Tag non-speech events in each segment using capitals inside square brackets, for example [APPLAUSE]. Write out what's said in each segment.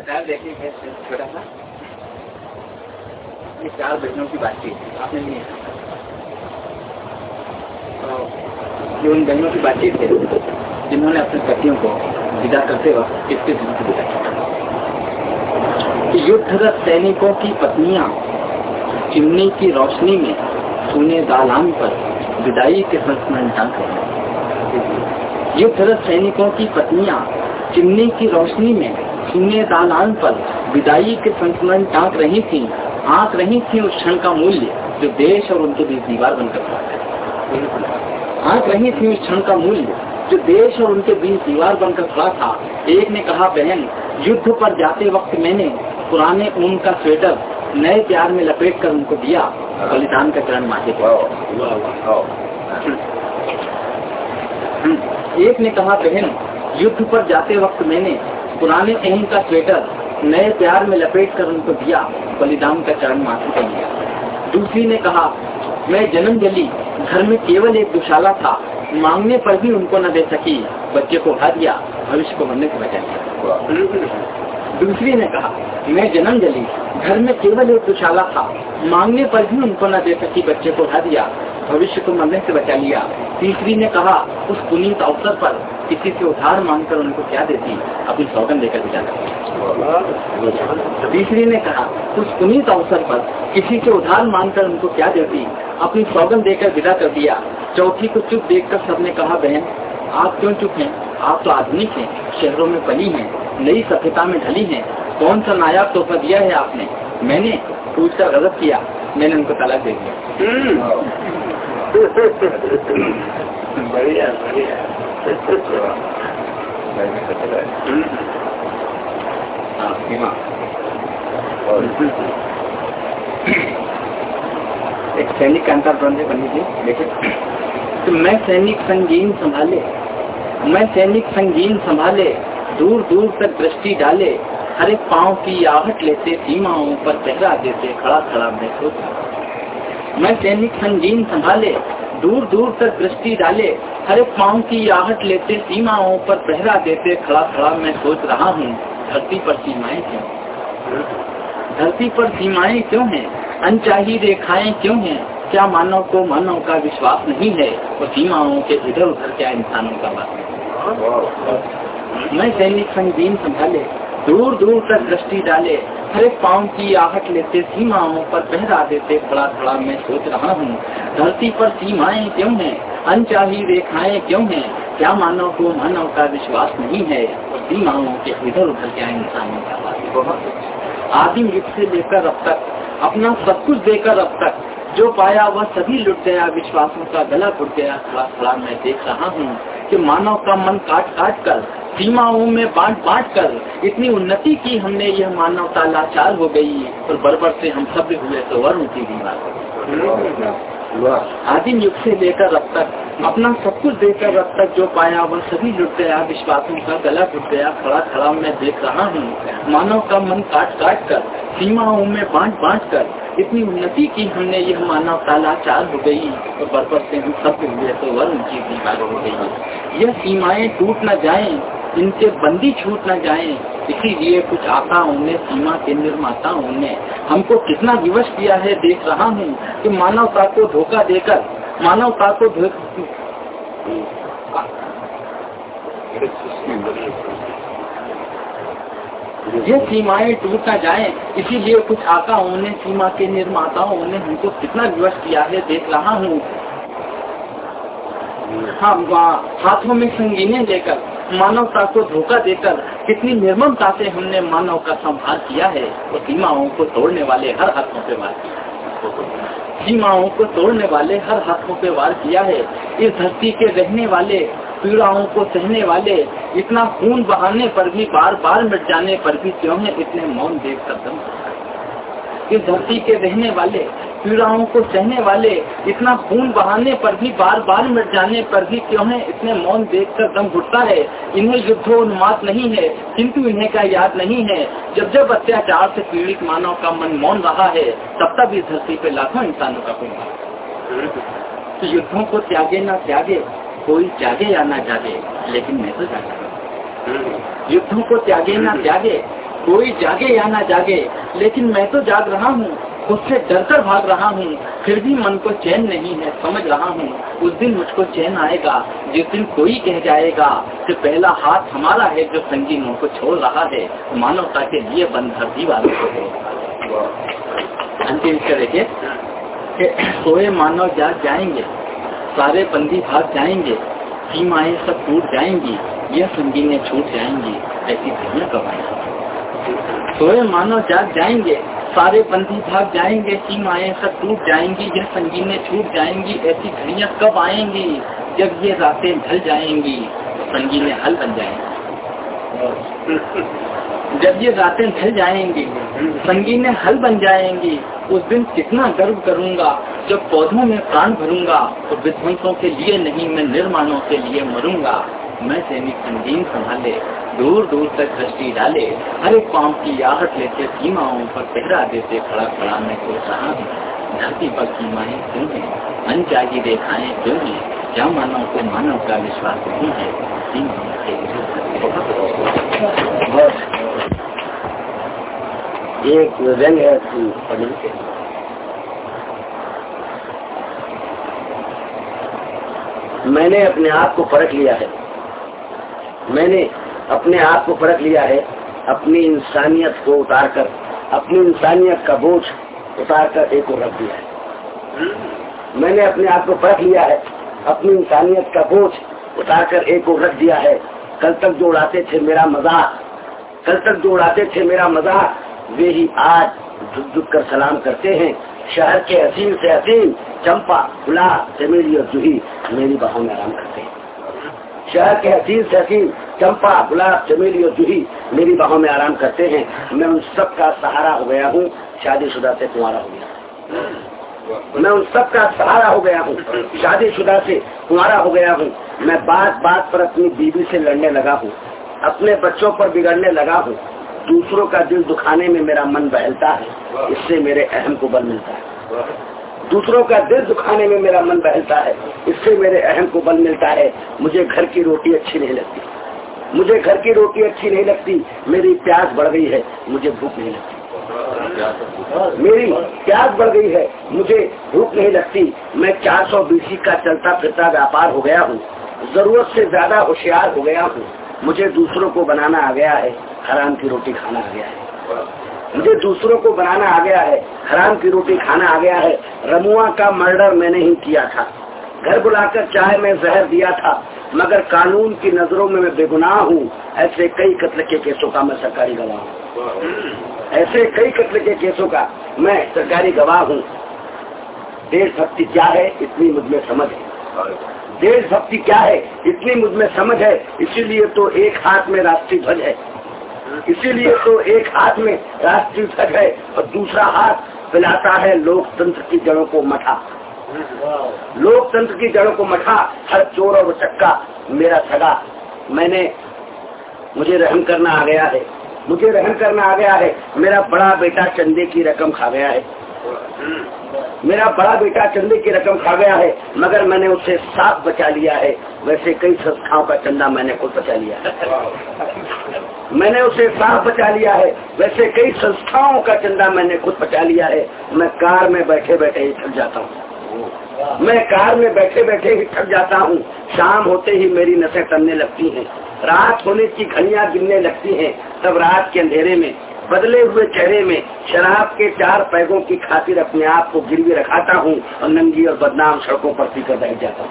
देखिए छोटा सा ये चार बहनों की बातचीत आपने नहीं तो ये उन बहनों की बातचीत है जिन्होंने अपने पतियों को विदा करते वक्त इसके से विदा युद्धरत सैनिकों की पत्नियाँ चिमनी की रोशनी में सुने दालान पर विदाई के संस्मरण टांग रहे युद्धरत सैनिकों की पत्नियाँ चिमनी की रोशनी में सुने दालान पर विदाई के संस्मरण टांक रही थी, आंक रही थी उस क्षण का मूल्य जो देश और उनके बीच दीवार बनकर खड़ा था। आंक रही थी उस क्षण का मूल्य जो देश और उनके बीच दीवार बनकर खड़ा था। एक ने कहा, बहन, युद्ध पर जाते वक्त मैंने पुराने ऊन का स्वेटर नए प्यार में लपेट कर उनको दिया, बलिदान का चरण को एक ने कहा, बहन, युद्ध पर जाते वक्त मैंने पुराने ऊन का स्वेटर नए प्यार में लपेट कर उनको दिया, बलिदान का चरण माथे पर लिया। दूसरी ने कहा, मैं जन्म जली, घर में केवल एक दुशाला था, मांगने पर भी उनको न दे सकी, बच्चे को उठा दिया, भविष्य को मरने से बचा लिया दूसरी ने कहा, मैं जन्म जली, घर में केवल एक दुशाला था, मांगने पर भी उनको न दे सकी, बच्चे को उठा दिया भविष्य को मरने से बचा लिया। तीसरी ने कहा, उस पुनीत अवसर पर किसी से उधार मांगकर उनको क्या देती? अपनी सौगन देकर विदा कर तीसरी ने कहा, उस पुनीत अवसर पर किसी से उधार मांगकर उनको क्या देती? अपनी सौगन देकर विदा कर दिया। चौथी को चुप देखकर सबने कहा, बहन, आप क्यों चुप हैं? आप तो आधुनिक हैं, शहरों में पली हैं, नई सभ्यता में ढली हैं। कौन सा नायाब तोहफा दिया है आपने? मैंने, पूछकर गलत किया, मैंने उनको तलाक दे दिया। बढ़िया एक सैनिक का अंतर बंदे बन लीजिए देखिए तो मैं सैनिक संगीन संभाले। मैं सैनिक संगीन संभाले। दूर दूर तक दृष्टि डाले। हर एक पाँव की आहट लेते, सीमाओं पर पहरा देते खड़ा खड़ा मैं सोच मैं सैनिक संगीन संभाले दूर दूर तक दृष्टि डाले हर एक पाँव की आहट लेते सीमाओं पर पहरा देते खड़ा खड़ा मैं सोच रहा हूँ धरती पर सीमाएँ क्यों? धरती पर सीमाएँ क्यों हैं? अनचाही रेखाएँ क्यों हैं? क्या मानव को मानव का विश्वास नहीं है? और सीमाओं के इधर उधर क्या इंसानों का बात मैं सैनिक संगीन संभाले दूर दूर तक दृष्टि डाले। हरे पाँव की आहट लेते, सीमाओं पर पहरा देते खड़ा खड़ा मैं सोच रहा हूँ। धरती पर सीमाएँ क्यों हैं? अनचाही रेखाएँ क्यों हैं? क्या मानव को मानव का विश्वास नहीं है? और सीमाओं के इधर उधर क्या इंसानों का बात आदिम युग से लेकर अब तक, अपना सब कुछ देकर अब तक जो पाया, वह सभी लुट गया, विश्वासों का गला घुट गया। खड़ा खड़ा मैं देख रहा हूँ कि मानव का मन काट काट कर, सीमाओं में बांट बांट कर, इतनी उन्नति की हमने, यह मानवता लाचार हो गई। और बरबर से हम सभ्य हुए तो वर्ण की बीमार आदिम युग से लेकर अब तक, अपना सब कुछ देकर अब तक जो पाया वह सभी लुट गया, विश्वासों का गला घुट गया, खड़ा खड़ा मैं देख रहा हूँ। मानव का मन काट काट कर, सीमाओं में बांट बांट कर, इतनी उन्नति की हमने, यह मानव लाचार हो गई। और बरबर से हम सब हुए तो वर्ण की बीमार हो गई। यह सीमाएँ टूट न जाएँ इनसे बंदी छूट न जाए। इसीलिए कुछ आकाओं ने, सीमा के निर्माताओं ने हमको कितना विवश किया है, देख रहा हूँ कि मानवता को धोखा देकर, मानवता को ये सीमाएँ टूट न जाए। इसीलिए कुछ आकाओं ने, सीमा के निर्माताओं ने हमको कितना विवश किया है, देख रहा हूँ। हाँ हाथों में संगीने लेकर मानवता को धोखा देकर कितनी निर्ममता से हमने मानव का संहार किया है और सीमाओं को तोड़ने वाले हर हाथों पे वार किया सीमाओं को तोड़ने वाले हर हाथों पे वार किया है। इस धरती के रहने वाले, पीड़ाओं को सहने वाले, इतना खून बहाने पर भी बार बार मिट जाने पर भी क्यों है इतने मौन देख कर इस धरती के रहने वाले पीड़ाओं को सहने वाले इतना खून बहाने पर भी बार बार मिट जाने पर भी क्यों है? इतने मौन देखकर दम घुटता है। इन्हें युद्धोन्माद नहीं है, किंतु इन्हें का याद नहीं है? जब जब अत्याचार से पीड़ित मानव का मन मौन रहा है, तब तब इस धरती पे लाखों इंसानों का कोई तो युद्धों को त्यागे ना त्यागे, कोई जागे या ना जागे लेकिन मैं तो जागा युद्धों को त्यागे ना त्यागे, कोई जागे या ना जागे, लेकिन मैं तो जाग रहा हूँ। उससे डर कर भाग रहा हूँ। फिर भी मन को चैन नहीं है, समझ रहा हूँ। उस दिन मुझको चैन आएगा, जिस दिन कोई कह जाएगा कि पहला हाथ हमारा है जो संगीनों को छोड़ रहा है। मानवता के लिए बंद धरती वाले को है। अंतिम देखिए। सोए मानव जाग जाएँगे, सारे बंदी भाग जाएँगे, सीमाएँ सब टूट जाएँगी, यह संगीने छूट जाएँगी, ऐसी घटना कब सोए मानव जाग जाएँगे, सारे बंदी भाग जाएँगे सीमाएँ सब टूट जाएँगी यह संगीने छूट जाएँगी, ऐसी घड़ियाँ कब आएँगी? जब ये रातें ढल जाएँगी संगीने हल बन जाएँगी। जब ये रातें ढल जाएँगी, संगीने हल बन जाएँगी, उस दिन कितना गर्व करूँगा, जब पौधों में प्राण भरूँगा तो विध्वंसों के लिए नहीं, मैं निर्माणों के लिए मरूँगा। मैं सैनिक संगीन संभाले, दूर दूर तक दृष्टि डाले, हर एक पाँव की आहट लेते सीमाओं पर पहरा देते खड़ा खड़ा मैं को रहा धरती पर सीमाएँ क्यों है? अनचाही रेखाएँ क्यों है? क्या मानव को मानव का विश्वास नहीं है? एक व्यंग है मैंने अपने आप को परख लिया है। मैंने अपने आप को परख लिया है, अपनी इंसानियत को उतारकर, अपनी इंसानियत का बोझ उतारकर एक और रख दिया है। मैंने अपने आप को परख लिया है, अपनी इंसानियत का बोझ उतारकर एक और रख दिया है। कल तक जो उड़ाते थे मेरा मज़ाक, कल तक जो उड़ाते थे मेरा मज़ाक, वे ही आज झुक झुक कर सलाम करते हैं। शहर के हसीन से हसीन चंपा, गुलाब, चमेली और जूही मेरी बाहों में आराम करते हैं। शहर के हसीन से हसीन चंपा, गुलाब, चमेली और जूही, मेरी बाहों में आराम करते हैं। मैं उन सब का सहारा हो गया हूँ। शादीशुदा से कुंवारा हो गया। मैं उन सब का सहारा हो गया हूँ। शादीशुदा से कुंवारा हो गया हूँ। मैं बात बात पर अपनी बीवी से लड़ने लगा हूँ। अपने बच्चों पर बिगड़ने लगा हूँ। दूसरों का दिल दुखाने में मेरा मन बहलता है। इससे मेरे अहम को बल मिलता है। दूसरों का दिल दुखाने में मेरा मन बहलता है। इससे मेरे अहम को बल मिलता है। मुझे घर की रोटी अच्छी नहीं लगती। मुझे घर की रोटी अच्छी नहीं लगती। मेरी प्यास बढ़ गई है। मुझे भूख नहीं लगती। मेरी प्यास बढ़ गई है। मुझे भूख नहीं लगती। मैं चार सौ बीसी का चलता फिरता व्यापार हो गया हूँ। ज़रूरत से ज़्यादा होशियार हो गया हूँ। मुझे दूसरों को बनाना आ गया है। हराम की रोटी खाना आ गया है। मुझे दूसरों को बनाना आ गया है। हराम की रोटी खाना आ गया है। रमुआ का मर्डर मैंने ही किया था। घर बुलाकर चाय में जहर दिया था। मगर कानून की नज़रों में मैं बेगुनाह हूँ। ऐसे कई कत्ल के केसों का मैं सरकारी गवाह हूँ। ऐसे कई कत्ल के केसों का मैं सरकारी गवाह हूँ। देशभक्ति क्या है, इतनी मुझमें समझ है। देशभक्ति क्या है, इतनी मुझमें समझ है। इसीलिए तो एक हाथ में राष्ट्रीय ध्वज है। इसीलिए तो एक हाथ में राष्ट्रीय ध्वज है और दूसरा हाथ पिलाता है लोकतंत्र की जड़ों को मठा। लोकतंत्र की जड़ों को मठा, हर चोर और चक्का मेरा सगा। मैंने, मुझे रहम करना आ गया है। मुझे रहम करना आ गया है। मेरा बड़ा बेटा चंदे की रकम खा गया है। मेरा बड़ा बेटा चंदे की रकम खा गया है, मगर मैंने उसे साफ़ बचा लिया है। वैसे कई संस्थाओं का चंदा मैंने खुद बचा लिया है। मैंने उसे साफ़ बचा लिया है, वैसे कई संस्थाओं का चंदा मैंने खुद बचा लिया है। मैं कार में बैठे बैठे ही थक जाता हूँ। मैं कार में बैठे बैठे ही थक जाता हूँ। शाम होते ही मेरी नशे तनने लगती हैं। रात होने की घड़ियाँ गिनने लगती हैं। तब रात के अंधेरे में बदले हुए चेहरे में शराब के चार पैगों की खातिर अपने आप को गिरवी रखाता हूँ और नंगी और बदनाम सड़कों पर पीकर बैठ जाता हूँ।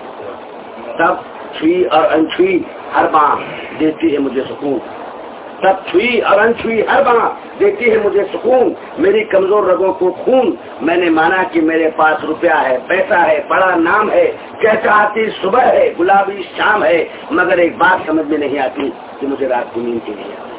तब छुई और अनछुई हर बाँ देती है मुझे सुकून। तब छुई और अनछुई हर बार देती है मुझे सुकून। मेरी कमज़ोर रगों को खून। मैंने माना कि मेरे पास रुपया है, पैसा है, बड़ा नाम है क्या चाहती सुबह है, गुलाबी शाम है, मगर एक बात समझ में नहीं आती कि मुझे रात को नींद की नहीं आती?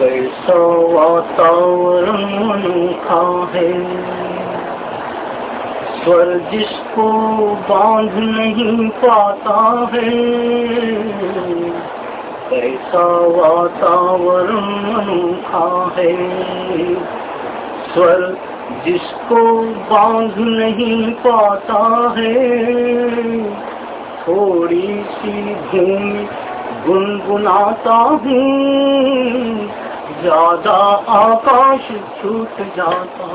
कैसा वातावरण है स्वर जिसको बाँध नहीं पाता है कैसा वातावरण अनोखा है स्वर जिसको बाँध नहीं पाता है थोड़ी सी भूमि गुनगुनाता हूँ। ज़्यादा आकाश छूट जाता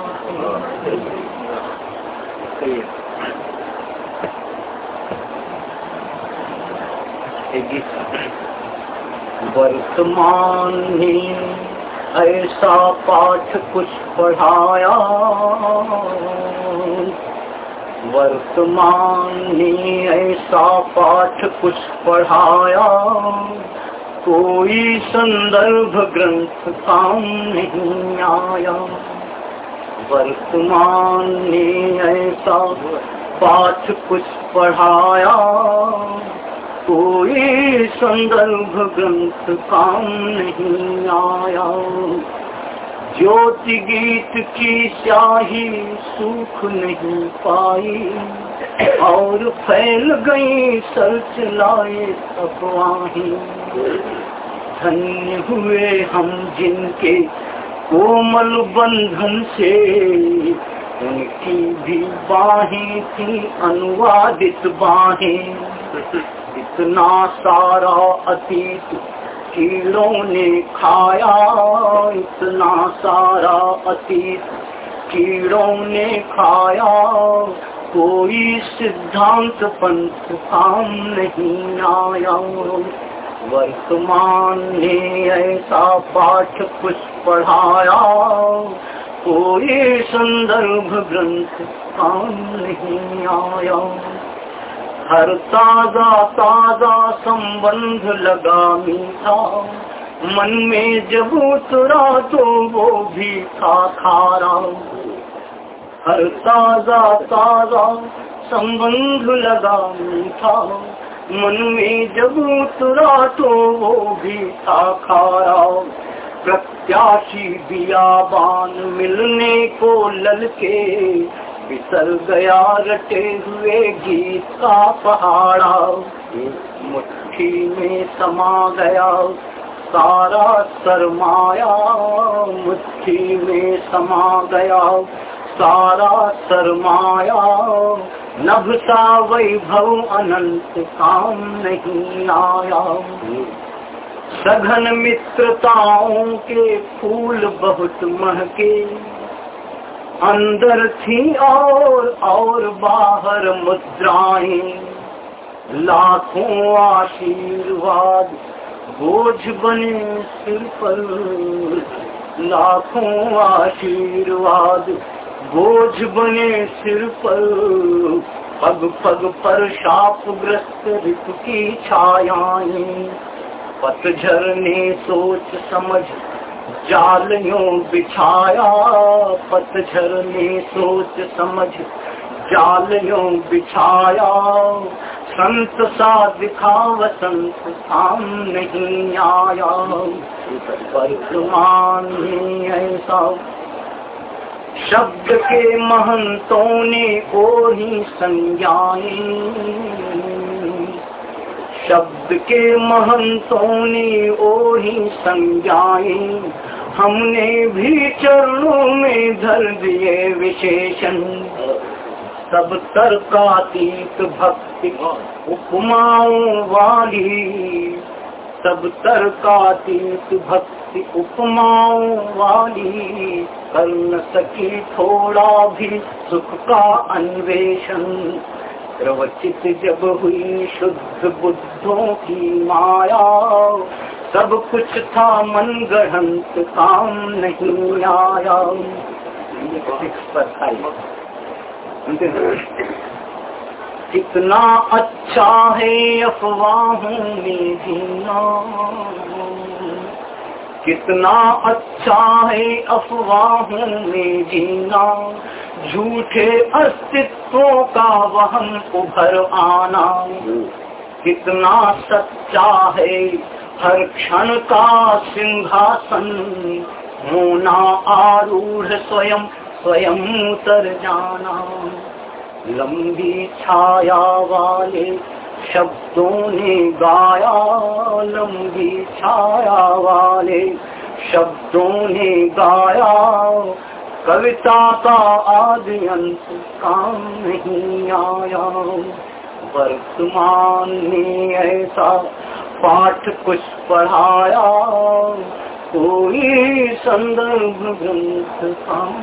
वर्तमान में ऐसा पाठ कुछ पढ़ाया। वर्तमान ने ऐसा पाठ कुछ पढ़ाया। कोई संदर्भ ग्रंथ काम नहीं आया। वर्तमान ने ऐसा पाठ कुछ पढ़ाया। कोई संदर्भ ग्रंथ काम नहीं आया। ज्योति गीत की स्याही सुख नहीं पाई। और फैल गई सच लाए अफवाहें। धन्य हुए हम जिनके कोमल बंधन से। उनकी भी बाहें थी अनुवादित बाहें। इतना सारा अतीत कीड़ों ने खाया। इतना सारा अतीत कीड़ों ने खाया। कोई सिद्धांत पंथ काम नहीं आया। वर्तमान ने ऐसा पाठ कुछ पढ़ाया, कोई संदर्भ ग्रंथ काम नहीं आया। हर ताज़ा ताज़ा संबंध लगा मीठा, मन में जब उतरा तो वो भी था खारा। हर ताज़ा ताज़ा संबंध लगा मीठा। मन में जब उतरा तो वो भी था खारा। प्रत्याशी बियाबान मिलने को ललके बिसर गया रटे हुए गीत का पहाड़ा। मुट्ठी में समा गया सारा सरमाया। मुट्ठी में समा गया सारा सरमाया। नभसा वैभव अनंत काम नहीं आया। सघन मित्रताओं के फूल बहुत महके। अंदर थी और और बाहर मुद्राएँ। लाखों आशीर्वाद, बोझ बने सिर पर। लाखों आशीर्वाद बोझ बने सिर पर पग पग पर शाप ग्रस्त ऋतु की छायाएँ। पतझर ने सोच समझ जालियों बिछाया। पतझर ने सोच समझ जालियों बिछाया। संत सा दिखा वसंत काम नहीं आया। वर्तमान में ऐसा शब्द के महंतों ने को ही संज्ञाए शब्द के महंतों ने ओ ही संज्ञाए हमने भी चरणों में धर दिए विशेषण। सब तर्कातीत भक्ति उपमाओं वाली सब तर्कातीत भक्ति उपमाओं वाली कर न सकी थोड़ा भी सुख का अन्वेषण। प्रवचित जब हुई शुद्ध बुद्धों की माया, सब कुछ था मन गढ़ंत काम नहीं आया। कितना अच्छा है अफवाहों में जीना कितना अच्छा है अफवाहों में जीना झूठे अस्तित्वों का वहन उभर आना। कितना सच्चा है हर क्षण का सिंहासन। होना आरूढ़ स्वयं स्वयं उतर जाना। लंबी छाया वाले शब्दों ने गाया। लंबी छाया वाले शब्दों ने गाया। कविता का आदि अंत काम नहीं आया। वर्तमान ने ऐसा पाठ कुछ पढ़ाया। कोई संदर्भ ग्रंथ काम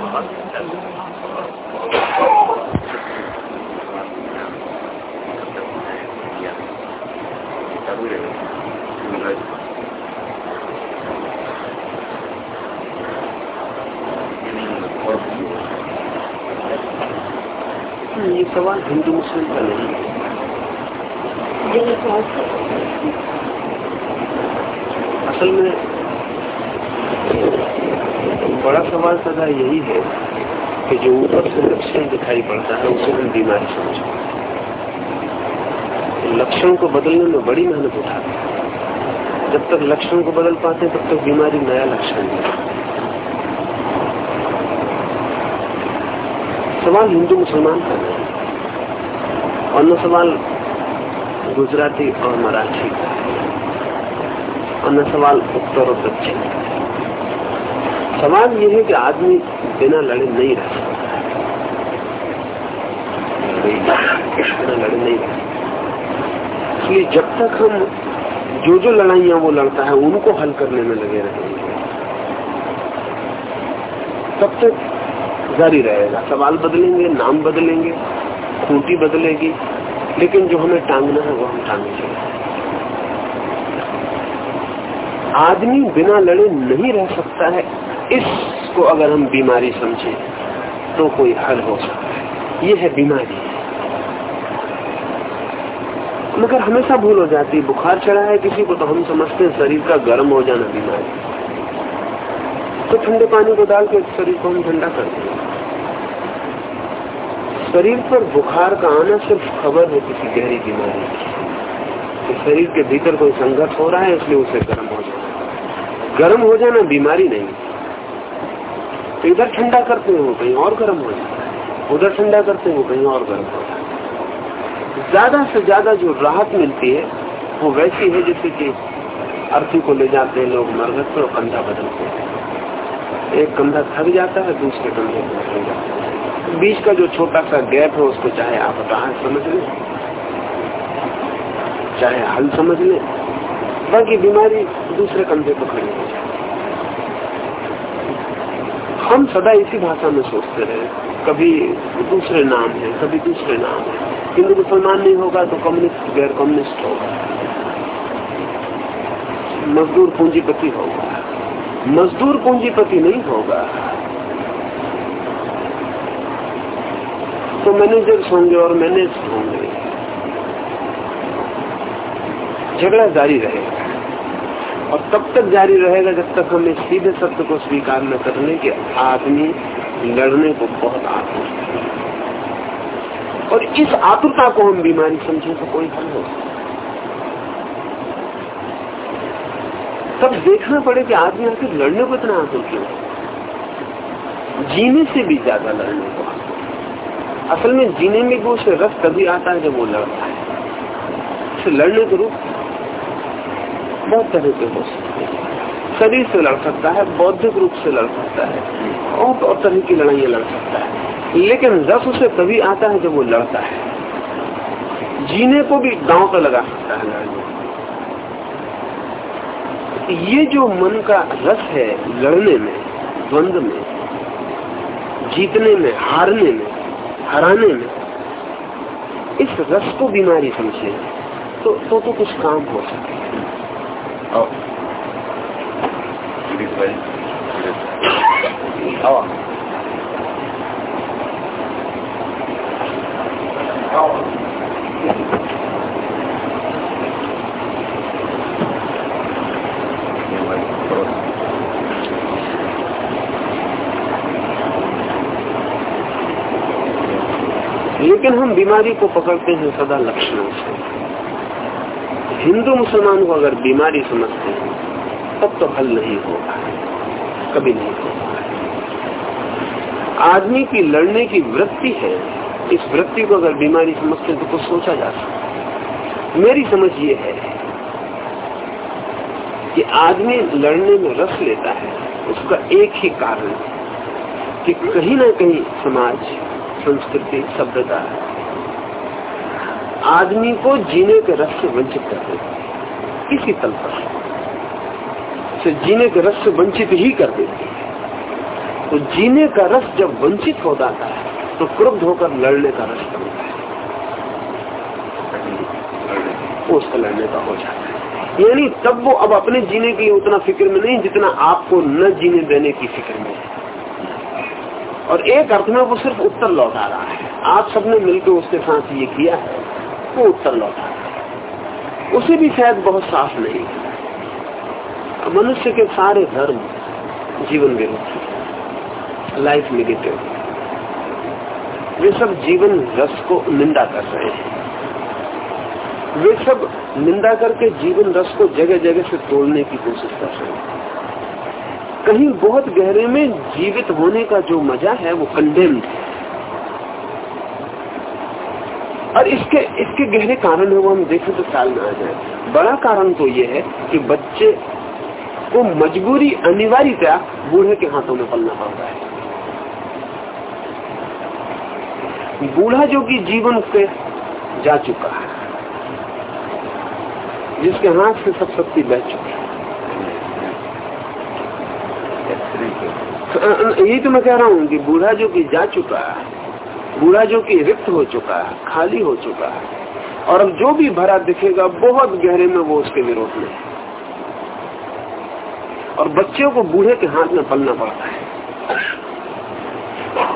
ये सवाल हिंदू मुस्लिम का नहीं है। असल में बड़ा सवाल सदा यही है कि जो ऊपर से लक्षण दिखाई पड़ता है उसे हम बीमारी समझो लक्षण को बदलने में बड़ी मेहनत उठाते हैं। जब तक लक्षण को बदल पाते तब तक बीमारी नया लक्षण है। सवाल हिंदू मुसलमान का नहीं और न सवाल गुजराती और मराठी का और न सवाल उत्तर और दक्षिण सवाल यह है कि आदमी बिना लड़े नहीं रह सकता बिना लड़े नहीं रह सकता। इसलिए जब तक हम जो जो लड़ाइया वो लड़ता है, उनको हल करने में लगे रहेंगे। तब तक जारी रहेगा। सवाल बदलेंगे, नाम बदलेंगे, खूंटी बदलेगी, लेकिन जो हमें टांगना है, वो हम टांगे चले आदमी बिना लड़े नहीं रह सकता है। इसको अगर हम बीमारी समझे तो कोई हल हो सकता है। ये है बीमारी। मगर हमेशा भूल हो जाती है। बुखार चढ़ा है किसी को तो हम समझते हैं शरीर का गर्म हो जाना बीमारी तो ठंडे पानी को डाल के शरीर को हम ठंडा करते हैं शरीर पर बुखार का आना सिर्फ़ खबर है किसी गहरी बीमारी की। शरीर के भीतर कोई संघर्ष हो रहा है, इसलिए उसे गर्म हो जाना। गर्म हो जाना बीमारी नहीं। तो इधर ठंडा करते हो कहीं और गर्म हो जाता है। उधर ठंडा करते हो कहीं और गर्म हो जाता है। ज़्यादा से ज़्यादा जो राहत मिलती है, वो वैसी है जैसे कि अर्थी को ले जाते हैं लोग मरघट पर कंधा बदलते हैं। एक कंधा थक जाता है, दूसरे कंधे को थक जाता है। बीच का जो छोटा सा गैप है, उसको चाहे आप राहत समझ लें, चाहे हल समझ लें, बाकी बीमारी दूसरे कंधे पर खड़ी हो जाए हम सदा इसी भाषा में सोचते रहे, कभी दूसरे नाम है, कभी दूसरे नाम है। हिंदू मुसलमान नहीं होगा तो कम्युनिस्ट गैर कम्युनिस्ट होगा। मजदूर पूंजीपति होगा। मजदूर पूंजीपति नहीं होगा। तो मैनेजर होंगे और मैनेज होंगे। झगड़ा जारी रहेगा। और तब तक जारी रहेगा जब तक हम सीधे सत्य को स्वीकार न करने के आदमी लड़ने को बहुत आतुर है। और इस आतुरता को हम बीमारी समझे तो कोई हल हो तब देखना पड़े कि आदमी आखिर लड़ने को इतना आतुर क्यों जीने से भी ज़्यादा लड़ने को असल में जीने में भी उसे रस तभी आता है जब वो लड़ता है। उसे लड़ने के रूप बहुत तरह के हो सकते हैं। शरीर से लड़ सकता है बौद्धिक रूप से लड़ सकता है और, और तरह की लड़ाइयाँ लड़ सकता है। लेकिन रस उसे तभी आता है जब वो लड़ता है। जीने को भी गाँव पे लगा सकता है ये जो मन का रस है लड़ने में द्वंद में जीतने में हारने में हराने में इस रस को बीमारी समझे तो तो, तो कुछ काम हो सके लेकिन हम बीमारी को पकड़ते हैं सदा लक्षणों से। हिंदू मुसलमान को अगर बीमारी समझते हैं तब तो हल नहीं होगा कभी नहीं होगा आदमी की लड़ने की वृत्ति है। इस वृत्ति को अगर बीमारी समझते तो कुछ सोचा जा सकता मेरी समझ ये है कि आदमी लड़ने में रस लेता है। उसका एक ही कारण कि कहीं ना कहीं समाज, संस्कृति, सभ्यता आदमी को जीने के रस से वंचित कर देती किसी तल पर। से जीने के रस से वंचित ही कर देती है। तो जीने का रस जब वंचित हो जाता है तो क्रुद्ध होकर लड़ने का रस बनता है। उसका लड़ने का हो जाता है। यानी तब वो अब अपने जीने के लिए उतना फ़िक्र में नहीं, जितना आपको न जीने देने की फ़िक्र में है। और एक अर्थ में वो सिर्फ़ उत्तर लौटा रहा है। आप सबने मिलकर उसके साथ ये किया है, वो उत्तर लौटा रहा है। उसे भी शायद बहुत साफ़ नहीं मनुष्य के सारे धर्म जीवन विरोधी लाइफ निगेटिव वे सब जीवन रस को निंदा कर रहे हैं। वे सब निंदा करके जीवन रस को जगह जगह से तोड़ने की कोशिश कर रहे हैं। कहीं बहुत गहरे में जीवित होने का जो मज़ा है, वो कंडेम्ड है। और इसके इसके गहरे कारण है वो हम देखें तो ख्याल में आ जाए। बड़ा कारण तो ये है कि बच्चे को मजबूरी अनिवार्यता बूढ़े के हाथों में पलना पड़ता है। बूढ़ा जो कि जीवन से जा चुका है, जिसके हाथ से सब शक्ति बह चुकी है। यही तो मैं कह रहा हूँ कि बूढ़ा जो कि जा चुका है, बूढ़ा जो कि रिक्त हो चुका है, खाली हो चुका है, और अब जो भी भरा दिखेगा, बहुत गहरे में वो उसके विरोध में है। और बच्चों को बूढ़े के हाथ में पलना पड़ता है।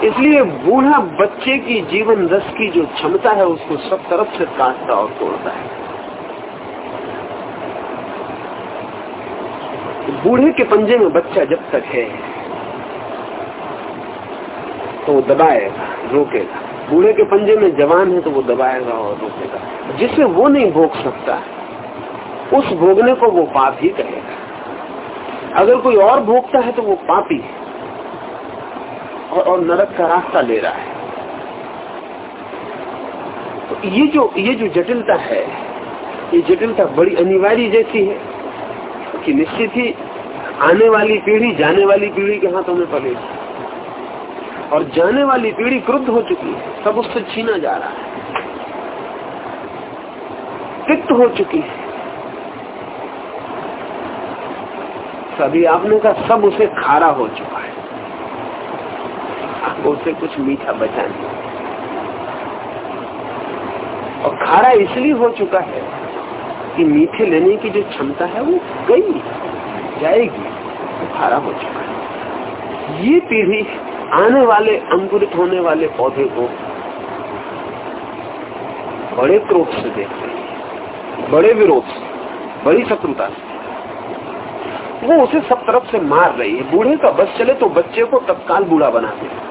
इसलिए बूढ़ा बच्चे की जीवन रस की जो क्षमता है, उसको सब तरफ़ से काटता और तोड़ता है। बूढ़े के पंजे में बच्चा जब तक है तो वो दबाएगा, रोकेगा। बूढ़े के पंजे में जवान है तो वो दबाएगा और रोकेगा। जिसे वो नहीं भोग सकता, उस भोगने को वो पाप ही कहेगा। अगर कोई और भोगता है तो वो पापी है। और, और नरक का रास्ता ले रहा है। तो ये जो ये जो जटिलता है ये जटिलता बड़ी अनिवार्य जैसी है कि निश्चित ही आने वाली पीढ़ी जाने वाली पीढ़ी के हाथों में पड़ेगी। और जाने वाली पीढ़ी क्रुद्ध हो चुकी है सब उससे छीना जा रहा है। तिक्त हो चुकी है। सभी आपने का सब उसे खारा हो चुका है। आपको उसे कुछ मीठा बचा नहीं और खारा इसलिए हो चुका है कि मीठे लेने की जो क्षमता है, वो गई, जाएगी तो खारा हो चुका है। ये पीढ़ी आने वाले, अंकुरित होने वाले पौधे को बड़े क्रोध से देख रही है, बड़े विरोध से, बड़ी शत्रुता से। वो उसे सब तरफ़ से मार रही है। बूढ़े का बस चले तो बच्चे को तत्काल बूढ़ा बना दे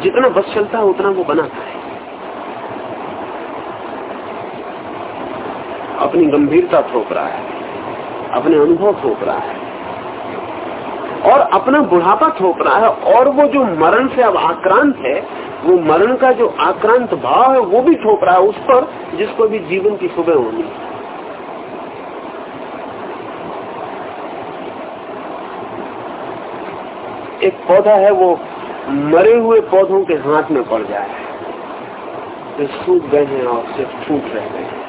जितना बस चलता है, उतना वो बनाता है। अपनी गंभीरता थोप रहा है। अपने अनुभव थोप रहा है। और अपना बुढ़ापा थोप रहा है। और वो जो मरण से अब आक्रांत है, वो मरण का जो आक्रांत भाव है, वो भी थोप रहा है उस पर, जिसको भी जीवन की सुबह होनी एक पौधा है, वो मरे हुए पौधों के हाथ में पड़ जाए। जो सूख गए हैं और सिर्फ़ फूट रह गए हैं।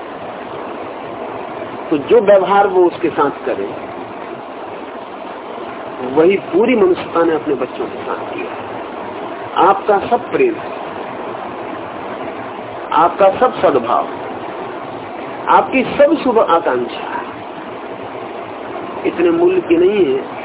तो जो व्यवहार वो उसके साथ करे, वही पूरी मनुष्यता ने अपने बच्चों के साथ किया। आपका सब प्रेम आपका सब सद्भाव आपकी सब शुभ आकांक्षा इतने मूल्य की नहीं है।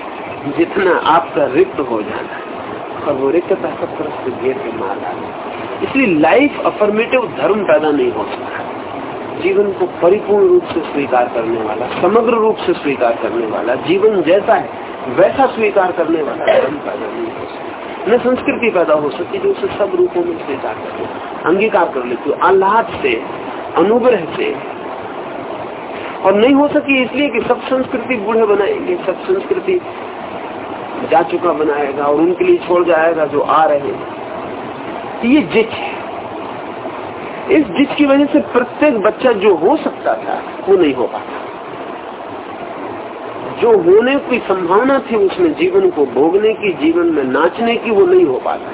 जितना आपका रिक्त हो जाना है, और वो रिक्तता सब तरफ़ से घेर के मार डाले इसलिए लाइफ अफर्मेटिव धर्म पैदा नहीं हो सकता। जीवन को परिपूर्ण रूप से स्वीकार करने वाला, समग्र रूप से स्वीकार करने वाला, जीवन जैसा है, वैसा स्वीकार करने वाला धर्म पैदा नहीं हो सकता। न संस्कृति पैदा हो सकती जो उसे सब रूपों में स्वीकार कर अंगीकार कर लेती हो, आह्लाद से, अनुग्रह से। और नहीं हो सकी इसलिए कि सब संस्कृति बूढ़े बनाएँगे, सब संस्कृति जा चुका बनाएगा और उनके लिए छोड़ जाएगा जो आ रहे हैं। ये जिच है। इस जिच की वजह से प्रत्येक बच्चा जो हो सकता था, वो नहीं हो पाता। जो होने की संभावना थी उसमें जीवन को भोगने की, जीवन में नाचने की, वो नहीं हो पाता।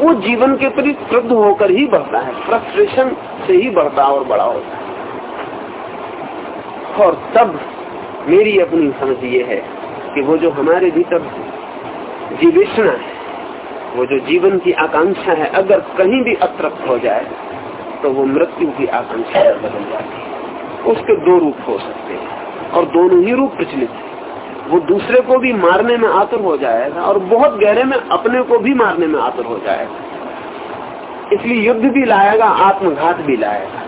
वो जीवन के प्रति क्रुद्ध होकर ही बढ़ता है फ्रस्ट्रेशन से ही बढ़ता और बड़ा होता है। और तब मेरी अपनी समझ ये है कि वो जो हमारे भीतर जीविष्णा है, वो जो जीवन की आकांक्षा है, अगर कहीं भी अतृप्त हो जाए तो वो मृत्यु की आकांक्षा में बदल जाती है। उसके दो रूप हो सकते हैं, और दोनों ही रूप प्रचलित है। वो दूसरे को भी मारने में आतुर हो जाएगा, और बहुत गहरे में अपने को भी मारने में आतुर हो जाएगा। इसलिए युद्ध भी लाएगा, आत्मघात भी लाएगा।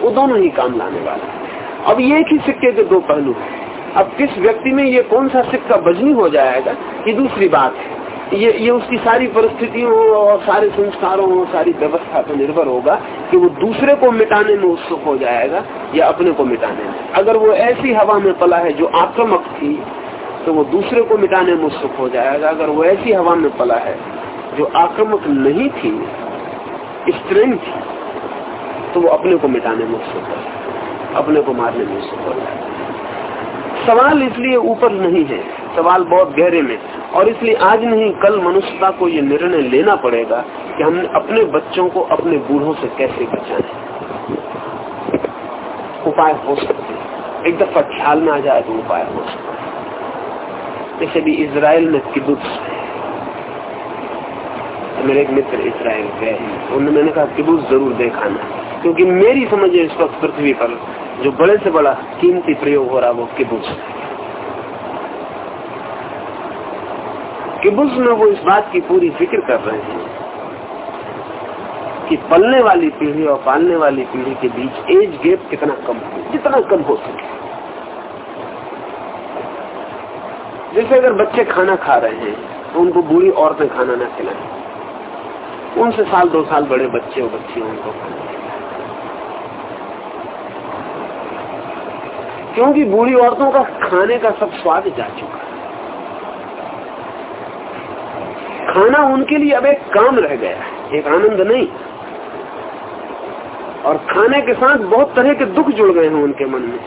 वो दोनों ही काम लाने वाला अब ये ही सिक्के के दो पहलू है। अब किस व्यक्ति में ये कौन सा सिक्का बजनी हो जाएगा, ये दूसरी बात है। ये ये उसकी सारी परिस्थितियों और सारे संस्कारों और सारी व्यवस्था पर निर्भर होगा कि वो दूसरे को मिटाने में उत्सुक हो जाएगा या अपने को मिटाने में। अगर वो ऐसी हवा में पला है जो आक्रमक थी तो वो दूसरे को मिटाने में उत्सुक हो जाएगा। अगर वो ऐसी हवा में पला है जो आक्रमक नहीं थी स्त्रीन थी तो वो अपने को मिटाने में उत्सुक हो अपने को मारने में उत्सुक हो जाएगा। सवाल इसलिए ऊपर नहीं है, सवाल बहुत गहरे में। और इसलिए आज नहीं, कल मनुष्यता को ये निर्णय लेना पड़ेगा कि हम अपने बच्चों को अपने बूढ़ों से कैसे बचाए। उपाय हो सकते एक दफ़ा ख्याल में आ जाए तो उपाय हो सकता जैसे भी इसराइल में किबुत्स है। मेरे एक मित्र इसराइल गए उन्होंने मैंने कहा किबुत्स ज़रूर देखाना क्योंकि मेरी समझ है इस वक्त पृथ्वी पर जो बड़े से बड़ा कीमती प्रयोग हो रहा वो किबुस किबुस में वो इस बात की पूरी फ़िक्र कर रहे हैं कि पलने वाली पीढ़ी और पालने वाली पीढ़ी के बीच एज गैप कितना कम हो, जितना कम हो सके। जैसे अगर बच्चे खाना खा रहे हैं तो उनको बूढ़ी औरतें खाना ना खिलाएँ। उनसे साल दो साल बड़े बच्चे और बच्चियों उनको खाना। क्योंकि बूढ़ी औरतों का खाने का सब स्वाद जा चुका है। खाना उनके लिए अब एक काम रह गया है, एक आनंद नहीं। और खाने के साथ बहुत तरह के दुख जुड़ गए हैं उनके मन में।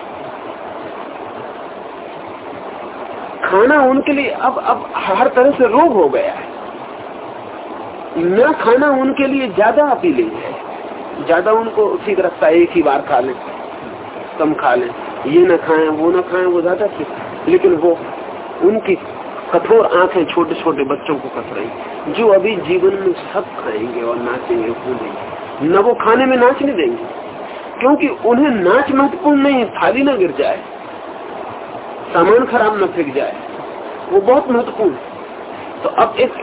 खाना उनके लिए अब अब हर तरह से रोग हो गया है। न खाना उनके लिए ज़्यादा अपीलिंग है, ज़्यादा उनको ठीक रखता है, एक ही बार खा लें, कम खा लें। ये न खाएँ, वो न खाएँ, वो ज़्यादा ठीक लेकिन वो, उनकी कठोर आँखें छोटे छोटे बच्चों को कस रही जो अभी जीवन में सब खाएँगे और नाचेंगे कूदेंगे न वो खाने में नाचने देंगे, क्योंकि उन्हें नाच महत्वपूर्ण नहीं थाली न गिर जाए, सामान खराब न फेंक जाए, वो बहुत महत्वपूर्ण तो अब एक,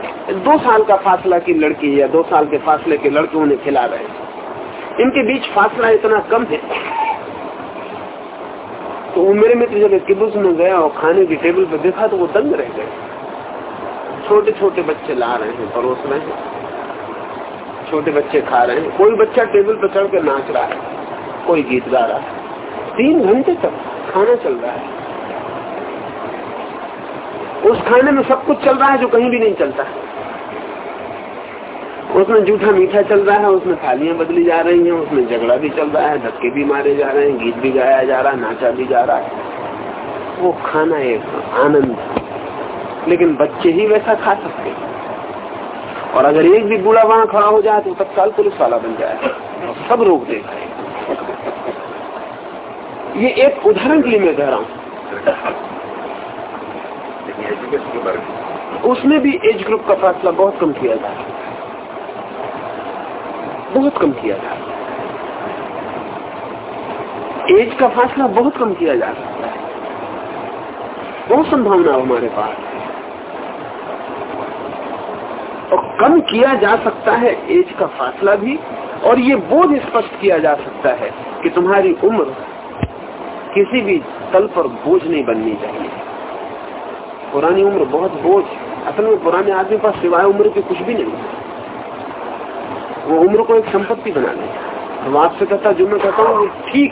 दो साल का फासला की लड़की या दो साल के फासले के लड़के उन्हें खिला रहे हैं। इनके बीच फासला इतना कम है तो वो मेरे मित्र जब किबुस में गया और खाने की टेबल पर देखा तो वो दंग रह गए। छोटे छोटे बच्चे ला रहे हैं, परोस रहे हैं। छोटे बच्चे खा रहे हैं। कोई बच्चा टेबल पर चढ़ कर नाच रहा है, कोई गीत गा रहा है। तीन घंटे तक खाना चल रहा है। उस खाने में सब कुछ चल रहा है जो कहीं भी नहीं चलता। है उसमें जूठा मीठा चल रहा है उसमें थालियाँ बदली जा रही हैं उसमें झगड़ा भी चल रहा है धक्के भी मारे जा रहे हैं गीत भी गाया जा रहा है नाचा भी जा रहा है। वो खाना एक आनंद लेकिन बच्चे ही वैसा खा सकते और अगर एक भी बूढ़ा वहाँ खड़ा हो जाए तो तत्काल पुलिस वाला बन जाए। सब रोक देगा ये एक उदाहरण के लिए मैं कह रहा हूँ। उसमें भी एज ग्रुप का फैसला बहुत कम किया है बहुत कम किया जा सकता है। एज का फासला बहुत कम किया जा सकता है। बहुत संभावना हमारे पास। और कम किया जा सकता है एज का फासला भी, और ये बोझ स्पष्ट किया जा सकता है कि तुम्हारी उम्र किसी भी तल पर बोझ नहीं बननी चाहिए। पुरानी उम्र बहुत बोझ, असल में पुराने आदमी पास सिवाय उम्र के कुछ भी नहीं। वो उम्र को एक संपत्ति बना ले। वो आपसे कहता जो मैं कहता हूँ ठीक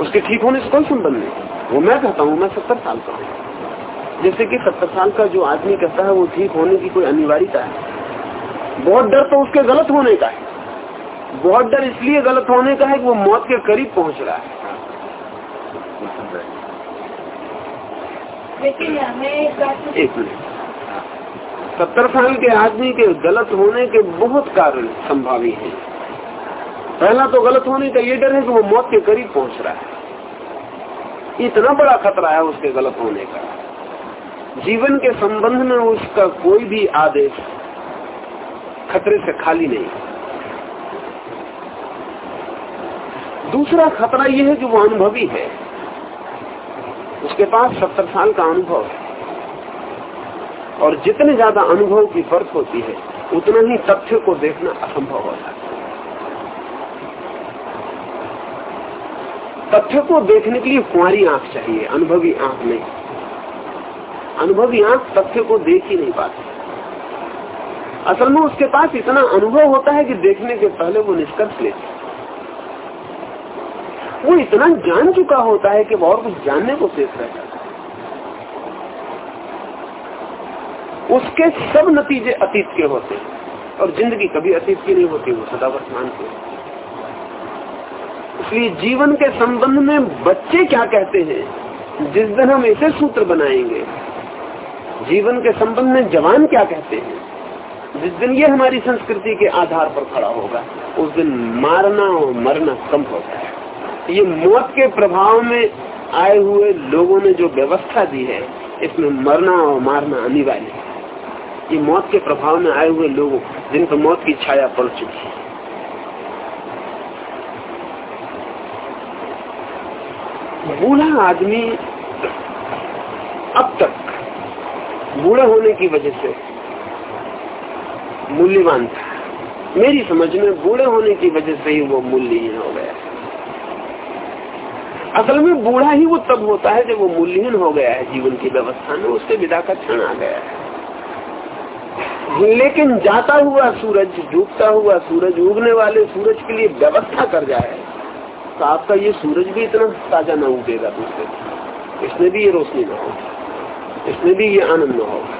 उसके ठीक होने से कोई संबंध नहीं। वो मैं कहता हूँ मैं सत्तर साल का हूँ। जैसे कि सत्तर साल का जो आदमी कहता है वो ठीक होने की कोई अनिवार्यता है। बहुत डर तो उसके गलत होने का है। बहुत डर इसलिए गलत होने का है कि वो मौत के करीब पहुँच रहा है। लेकिन हमें एक मिनट। सत्तर साल के आदमी के गलत होने के बहुत कारण संभावी हैं। पहला तो गलत होने का ये डर है कि वो मौत के करीब पहुँच रहा है। इतना बड़ा खतरा है उसके गलत होने का। जीवन के संबंध में उसका कोई भी आदेश खतरे से खाली नहीं। दूसरा खतरा यह है कि वो अनुभवी है। उसके पास सत्तर साल का अनुभव है। और जितने ज़्यादा अनुभव की फ़र्क होती है, उतना ही तथ्य को देखना असंभव होता है। तथ्य को देखने के लिए कुंवारी आँख चाहिए, अनुभवी आँख नहीं। अनुभवी आँख तथ्य को देख ही नहीं पाती। असल में उसके पास इतना अनुभव होता है कि देखने के पहले वो निष्कर्ष लेती वो इतना जान चुका होता है कि और कुछ जानने को शेष रहता है। उसके सब नतीजे अतीत के होते हैं। और ज़िंदगी कभी अतीत की नहीं होती, वो सदा वर्तमान की इसलिए जीवन के संबंध में बच्चे क्या कहते हैं, जिस दिन हम ऐसे सूत्र बनाएँगे, जीवन के संबंध में जवान क्या कहते हैं, जिस दिन ये हमारी संस्कृति के आधार पर खड़ा होगा, उस दिन मारना और मरना कम होता है ये मौत के प्रभाव में आए हुए लोगों ने जो व्यवस्था दी है, इसमें मरना और मारना अनिवार्य है। ये मौत के प्रभाव में आए हुए लोगों जिन पर मौत की छाया पड़ चुकी है। बूढ़ा आदमी अब तक बूढ़े होने की वजह से मूल्यवान था। मेरी समझ में बूढ़े होने की वजह से ही वो मूल्यहीन हो गया। असल में बूढ़ा ही वो तब होता है जब वो मूल्यहीन हो गया है, जीवन की व्यवस्था में उससे विदा का क्षण आ गया है। लेकिन जाता हुआ सूरज डूबता हुआ सूरज उगने वाले सूरज के लिए व्यवस्था कर जाए तो आपका ये सूरज भी इतना ताज़ा न उगेगा दूसरे इसमें भी ये रोशनी न होगी इसमें भी ये आनंद न होगा?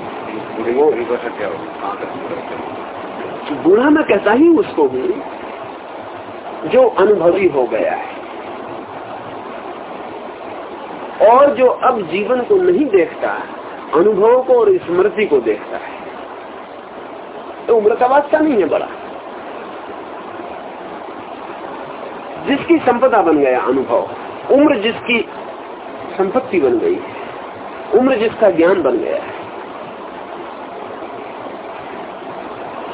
वो बूढ़ा मैं कहता ही उसको हूँ जो अनुभवी हो गया है और जो अब जीवन को नहीं देखता अनुभव को और स्मृति को देखता है तो उम्र का वास्ता नहीं है बड़ा। जिसकी संपदा बन गया अनुभव, उम्र जिसकी संपत्ति बन गई है उम्र जिसका ज्ञान बन गया है,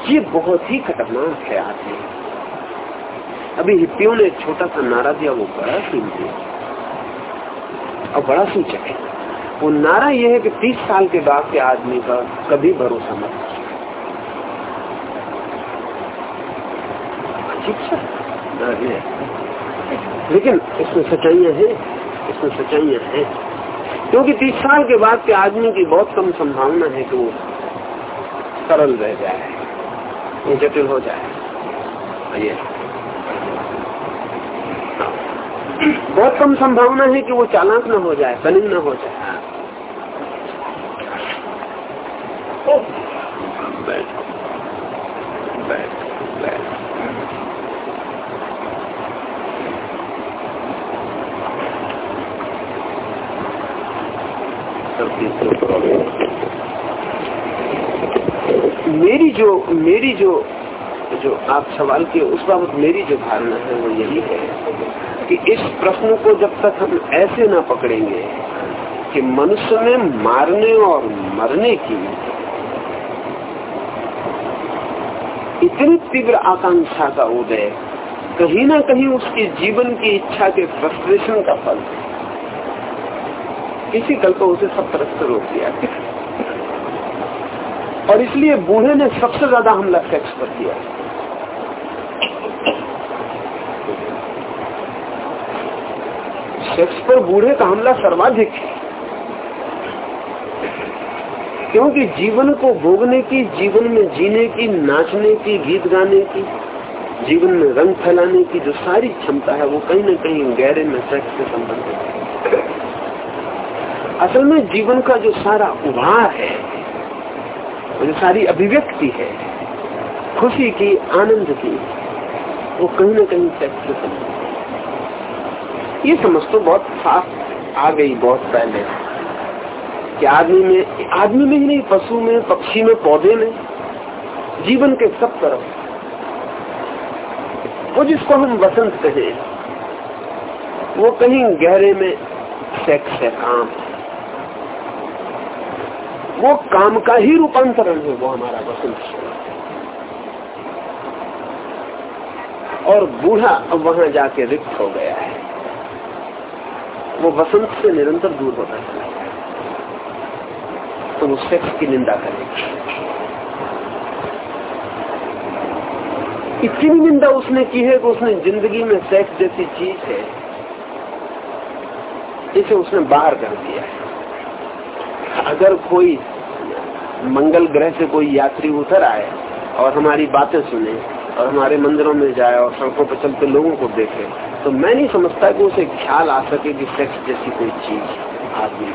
ये बहुत ही खतरनाक है। आदमी अभी हिप्पियों ने छोटा सा नारा दिया, वो बड़ा दिया और बड़ा सूचक है। वो नारा यह है कि 30 साल के बाद के आदमी का कभी भरोसा मत शिक्षा लेकिन इसमें सच्चाइयाँ हैं, इसमें सच्चाइयाँ हैं। क्योंकि तीस साल के बाद के आदमी की बहुत कम संभावना है कि वो सरल रह जाए ये जटिल हो जाए। ये बहुत कम संभावना है कि वो चालाक न हो जाए कनिंग न हो जाए बैठ बैठ बैठ मेरी जो मेरी जो जो आप सवाल किए, उस बाबत मेरी जो धारणा है, वो यही है कि इस प्रश्न को जब तक हम ऐसे ना पकड़ेंगे कि मनुष्य में मारने और मरने की इतनी तीव्र आकांक्षा का उदय कहीं ना कहीं उसके जीवन की इच्छा के फ्रस्ट्रेशन का फल किसी कल को उसे सब तरफ़ से रोक दिया। और इसलिए बूढ़े ने सबसे ज़्यादा हमला सेक्स पर किया सेक्स पर बूढ़े का हमला सर्वाधिक है। क्योंकि जीवन को भोगने की, जीवन में जीने की, नाचने की, गीत गाने की, जीवन में रंग फैलाने की जो सारी क्षमता है, वो कहीं ना कहीं गहरे में सेक्स से संबंधित है। असल में जीवन का जो सारा उभार है जो सारी अभिव्यक्ति है, खुशी की, आनंद की, वो कहीं ना कहीं से ये समझ तो बहुत साफ़ आ गई बहुत पहले। कि आदमी में आदमी में ही नहीं, पशु में, पक्षी में, पौधे में, जीवन के सब तरफ़। वो जिसको हम वसंत कहें, वो कहीं गहरे में, सेक्स है, काम वो काम का ही रूपांतरण है वो हमारा वसंत और बूढ़ा अब वहाँ जाके रिक्त हो गया है। वो वसंत से निरंतर दूर होता चला तो वो सेक्स की निंदा करेगी। इतनी निंदा उसने की है कि उसने ज़िंदगी में सेक्स जैसी चीज़ है, इसे उसने बाहर कर दिया है। अगर कोई मंगल ग्रह से कोई यात्री उतर आए और हमारी बातें सुने और हमारे मंदिरों में जाए और सड़कों पर चलते लोगों को देखे तो मैं नहीं समझता कि उसे ख्याल आ सके कि सेक्स जैसी कोई चीज़ आदमी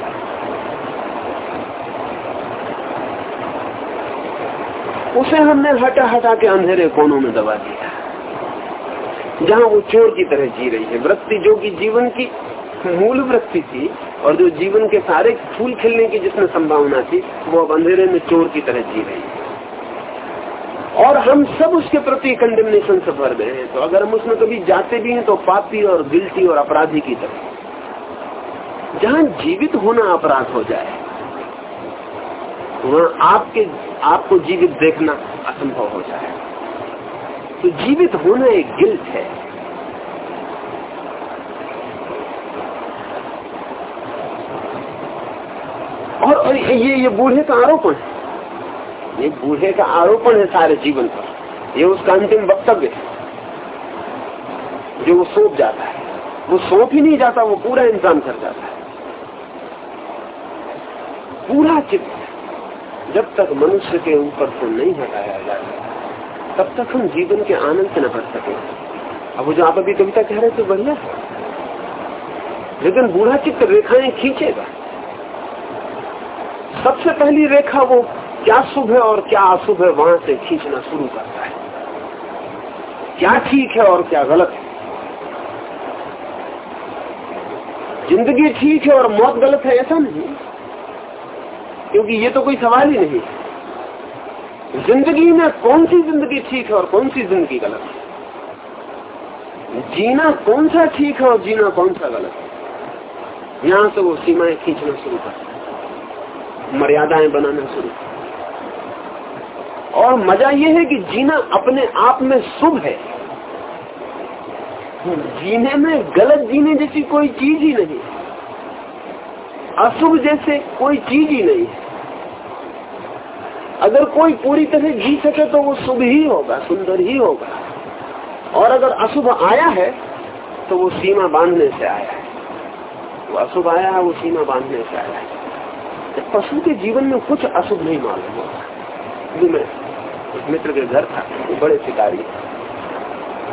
उसे हमने हटा हटा के अंधेरे कोनों में दबा दिया। जहाँ वो चोर की तरह जी रही है, वृत्ति जो कि जीवन की मूल वृत्ति थी और जो जीवन के सारे फूल खिलने की जिसमें संभावना थी, वो अब अंधेरे में चोर की तरह जी रही है। और हम सब उसके प्रति कंडेमनेशन से भर गए हैं। तो अगर हम उसमें कभी जाते भी हैं तो पापी और गिल्टी और अपराधी की तरह। जहाँ जीवित होना अपराध हो जाए, वहाँ आपके, आपको जीवित देखना असंभव हो जाए। तो जीवित होना एक गिल्ट है। और, और ये ये बूढ़े का आरोपण है। ये बूढ़े का आरोपण है सारे जीवन पर। ये उसका अंतिम वक्तव्य है। जो वो सौंप जाता है। वो सौंप ही नहीं जाता वो पूरा इंसान कर जाता है। पूरा चित्त जब तक मनुष्य के ऊपर से नहीं हटाया जाता तब तक हम जीवन के आनंद से न भर सके। अब वो जो आप अभी कविता कह रहे थे बढ़िया लेकिन बूढ़ा चित्त रेखाएँ खींचेगा। सबसे पहली रेखा वो क्या शुभ है और क्या अशुभ है, वहाँ से खींचना शुरू करता है। क्या ठीक है और क्या गलत है? ज़िंदगी ठीक है और मौत गलत है, ऐसा नहीं। क्योंकि ये तो कोई सवाल ही नहीं है। ज़िंदगी में कौन सी ज़िंदगी ठीक है और कौन सी ज़िंदगी गलत है? जीना कौन सा ठीक है और जीना कौन सा गलत है? यहाँ से वो सीमाएँ खींचना शुरू कर मर्यादाएँ बनाना शुरू। और मज़ा यह है कि जीना अपने आप में शुभ है। जीने में गलत जीने जैसी कोई चीज़ ही नहीं। अशुभ जैसे कोई चीज़ ही नहीं। अगर कोई पूरी तरह जी सके तो वो शुभ ही होगा, सुंदर ही होगा। और अगर अशुभ आया है तो वो सीमा बांधने से आया है। वो अशुभ आया है, वो सीमा बांधने से आया है। पशु के जीवन में कुछ अशुभ नहीं मालूम होगा मैं मित्र के घर था बड़े शिकारी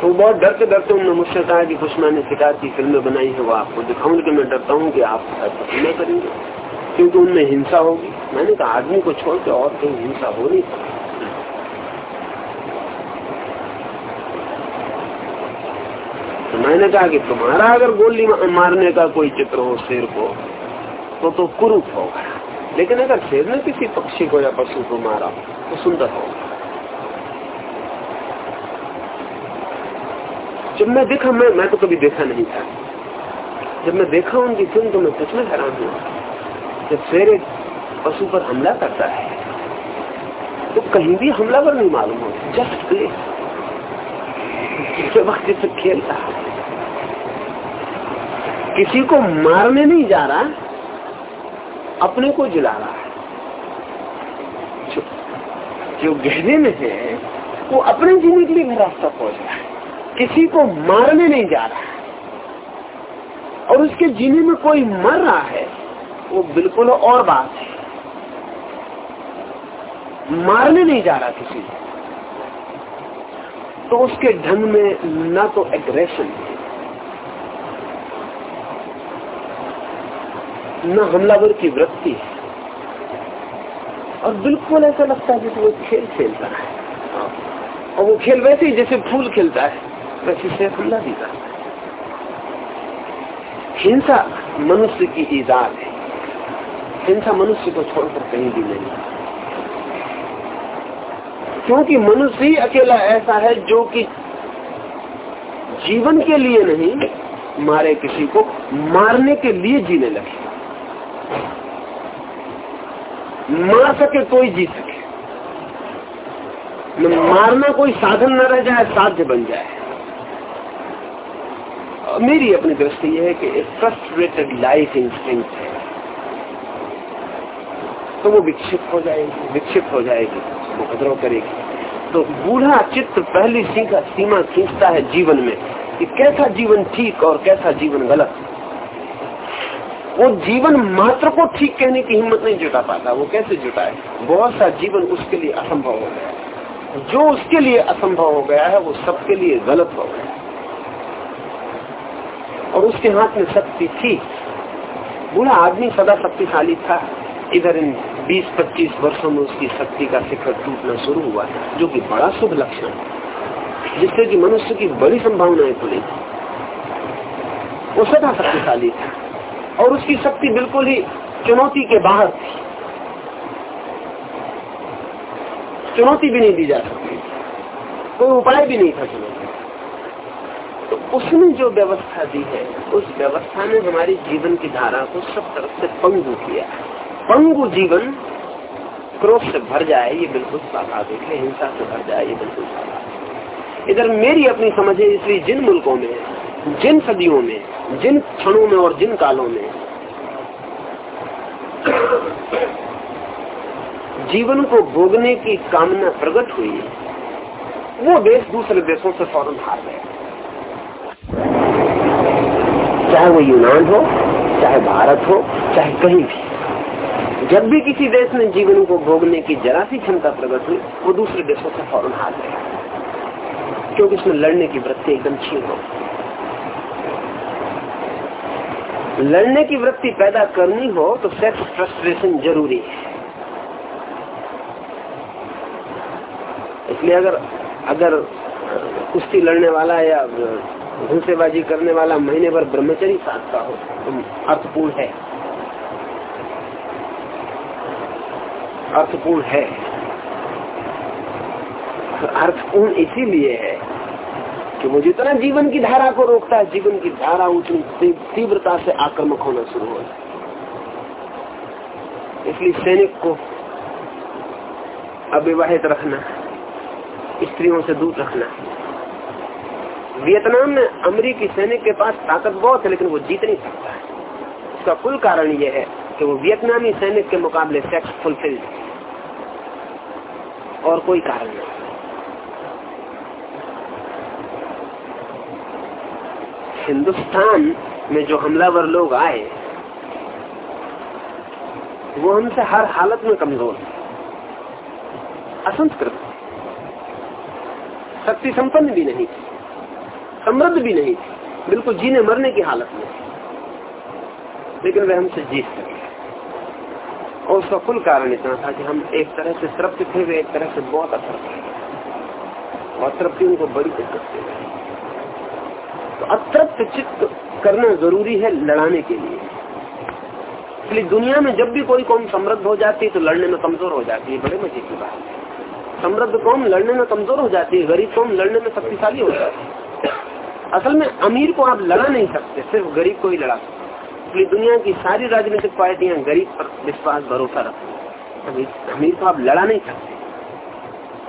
तो बहुत डरते डरते उन्होंने मुझसे कहा कि कुछ मैंने शिकार की फ़िल्में बनाई है, वो आपको दिखाऊँगी मैं डरता हूँ कि आप पसंद करेंगे? क्योंकि उनमें हिंसा होगी। मैंने कहा, आदमी को छोड़ के और कहीं हिंसा हो नहीं तो मैंने कहा कि तुम्हारा अगर गोली मारने का कोई चित्र हो, शेर को तो तो कुरूप होगा लेकिन अगर शेर ने किसी पक्षी को या पशु को मारा तो सुंदर होगा जब मैं देखा, मैं मैं तो कभी देखा नहीं था। जब मैं देखा उनकी फ़िल्म तो मैं सच में हैरान हुआ। जब शेर एक पशु पर हमला करता है तो कहीं भी हमला हमलावर नहीं मालूम हो जस्ट प्ले वक्त से खेलता। है किसी को मारने नहीं जा रहा अपने को जिला रहा है। जो, जो गहरे में है वो अपने जीने के लिए भी रास्ता पहुँच रहा है। किसी को मारने नहीं जा रहा है। और उसके जीने में कोई मर रहा है वो बिल्कुल और बात है। मारने नहीं जा रहा किसी को। तो उसके ढंग में न तो एग्रेशन न हमलावर की वृत्ति है। और बिल्कुल ऐसा लगता है जैसे वो खेल खेलता है। और वो खेल वैसे ही जैसे फूल खेलता है, वैसे से हमला भी करता है। हिंसा मनुष्य की ईजाद है। हिंसा मनुष्य को छोड़कर कहीं भी नहीं। क्योंकि मनुष्य ही अकेला ऐसा है जो कि जीवन के लिए नहीं, मारे किसी को मारने के लिए जीने लगे। मार सके ही जी सके। मारना कोई साधन न रह जाए, साध्य बन जाए। मेरी अपनी दृष्टि यह है कि एक फ्रस्ट्रेटेड लाइफ इंस्टिंक्ट है। तो वो विक्षिप्त हो जाएगी, विक्षिप्त हो जाएगी वो उपद्रव करेगी। तो बूढ़ा चित्र पहली सीखा, सीमा खींचता है जीवन में कि कैसा जीवन ठीक और कैसा जीवन गलत। वो जीवन मात्र को ठीक कहने की हिम्मत नहीं जुटा पाता। वो कैसे जुटाए? बहुत सा जीवन उसके लिए असंभव हो गया। जो उसके लिए असंभव हो गया है, वो सबके लिए गलत हो गया। और उसके हाथ में शक्ति थी। बुरा आदमी सदा शक्तिशाली था। इधर इन 20-25 वर्षों में उसकी शक्ति का शिखर टूटना शुरू हुआ, जो कि बड़ा शुभ लक्षण जिससे कि मनुष्य की बड़ी संभावनाएँ खुली। वो सदा शक्तिशाली था। और उसकी शक्ति बिल्कुल ही चुनौती के बाहर थी। चुनौती भी नहीं दी जा सकती। कोई उपाय भी नहीं था चुनौती। तो उसने जो व्यवस्था दी है, उस व्यवस्था ने हमारी जीवन की धारा को सब तरफ़ से पंगु किया। पंगु जीवन क्रोध से भर जाए, ये बिल्कुल स्वाभाविक है। हिंसा से भर जाए, ये बिल्कुल स्वाभाविक इधर मेरी अपनी समझ है, इसलिए जिन मुल्कों में जिन सदियों में, जिन क्षणों में और जिन कालों में, जीवन को भोगने की कामना प्रकट हुई, वो देश दूसरे देशों से फ़ौरन हार गए। चाहे वो यूनान हो, चाहे भारत हो, चाहे कहीं भी। जब भी किसी देश में जीवन को भोगने की जरा सी क्षमता प्रकट हुई, वो दूसरे देशों से फ़ौरन हार गए। क्योंकि उसमें लड़ने की वृत्ति एकदम छीन हो लड़ने की वृत्ति पैदा करनी हो तो सेक्स फ्रस्ट्रेशन ज़रूरी है। इसलिए अगर अगर कुश्ती लड़ने वाला या घुसेबाजी करने वाला महीने भर ब्रह्मचरी साधता हो तो अर्थपूर्ण है। अर्थपूर्ण है। अर्थपूर्ण इसीलिए है कि वो जितना जीवन की धारा को रोकता है, जीवन की धारा उतनी तीव्रता से आक्रमक होना शुरू हो इसलिए सैनिक को अविवाहित रखना, स्त्रियों से दूर रखना। वियतनाम में अमरीकी सैनिक के पास ताकत बहुत है, लेकिन वो जीत नहीं सकता है। इसका कुल कारण ये है कि वो वियतनामी सैनिक के मुकाबले सेक्स फुलफिल्ड और कोई कारण नहीं। हिंदुस्तान में जो हमलावर लोग आए, वो हमसे हर हालत में कमज़ोर असंस्कृत शक्ति संपन्न भी नहीं थी, समृद्ध भी नहीं थी, बिल्कुल जीने मरने की हालत में। लेकिन वे हमसे जीत सके। और उसका कुल कारण इतना था कि हम एक तरह से तृप्त थे, वे एक तरह से बहुत असर थे और तृप्ति उनको बड़ी दिक्कत गई तो अतृप्त चित्त करना ज़रूरी है लड़ाने के लिए। इसलिए दुनिया में जब भी कोई कौम समृद्ध हो जाती है तो लड़ने में कमज़ोर हो जाती है, बड़े मज़े की बात है। समृद्ध कौम लड़ने में कमज़ोर हो जाती है, गरीब कौम लड़ने में शक्तिशाली हो जाती है। असल में अमीर को आप लड़ा नहीं सकते, सिर्फ़ गरीब को ही लड़ा सकते इसलिए दुनिया की सारी राजनीतिक पार्टियाँ गरीब पर विश्वास, भरोसा रखती अमीर को आप लड़ा नहीं सकते।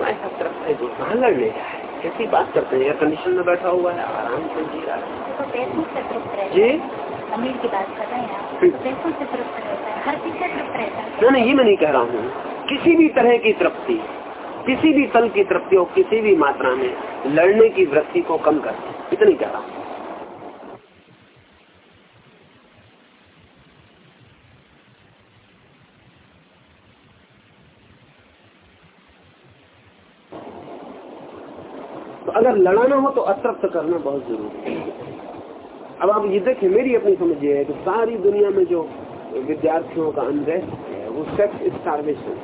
ऐसा तरफ़ है कहाँ लड़ने जाए। कैसी बात करते हैं? एयर कंडीशन में बैठा हुआ है आराम से जी रहा है। जी? अमीर की बात कर रहे हैं बिल्कुल से तृप्त रहता है। हर चीज़ से तृप्त रहता है। नहीं नहीं ये मैं नहीं कह रहा हूँ। किसी भी तरह की तृप्ति किसी भी तल की तृप्ति और किसी भी मात्रा में लड़ने की वृत्ति को कम कर इतनी कह रहा हूँ तो अगर लड़ाना हो तो अतृप्त करना बहुत ज़रूरी है। अब आप ये देखें मेरी अपनी समझ ये है कि सारी दुनिया में जो विद्यार्थियों का अनरेस्ट है, वो सेक्स स्टार्वेशन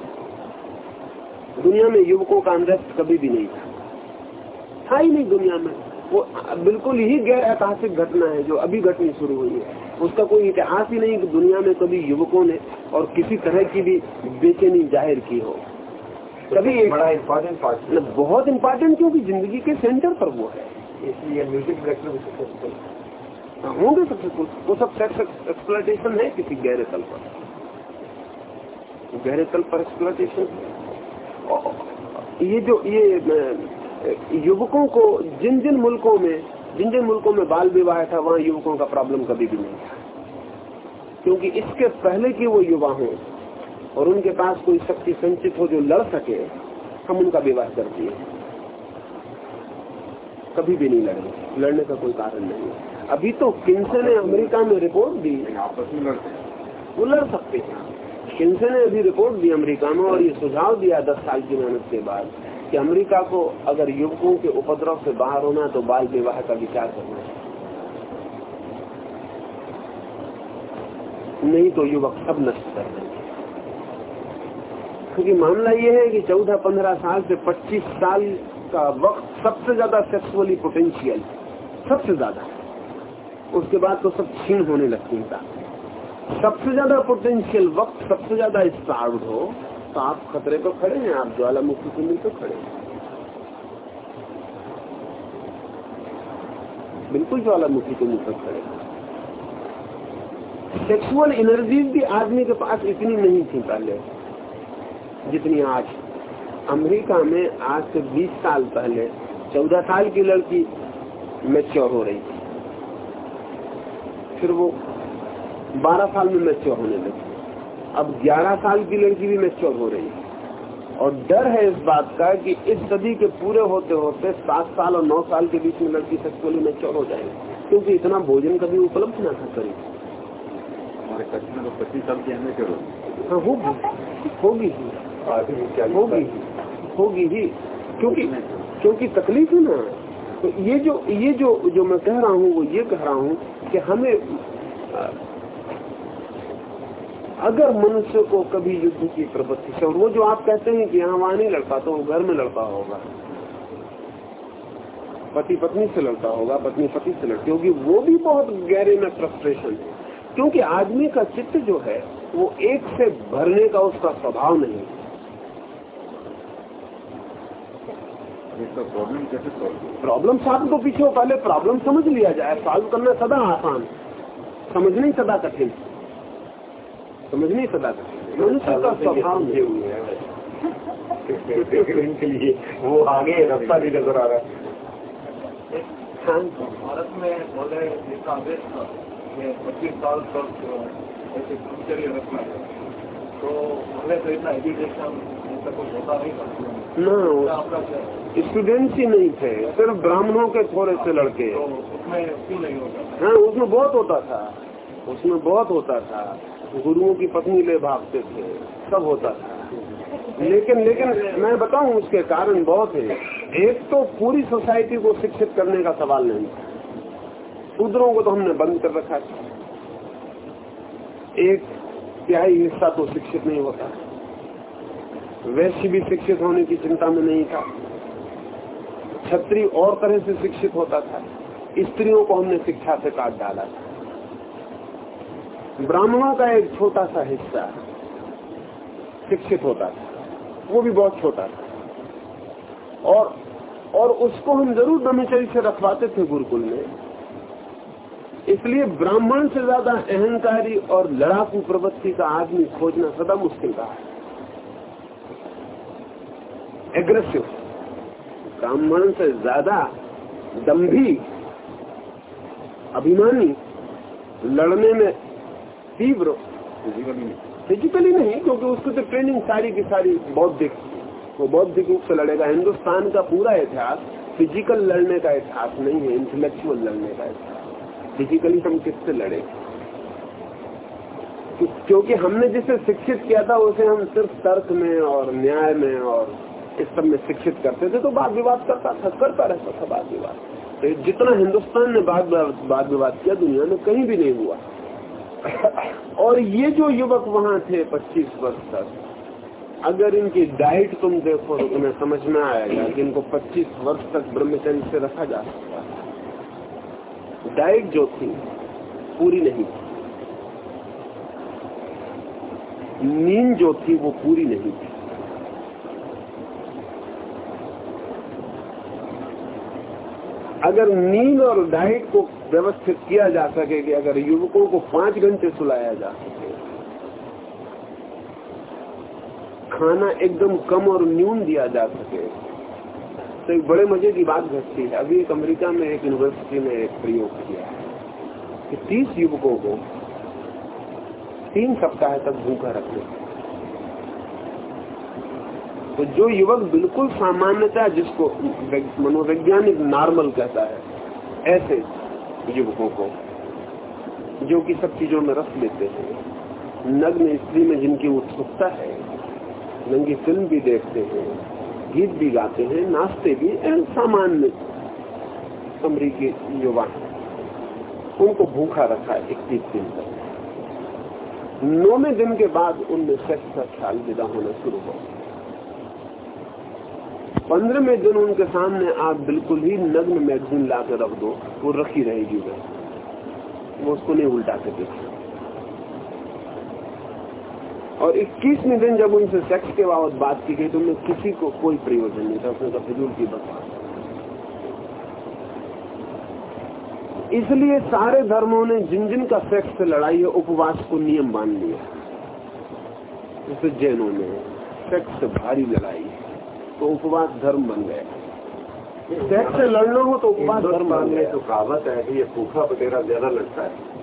दुनिया में युवकों का अनरेस्ट कभी भी नहीं था। था ही नहीं दुनिया में। वो बिल्कुल ही गैर ऐतिहासिक घटना है जो अभी घटनी शुरू हुई है। उसका कोई इतिहास ही नहीं दुनिया में कभी युवकों ने और किसी तरह की भी बेचैनी ज़ाहिर की हो। कभी एक बड़ा इम्पोर्टेंट पार्ट बहुत इम्पोर्टेंट क्योंकि ज़िंदगी के सेंटर पर वो है। इसलिए म्यूज़िक डायरेक्टर भी सक्सेसफुल होंगे सक्सेसफुल वो सब सेक्स एक्सप्लोटेशन है किसी गहरे तल पर। गहरे तल पर एक्सप्लोटेशन ये जो ये युवकों को जिन जिन मुल्कों में जिन जिन मुल्कों में बाल विवाह था वहाँ युवकों का प्रॉब्लम कभी भी नहीं था। क्योंकि इसके पहले कि वो युवा हों और उनके पास कोई शक्ति संचित हो जो लड़ सके हम उनका विवाह कर दिए कभी भी नहीं लड़े लड़ने का कोई कारण नहीं है। अभी तो किन्से ने अमेरिका में रिपोर्ट दी। आपस में लड़ते वो लड़ सकते हैं। किन्से ने अभी रिपोर्ट दी अमेरिका में और ये सुझाव दिया दस साल की मेहनत के बाद कि अमेरिका को अगर युवकों के उपद्रव से बाहर होना तो बाल विवाह का विचार करना नहीं तो युवक सब नष्ट कर देंगे। क्योंकि मामला ये है कि 14-15 साल से 25 साल का वक्त सबसे ज़्यादा सेक्सुअली पोटेंशियल सबसे ज़्यादा। उसके बाद तो सब छीन होने लगती है। सबसे ज़्यादा पोटेंशियल वक्त, सबसे ज़्यादा स्टार्व हो तो आप खतरे पर खड़े हैं, आप ज्वालामुखी के मिल पर खड़े हैं। बिल्कुल ज्वालामुखी के मुँह पर खड़े सेक्सुअल एनर्जीज भी आदमी के पास इतनी नहीं थी पहले। जितनी आज। अमेरिका में आज से 20 साल पहले 14 साल की लड़की मेच्योर हो रही थी। फिर वो 12 साल में मैच्योर होने लगी। अब 11 साल की लड़की भी मेच्योर हो रही है। और डर है इस बात का कि इस सदी के पूरे होते होते सात साल और नौ साल के बीच में लड़की सेक्सुअली मेच्योर हो जाएगी। क्योंकि इतना भोजन कभी उपलब्ध ना था करीब। हमारे कच्छ में तो पच्चीस साल की हाँ होगी। होगी होगी। होगी ही। क्योंकि क्योंकि तकलीफ़ है ना। तो ये जो ये जो जो मैं कह रहा हूँ वो ये कह रहा हूँ कि हमें अगर मनुष्य को कभी युद्ध की प्रवृत्ति से और वो जो आप कहते हैं कि यहाँ वहाँ नहीं लड़ता तो वो घर में लड़ता होगा। पति पत्नी से लड़ता होगा पत्नी पति से लड़ती होगी वो भी बहुत गहरे में फ्रस्ट्रेशन है। क्योंकि आदमी का चित्त जो है वो एक से भरने का उसका स्वभाव नहीं है। इसका प्रॉब्लम कैसे सॉल्व प्रॉब्लम सॉल्व तो पीछे हो पहले प्रॉब्लम समझ लिया जाए। सॉल्व करना सदा आसान। समझना ही सदा कठिन। समझना ही सदा कठिन। मनुष्य का स्वभाव नहीं हुए हैं के लिए। वो आगे रास्ता भी नज़र आ रहा। है भारत में बोले पच्चीस साल तक ऐसे ब्रह्मचर्य रखना है। तो पहले तो इतना एजुकेशन ऐसा कुछ होता नहीं था। आपका क्या स्टूडेंट्स ही नहीं थे, सिर्फ़ ब्राह्मणों के थोड़े से लड़के। होता हाँ उसमें बहुत होता था। उसमें बहुत होता था। गुरुओं की पत्नी ले भागते थे, सब होता था। लेकिन लेकिन मैं बताऊँ उसके कारण बहुत है। एक तो पूरी सोसाइटी को शिक्षित करने का सवाल नहीं था। शूद्रों को तो हमने बंद कर रखा था। एक तिहाई हिस्सा तो शिक्षित नहीं होता। वैश्य भी शिक्षित होने की चिंता में नहीं था। छत्री और तरह से शिक्षित होता था। स्त्रियों को हमने शिक्षा से काट डाला था। ब्राह्मणों का एक छोटा सा हिस्सा शिक्षित होता था। वो भी बहुत छोटा था। और और उसको हम ज़रूर ब्रह्मचर्य से रखवाते थे गुरुकुल में। इसलिए ब्राह्मण से ज़्यादा अहंकारी और लड़ाकू प्रवृत्ति का आदमी खोजना सदा मुश्किल रहा। है एग्रेसिव ब्राह्मण से ज़्यादा दम्भी अभिमानी लड़ने में तीव्र फिजिकली फिजिकली नहीं क्योंकि उसकी तो ट्रेनिंग सारी की सारी बौद्धिक वो बौद्धिक रूप से लड़ेगा। हिंदुस्तान का पूरा इतिहास फ़िज़िकल लड़ने का इतिहास नहीं है इंटेलेक्चुअल लड़ने का इतिहास। फिजिकली हम किससे लड़े? क्यों- क्योंकि हमने जिसे शिक्षित किया था उसे हम सिर्फ़ तर्क में और न्याय में और इस सब में शिक्षित करते थे तो वाद विवाद करता था, करता रहता था वाद विवाद। तो जितना हिंदुस्तान ने वाद वाद विवाद किया, दुनिया में कहीं भी नहीं हुआ। और ये जो युवक वहाँ थे 25 वर्ष तक, अगर इनकी डाइट तुम देखो तो तुम्हें समझ में आएगा कि इनको 25 वर्ष तक ब्रह्मचर्य से रखा जा सकता है डाइट जो थी, पूरी नहीं थी। नींद जो थी, वो पूरी नहीं थी। अगर नींद और डाइट को व्यवस्थित किया जा सके कि अगर युवकों को पाँच घंटे सुलाया जा सके। खाना एकदम कम और न्यून दिया जा सके। तो एक बड़े मज़े की बात घटती है। अभी एक अमेरिका में एक यूनिवर्सिटी ने एक प्रयोग किया है कि तीस युवकों को तीन सप्ताह तक भूखा रखने। तो जो युवक बिल्कुल सामान्यता जिसको मनोवैज्ञानिक नॉर्मल कहता है, ऐसे युवकों को, जो कि सब चीज़ों में रस लेते हैं, नग्न स्त्री में जिनकी उत्सुकता है, नंगी फ़िल्म भी देखते हैं, गीत भी गाते हैं, नाचते भी सामान्य अमरीकी युवा उनको भूखा रखा इकतीस दिन तक। नौवे दिन के बाद उनमें सेक्स का ख्याल विदा होना शुरू हो पंद्रहवें दिन उनके सामने आप बिल्कुल ही नग्न मैगजीन ला के रख दो, वो रखी रहेगी वह वो उसको नहीं उल्टा के देख और इक्कीसवें दिन जब उनसे सेक्स के बाबत बात की गई तो उनमें किसी को कोई प्रयोजन नहीं था, उसने कहा फिजूल की बकवास इसलिए सारे धर्मों ने जिन जिन का सेक्स से लड़ाई है उपवास को नियम मान लिया, जैसे जैनों ने सेक्स से भारी लड़ाई है तो उपवास धर्म बन गए सेक्स से लड़ना हो तो उपवास धर्म बन गए तो कहावत है कि ये भूखा बटेरा ज़्यादा लड़ता है।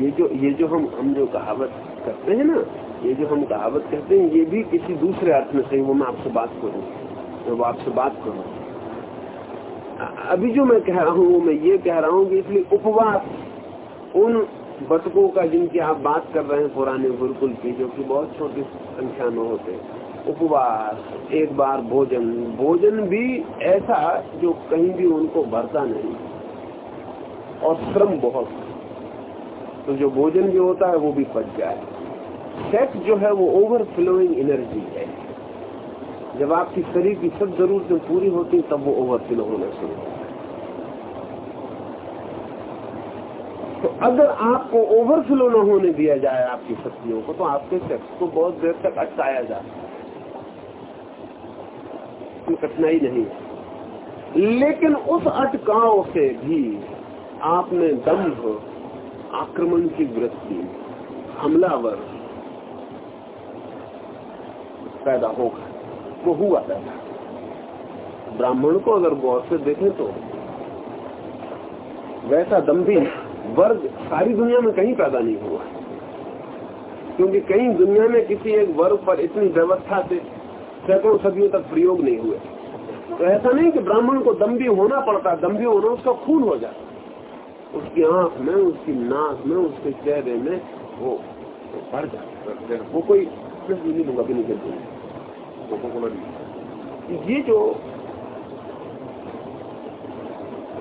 ये जो ये जो हम हम जो कहावत करते हैं ना ये जो हम कहावत कहते हैं ये भी किसी दूसरे अर्थ में सही वो मैं आपसे बात करूँ। मैं वो आपसे बात करूँ। अभी जो मैं कह रहा हूँ वो मैं ये कह रहा हूँ कि इसलिए उपवास उन बतकों का जिनकी आप बात कर रहे हैं पुराने गुरुकुल की जो कि बहुत छोटी संख्या में होते हैं। उपवास, एक बार भोजन। भोजन भी ऐसा जो कहीं भी उनको भरता नहीं। और श्रम बहुत। तो जो भोजन भी होता है, वो भी पच जाए। सेक्स जो है, वो ओवरफ्लोइंग एनर्जी है। जब आपकी शरीर की सब जरूरतें पूरी होती तब वो ओवरफ्लो होना शुरू होता है। तो अगर आपको ओवरफ्लो न होने दिया जाए आपकी शक्तियों को तो आपके सेक्स को बहुत देर तक अटकाया जाता है। कोई कठिनाई नहीं। लेकिन उस अटकाव से भी आपने दम्भ आक्रमण की वृत्ति, हमलावर पैदा होगा वो हुआ पैदा। ब्राह्मण को अगर गौर से देखें तो वैसा दम्भी वर्ग सारी दुनिया में कहीं पैदा नहीं हुआ। क्योंकि कहीं दुनिया में किसी एक वर्ग पर इतनी व्यवस्था से सैकड़ों सदियों तक प्रयोग नहीं हुए। तो ऐसा नहीं कि ब्राह्मण को दम्भी होना पड़ता दम्भी होना उसका खून हो जाता। उसकी आँख में, उसकी नाक में, उसके चेहरे में वो बढ़ जाता। वो कोई नहीं दूँगा भी नहीं दूँगा। ये जो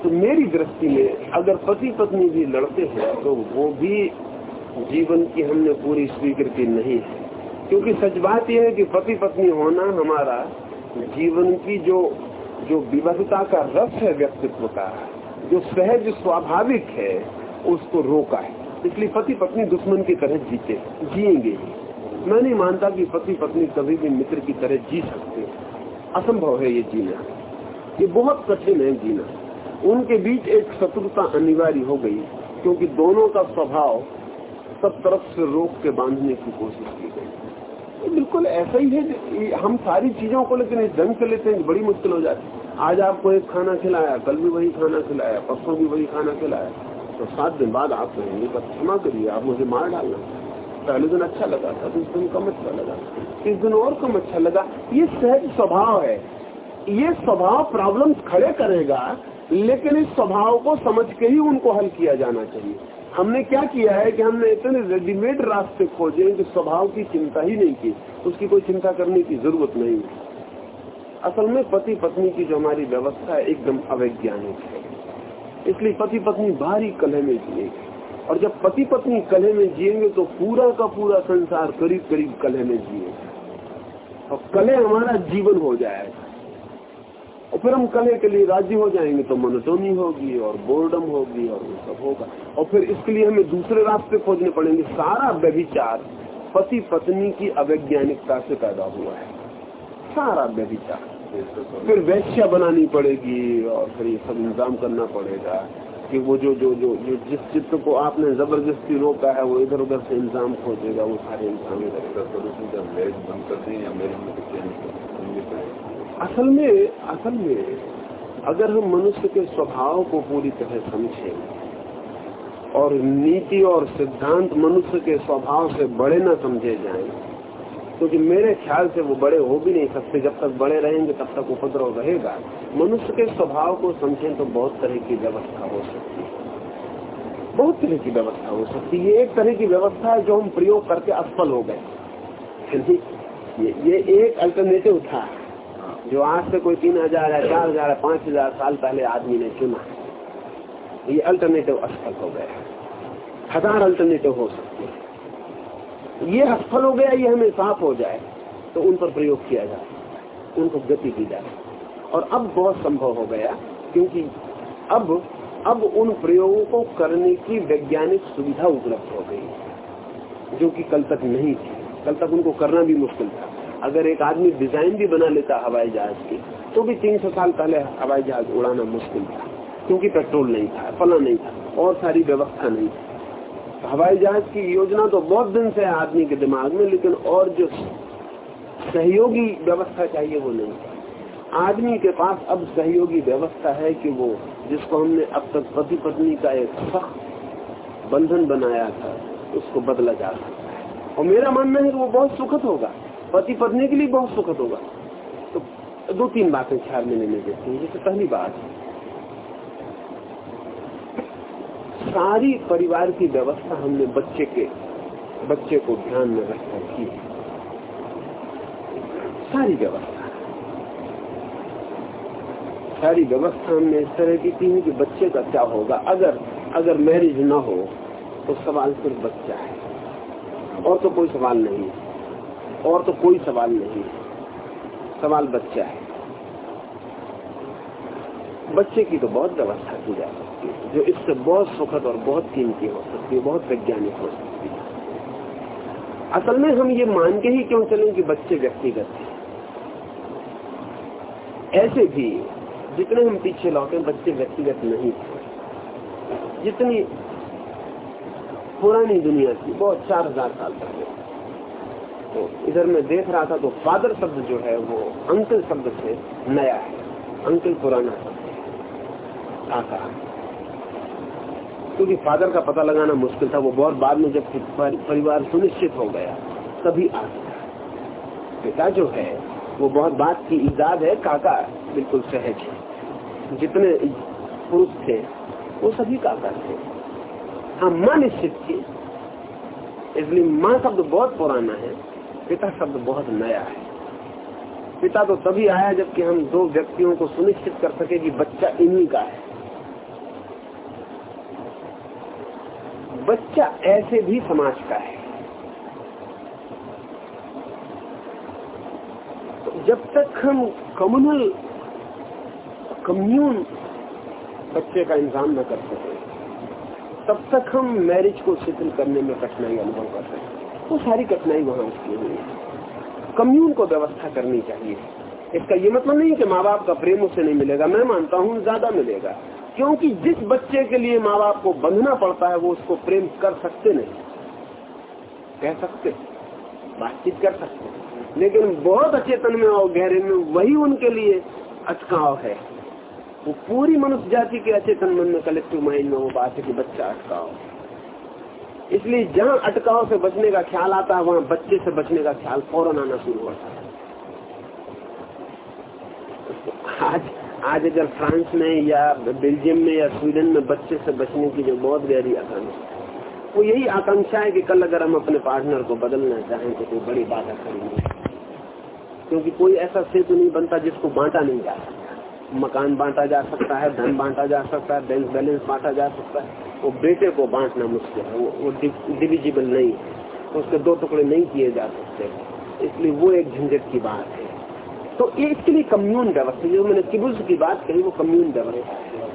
तो मेरी दृष्टि में अगर पति पत्नी भी लड़ते हैं तो वो भी जीवन की हमने पूरी स्वीकृति नहीं है। क्योंकि सच बात यह है कि पति पत्नी होना हमारा जीवन की जो जो विविधता का रस है व्यक्तित्व का, जो सहज, स्वाभाविक है, उसको रोका है। इसलिए पति पत्नी दुश्मन की तरह जीते, जिएँगे मैं नहीं मानता कि पति पत्नी कभी भी मित्र की तरह जी सकते असंभव है ये जीना। ये बहुत कठिन है जीना। उनके बीच एक शत्रुता अनिवार्य हो गई, क्योंकि दोनों का स्वभाव सब तरफ़ से रोक के बांधने की कोशिश की गई। बिल्कुल ऐसा ही है हम सारी चीज़ों को लेकिन इस ढंग से लेते हैं, बड़ी मुश्किल हो जाती आज आपको एक खाना खिलाया, कल भी वही खाना खिलाया, परसों भी वही खाना खिलाया तो सात दिन बाद आप कहेंगे, बस क्षमा करिए, आप मुझे मार डालना। पहले दिन अच्छा लगा था तो इस दिन कम अच्छा लगा। इस दिन और कम अच्छा लगा। ये सहज स्वभाव है। ये स्वभाव प्रॉब्लम खड़े करेगा, लेकिन इस स्वभाव को समझ के ही उनको हल किया जाना चाहिए। हमने क्या किया है कि हमने इतने रेडीमेड रास्ते खोजे कि स्वभाव की चिंता ही नहीं की। उसकी कोई चिंता करने की ज़रूरत नहीं। असल में पति पत्नी की जो हमारी व्यवस्था है, एकदम अवैज्ञानिक है। इसलिए पति पत्नी भारी कलह में जिएँगे। और जब पति पत्नी कलह में जिएँगे तो पूरा का पूरा संसार करीब करीब कलह में जिएगा। और कलह हमारा जीवन हो जाएगा। और फिर हम कले के लिए राज़ी हो जाएँगे तो मोनोटोनी होगी और बोर्डम होगी और वो सब होगा। और फिर इसके लिए हमें दूसरे रास्ते खोजने पड़ेंगे। सारा व्यभिचार पति पत्नी की अवैज्ञानिकता से पैदा हुआ है। सारा व्यभिचार। फिर वैश्या बनानी पड़ेगी और फिर ये सब इंतज़ाम करना पड़ेगा कि वो जो जो जो जो जिस चित्र को आपने ज़बरदस्ती रोका है, वो इधर उधर से इंतज़ाम खोजेगा, वो सारे इंतज़ाम असल में असल में अगर हम मनुष्य के स्वभाव को पूरी तरह समझें और नीति और सिद्धांत मनुष्य के स्वभाव से बड़े न समझे जाएँ क्योंकि तो मेरे ख्याल से वो बड़े हो भी नहीं सकते। जब तक बड़े रहेंगे तब तक उपद्रव रहेगा। मनुष्य के स्वभाव को समझें तो बहुत तरह की व्यवस्था हो सकती है। बहुत तरह की व्यवस्था हो सकती है। एक तरह की व्यवस्था है जो हम प्रयोग करके असफल हो गए। ये, ये एक अल्टरनेटिव था। जो आज से कोई तीन हज़ार या चार हज़ार पाँच हज़ार साल पहले आदमी ने चुना। ये अल्टरनेटिव असफल हो गया। हज़ार अल्टरनेटिव हो सकते हैं। ये असफल हो गया, ये हमें साफ़ हो जाए तो उन पर प्रयोग किया जाए उनको गति दी जाए। और अब बहुत संभव हो गया, क्योंकि अब अब उन प्रयोगों को करने की वैज्ञानिक सुविधा उपलब्ध हो गई, जो कि कल तक नहीं थी। कल तक उनको करना भी मुश्किल था। अगर एक आदमी डिज़ाइन भी बना लेता हवाई जहाज़ की तो भी तीन सौ साल पहले हवाई जहाज़ उड़ाना मुश्किल था, क्योंकि पेट्रोल नहीं था, फला नहीं था, और सारी व्यवस्था नहीं थी। हवाई जहाज़ की योजना तो बहुत दिन से है आदमी के दिमाग में, लेकिन और जो सहयोगी व्यवस्था चाहिए वो नहीं। आदमी के पास अब सहयोगी व्यवस्था है कि वो, जिसको हमने अब तक पति पत्नी का एक सख्त बंधन बनाया था, उसको बदला जा सकता है। और मेरा मानना है कि वो बहुत सुखद होगा। पति पत्नी के लिए बहुत सुखद होगा। तो दो तीन बातें ख्याल में लेने देती हैं। जैसे पहली बात, सारी परिवार की व्यवस्था हमने बच्चे के, बच्चे को ध्यान में रखकर की सारी व्यवस्था। सारी व्यवस्था हमने इस तरह की की है कि बच्चे का क्या होगा? अगर अगर मैरिज न हो तो सवाल सिर्फ़ बच्चा है। और तो कोई सवाल नहीं है। और तो कोई सवाल नहीं है। सवाल बच्चा है। बच्चे की तो बहुत व्यवस्था की जा सकती है, जो इससे बहुत सुखद और बहुत कीमती हो सकती है, बहुत वैज्ञानिक हो सकती है। असल में हम ये मान के ही क्यों चलें कि बच्चे व्यक्तिगत हैं? ऐसे भी जितने हम पीछे लौटे बच्चे व्यक्तिगत नहीं थे। जितनी पुरानी दुनिया थी, बहुत चार हज़ार साल पहले। तो इधर मैं देख रहा था तो फादर शब्द जो है वो अंकल शब्द से नया है। अंकल पुराना शब्द काका क्योंकि फादर का पता लगाना मुश्किल था, वो बहुत बाद में जब परिवार सुनिश्चित हो गया, तभी आ गया। पिता जो है, वो बहुत बात की ईजाद है, काका बिल्कुल सहज है। जितने पुरुष थे, वो सभी काका थे। हाँ माँ निश्चित थी। इसलिए माँ शब्द बहुत पुराना है। पिता शब्द बहुत नया है। पिता तो तभी आया जबकि हम दो व्यक्तियों को सुनिश्चित कर सके कि बच्चा इन्हीं का है। बच्चा ऐसे भी समाज का है। तो जब तक हम कम्युनल कम्यून बच्चे का इंतज़ाम न कर सके, तब तक हम मैरिज को शिथिल करने में कठिनाई अनुभव कर सकते वो सारी कठिनाई वहाँ उसकी हुई। कम्यून को व्यवस्था करनी चाहिए। इसका ये मतलब नहीं कि माँ बाप का प्रेम उससे नहीं मिलेगा। मैं मानता हूँ ज़्यादा मिलेगा। क्योंकि जिस बच्चे के लिए माँ बाप को बंधना पड़ता है, वो उसको प्रेम कर सकते नहीं। कह सकते, बातचीत कर सकते। लेकिन बहुत अचेतन में और गहरे में वही उनके लिए अटकाव है। वो पूरी मनुष्य जाति के अचेतन मन में कलेक्टिव माइंड में वो बात है कि बच्चा अटकाव है। इसलिए जहाँ अटकाव से बचने का ख्याल आता है, वहाँ बच्चे से बचने का ख्याल फ़ौरन आना शुरू होता है। आज आज अगर फ्रांस में या बेल्जियम में या स्वीडन में बच्चे से बचने की जो बहुत गहरी आकांक्षा वो यही आकांक्षा है कि कल अगर हम अपने पार्टनर को बदलना चाहें तो कोई बड़ी बात करेंगे क्योंकि कोई ऐसा सेतु नहीं बनता जिसको बांटा नहीं जा सकता। मकान बांटा जा सकता है, धन बांटा जा सकता है बैंक बैलेंस बांटा जा सकता है। वो बेटे को बांटना मुश्किल है वो, डिविजिबल नहीं है। उसके दो टुकड़े नहीं किए जा सकते। इसलिए वो एक झंझट की बात है। तो इसके लिए कम्यून व्यवस्था जो मैंने किबुल्स की बात कही वो कम्यून व्यवस्था है।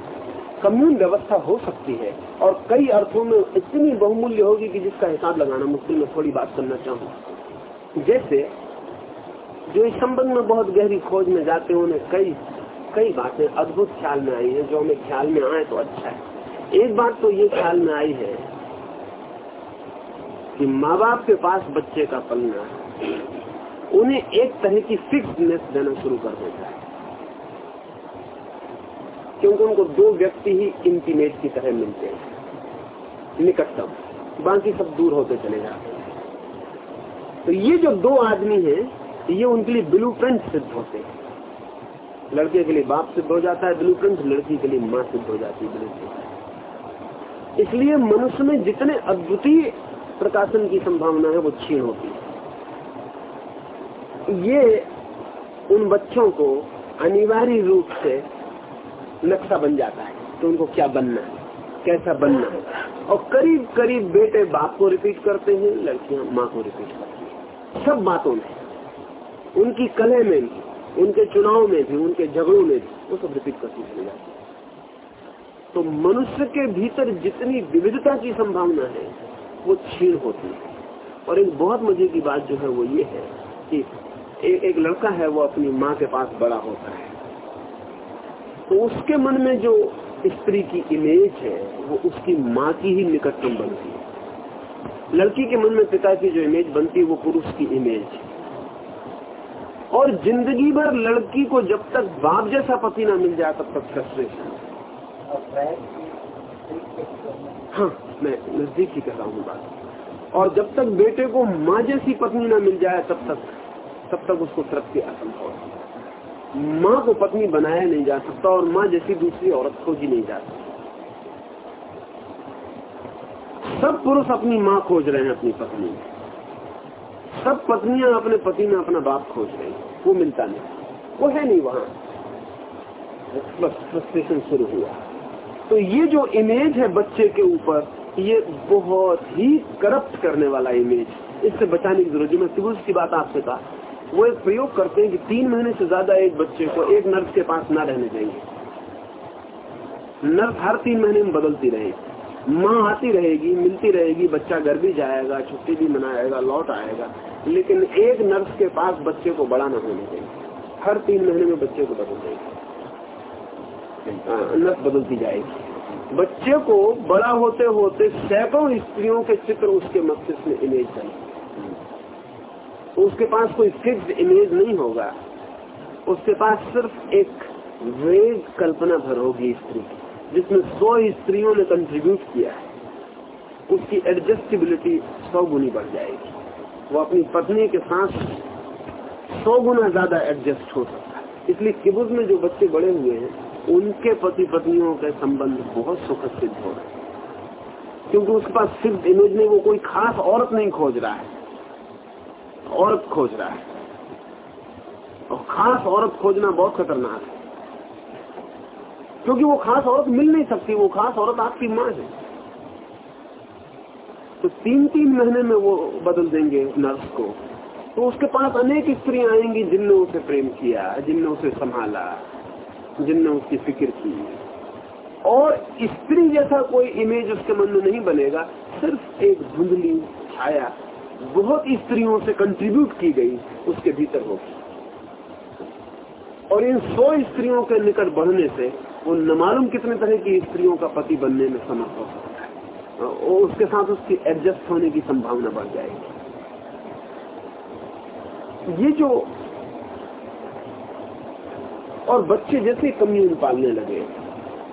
कम्यून व्यवस्था हो सकती है और कई अर्थों में इतनी बहुमूल्य होगी कि जिसका हिसाब लगाना मुश्किल में थोड़ी बात करना चाहूँ। जैसे जो इस संबंध में बहुत गहरी खोज में जाते हैं उन्हें कई कई बातें अद्भुत ख्याल में आई है जो हमें ख्याल में आए तो अच्छा है। एक बात तो ये ख्याल में आई है कि माँ बाप के पास बच्चे का पलना उन्हें एक तरह की फिक्सनेस देना शुरू कर देता है। क्योंकि उनको दो व्यक्ति ही इंटीमेट की तरह मिलते हैं। निकटतम। बाकी सब दूर होते चले जाते हैं। तो ये जो दो आदमी हैं, ये उनके लिए ब्लू प्रिंट सिद्ध होते हैं। लड़के के लिए बाप सिद्ध हो जाता है ब्लू प्रिंट लड़की के लिए माँ सिद्ध हो जाती है ब्लू प्रिंट इसलिए मनुष्य में जितने अद्वितीय प्रकाशन की संभावना है, वो छीन होती है। ये उन बच्चों को अनिवार्य रूप से नक्शा बन जाता है तो उनको क्या बनना है, कैसा बनना है। और करीब करीब बेटे बाप को रिपीट करते हैं, लड़कियाँ माँ को रिपीट करती हैं। सब बातों में, उनकी कले में भी, उनके चुनाव में भी, उनके झगड़ों में भी, वो सब रिपीट करती चली जाती तो मनुष्य के भीतर जितनी विविधता की संभावना है वो छीण होती है। और एक बहुत मज़े की बात जो है वो ये है कि एक, एक लड़का है वो अपनी माँ के पास बड़ा होता है। तो उसके मन में जो स्त्री की इमेज है वो उसकी माँ की ही निकटतम बनती है। लड़की के मन में पिता की जो इमेज बनती है वो पुरुष की इमेज है। और ज़िंदगी भर लड़की को जब तक बाप जैसा पति ना मिल जाए तब तक फ्रस्ट्रेशन हाँ मैं नज़दीक ही कर रहा हूँ बात और जब तक बेटे को माँ जैसी पत्नी ना मिल जाए तब तक तब तक उसको तृप्ति असंभव माँ को पत्नी बनाया नहीं जा सकता और माँ जैसी दूसरी औरत खोजी नहीं जा सकती सब पुरुष अपनी माँ खोज रहे हैं अपनी पत्नी सब पत्नियाँ अपने पति में अपना बाप खोज रही वो मिलता नहीं वो है नहीं वहाँ बस फ्रस्ट्रेशन शुरू हुआ तो ये जो इमेज है बच्चे के ऊपर, ये बहुत ही करप्ट करने वाला इमेज इससे बचाने की ज़रूरत मैं सिविल्स की बात आपसे कहा, वो एक प्रयोग करते हैं कि तीन महीने से ज़्यादा एक बच्चे को एक नर्स के पास ना रहने देंगे। नर्स हर तीन महीने में बदलती रहेगी। माँ आती रहेगी, मिलती रहेगी, बच्चा घर भी जाएगा, छुट्टी भी मनाएगा, लौट आएगा। लेकिन एक नर्स के पास बच्चे को बड़ा न होने देंगे। हर तीन महीने में बच्चे को बदल देंगे। नर्स बदलती जाएगी। बच्चे को बड़ा होते होते सैकड़ों स्त्रियों के चित्र उसके मस्तिष्क में इमेज बने। उसके पास कोई फिक्स इमेज नहीं होगा। उसके पास सिर्फ़ एक वेग कल्पना भर होगी स्त्री जिसमें सौ स्त्रियों ने कंट्रीब्यूट किया है। उसकी एडजस्टेबिलिटी सौ गुनी बढ़ जाएगी। वो अपनी पत्नी के साथ सौ गुना ज़्यादा एडजस्ट हो सकता है। इसलिए किबुज में जो बच्चे बड़े हुए हैं उनके पति पत्नियों के संबंध बहुत सुखद सिद्ध हो रहे क्योंकि उसके पास सिर्फ़ इमेज में वो कोई खास औरत नहीं खोज रहा है। औरत खोज रहा है। और खास औरत खोजना बहुत खतरनाक है। क्योंकि वो खास औरत मिल नहीं सकती, वो खास औरत आपकी माँ है। तो तीन तीन महीने में वो बदल देंगे नर्स को। तो उसके पास अनेक स्त्री आएँगी जिनने उसे प्रेम किया, जिनने उसे संभाला। जिनने उसकी फ़िक्र की और स्त्री जैसा कोई इमेज उसके मन में नहीं बनेगा, सिर्फ़ एक धुंधली छाया बहुत स्त्रियों से कंट्रीब्यूट की गई उसके भीतर होगी। और इन सौ स्त्रियों के निकट बढ़ने से वो न मालूम कितने तरह की स्त्रियों का पति बनने में समर्थ हो सकता है। और उसके साथ उसकी एडजस्ट होने की संभावना बढ़ जाएगी। ये जो और बच्चे जैसे कम्यून पालने लगे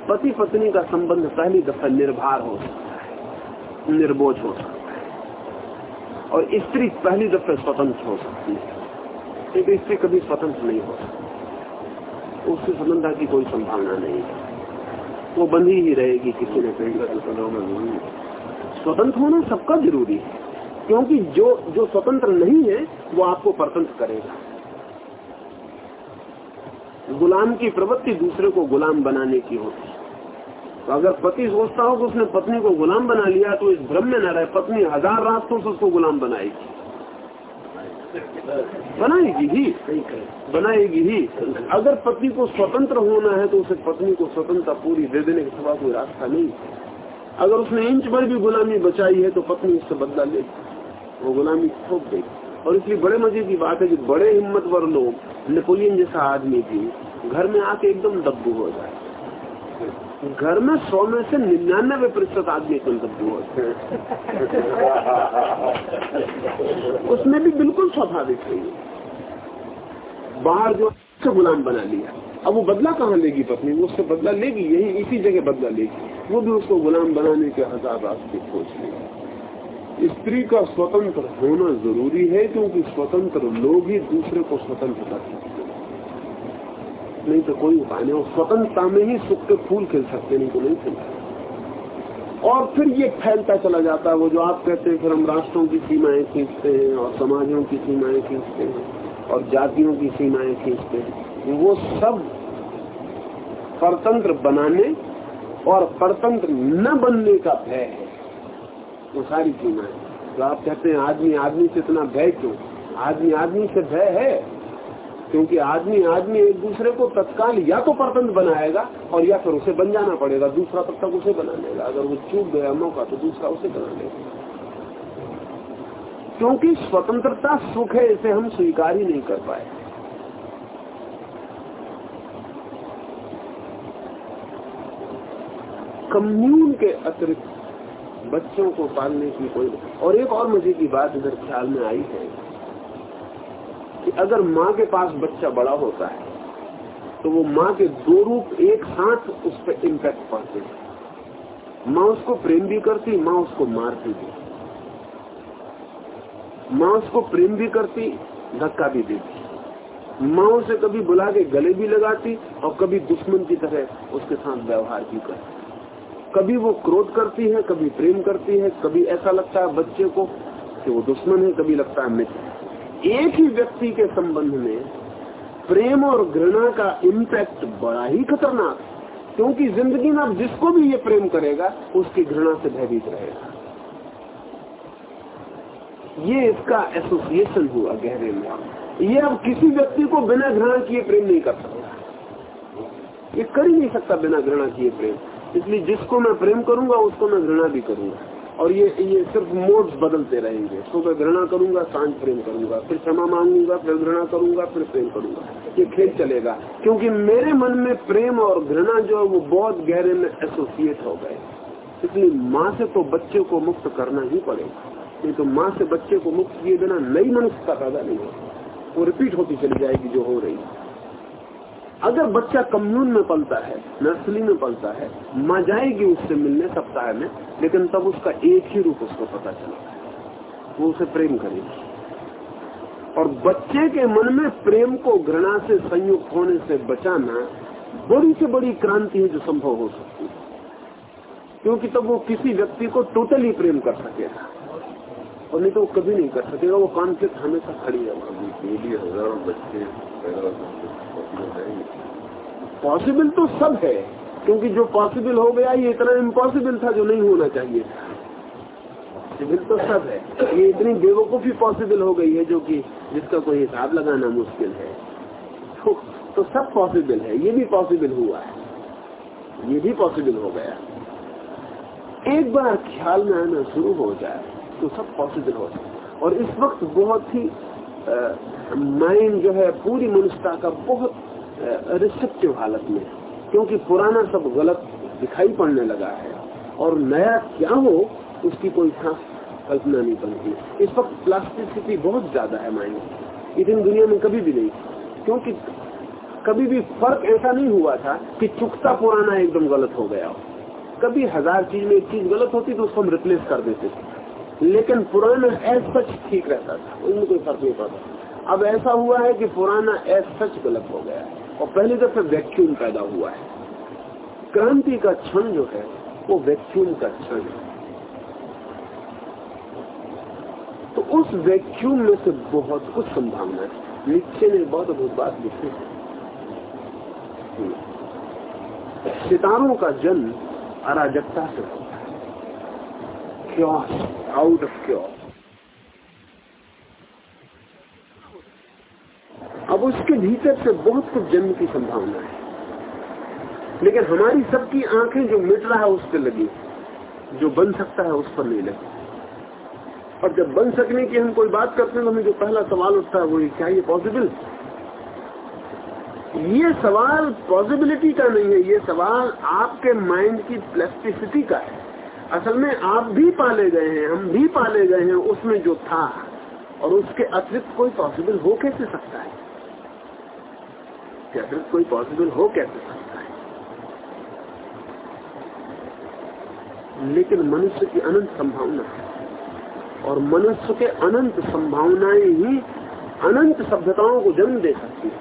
पति पत्नी का संबंध पहली दफ़ा निर्भर हो सकता है, निर्बोझ हो सकता है। और स्त्री पहली दफे स्वतंत्र हो सकती है। एक स्त्री कभी स्वतंत्र नहीं हो सकती। उससे स्वतंत्रता की कोई संभावना नहीं है। वो बंधी ही रहेगी किसी न कहीं। स्वतंत्र होना सबका ज़रूरी है, क्योंकि जो जो स्वतंत्र नहीं है, वो आपको परतंत्र करेगा। गुलाम की प्रवृत्ति दूसरे को गुलाम बनाने की होती है। तो अगर पति सोचता हो कि उसने पत्नी को गुलाम बना लिया तो इस भ्रम में न रहे। पत्नी हज़ार रास्तों से उसको गुलाम बनाएगी। बनाएगी ही। बनाएगी ही। अगर पति को स्वतंत्र होना है तो उसे पत्नी को स्वतंत्रता पूरी दे देने के सिवा कोई रास्ता नहीं। अगर उसने इंच भर भी गुलामी बचाई है तो पत्नी उससे बदला लेगी वो गुलामी थोप देगी। और इसलिए बड़े मज़े की बात है कि बड़े हिम्मतवर लोग, नेपोलियन जैसा आदमी भी घर में आके एकदम दब्बू हो जाए। घर में सौ में से निन्यानवे प्रतिशत आदमी एकदम दब्बू होते हैं उसमें भी बिल्कुल स्वाभाविक है बाहर जो गुलाम बना लिया। अब वो बदला कहाँ लेगी पत्नी? वो उससे बदला लेगी, यही इसी जगह बदला लेगी। वो भी उसको गुलाम बनाने के हज़ार रास्ते खोज लेगी स्त्री का स्वतंत्र होना ज़रूरी है, क्योंकि स्वतंत्र लोग ही दूसरे को स्वतंत्र कर सकते नहीं तो कोई उपाय नहीं स्वतंत्रता में ही सुख के फूल खिल सकते नहीं तो नहीं खिल सकते। और फिर ये फैलता चला जाता है, वो जो आप कहते हैं, फिर हम राष्ट्रों की सीमाएँ खींचते हैं, और समाजों की सीमाएँ खींचते हैं, और जातियों की सीमाएँ खींचते हैं। वो सब परतंत्र बनाने और परतंत्र न बनने का भय है। वो सारी सीमा है। तो आप कहते हैं, आदमी आदमी से इतना भय क्यों? आदमी आदमी से भय है। क्योंकि आदमी आदमी एक दूसरे को तत्काल या तो परतंत्र बनाएगा और या फिर उसे बन जाना पड़ेगा। दूसरा तब तक उसे बना लेगा। अगर वो चूक गया मौका तो दूसरा उसे बना लेगा। क्योंकि स्वतंत्रता सुख है, इसे हम स्वीकार ही नहीं कर पाए। कम्यून के अतिरिक्त बच्चों को पालने की कोई और एक और मज़े की बात इधर ख्याल में आई है कि अगर माँ के पास बच्चा बड़ा होता है तो वो माँ के दो रूप एक साथ उस पर इम्पैक्ट पड़ते हैं। माँ उसको प्रेम भी करती, माँ उसको मारती भी। माँ उसको प्रेम भी करती, धक्का भी देती। माँ उसे कभी बुला के गले भी लगाती और कभी दुश्मन की तरह उसके साथ व्यवहार भी करती। कभी वो क्रोध करती है, कभी प्रेम करती है, कभी ऐसा लगता है बच्चे को कि वो दुश्मन है, कभी लगता है मित्र। एक ही व्यक्ति के संबंध में प्रेम और घृणा का इम्पैक्ट बड़ा ही खतरनाक क्योंकि ज़िंदगी में अब जिसको भी ये प्रेम करेगा, उसकी घृणा से भयभीत रहेगा। ये इसका एसोसिएशन हुआ गहरे में। ये अब किसी व्यक्ति को बिना घृणा किए प्रेम नहीं कर सकता। ये कर ही नहीं सकता बिना घृणा किए प्रेम। इसलिए जिसको मैं प्रेम करूँगा, उसको मैं घृणा भी करूँगा। और ये ये सिर्फ़ मोड बदलते रहेंगे। सुबह घृणा करूँगा साँझ प्रेम करूँगा। फिर क्षमा मांगूँगा, फिर घृणा करूँगा, फिर प्रेम करूँगा। ये खेल चलेगा। क्योंकि मेरे मन में प्रेम और घृणा जो है, वो बहुत गहरे में एसोसिएट हो गए। इसलिए माँ से तो बच्चे को मुक्त करना ही पड़ेगा। नहीं तो माँ से बच्चे को मुक्त किए बिना नई मनुष्यता पैदा नहीं होगी। वो रिपीट होती चली जाएगी जो हो रही है। अगर बच्चा कम्यून में पलता है, नर्सरी में पलता है, माँ जाएगी उससे मिलने सप्ताह में, लेकिन तब उसका एक ही रूप उसको पता चला। वो उसे प्रेम करेगी। और बच्चे के मन में प्रेम को घृणा से संयुक्त होने से बचाना बड़ी से बड़ी क्रांति है जो संभव हो सकती है। क्योंकि तब वो किसी व्यक्ति को टोटली प्रेम कर सकेगा। और नहीं तो वो कभी नहीं कर सकेगा। वो कॉन्फ्लिक्ट हमेशा खड़ी है। हज़ारों बच्चे पॉसिबल तो सब है क्योंकि जो पॉसिबल हो गया ये इतना इम्पॉसिबल था जो नहीं होना चाहिए। पॉसिबल तो सब है ये इतनी बेवकूफ़ी पॉसिबल हो गई है जो कि जिसका कोई हिसाब लगाना मुश्किल है। तो, तो सब पॉसिबल है ये भी पॉसिबल हुआ है। ये भी पॉसिबल हो गया। एक बार ख्याल में आना शुरू हो जाए तो सब पॉसिबल हो जाए। और इस वक्त बहुत ही माइंड जो है पूरी मनुष्यता का बहुत रिसेप्टिव हालत में क्योंकि पुराना सब गलत दिखाई पड़ने लगा है। और नया क्या हो, उसकी कोई खास कल्पना नहीं बनती। इस वक्त प्लास्टिसिटी बहुत ज़्यादा है माइंड इतनी दुनिया में कभी भी नहीं। क्योंकि कभी भी फ़र्क ऐसा नहीं हुआ था कि चुकता पुराना एकदम गलत हो गया कभी हज़ार चीज़ में एक चीज़ गलत होती तो उसको हम रिप्लेस कर देते। थे लेकिन पुराना एज सच ठीक रहता था उनमें कोई फ़र्क नहीं पड़ता। अब ऐसा हुआ है कि पुराना एज सच गलत हो गया है, और पहली दफे वैक्यूम पैदा हुआ है। क्रांति का क्षण जो है, वो वैक्यूम का क्षण है। तो उस वैक्यूम में से बहुत कुछ संभावना है। नीचे ने बहुत अद्भुत बात लिखी है। सितारों का जन्म अराजकता से होता है। आउट ऑफ़ क्योस अब उसके भीतर से बहुत कुछ जन्म की संभावना है। लेकिन हमारी सबकी आँखें जो मिट रहा है उस पर लगी, जो बन सकता है उस पर नहीं लगी। और जब बन सकने की हम कोई बात करते हैं तो हमें जो पहला सवाल उठता है, वो क्या ये पॉसिबल ये सवाल पॉसिबिलिटी का नहीं है, ये सवाल आपके माइंड की प्लास्टिसिटी का है। असल में आप भी पाले गए हैं, हम भी पाले गए हैं उसमें जो था। और उसके अतिरिक्त कोई पॉसिबल हो कैसे सकता है? अतिरिक्त कोई पॉसिबल हो कैसे सकता है? लेकिन मनुष्य की अनंत संभावना है। और मनुष्य के अनंत संभावनाएँ ही अनंत सभ्यताओं को जन्म दे सकती है।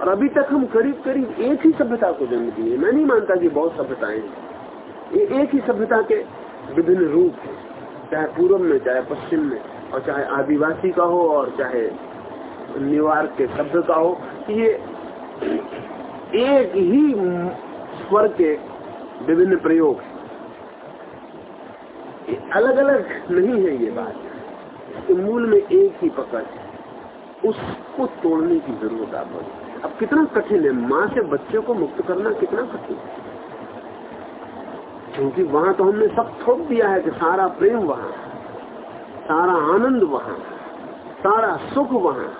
और अभी तक हम करीब करीब एक ही सभ्यता को जन्म दिए मैं नहीं मानता कि बहुत सभ्यताएँ ये एक ही सभ्यता के विभिन्न रूप है, चाहे पूर्व में, चाहे पश्चिम में, और चाहे आदिवासी का हो, और चाहे न्यूयॉर्क के शब्द का हो ये एक ही स्वर के विभिन्न प्रयोग ये अलग अलग नहीं है ये बात। इसके मूल में एक ही पकड़ है। उसको तोड़ने की ज़रूरत आप अब कितना कठिन है। माँ से बच्चे को मुक्त करना कितना कठिन है। क्योंकि वहाँ तो हमने सब थोप दिया है कि सारा प्रेम वहाँ, सारा आनंद वहाँ, सारा सुख वहाँ।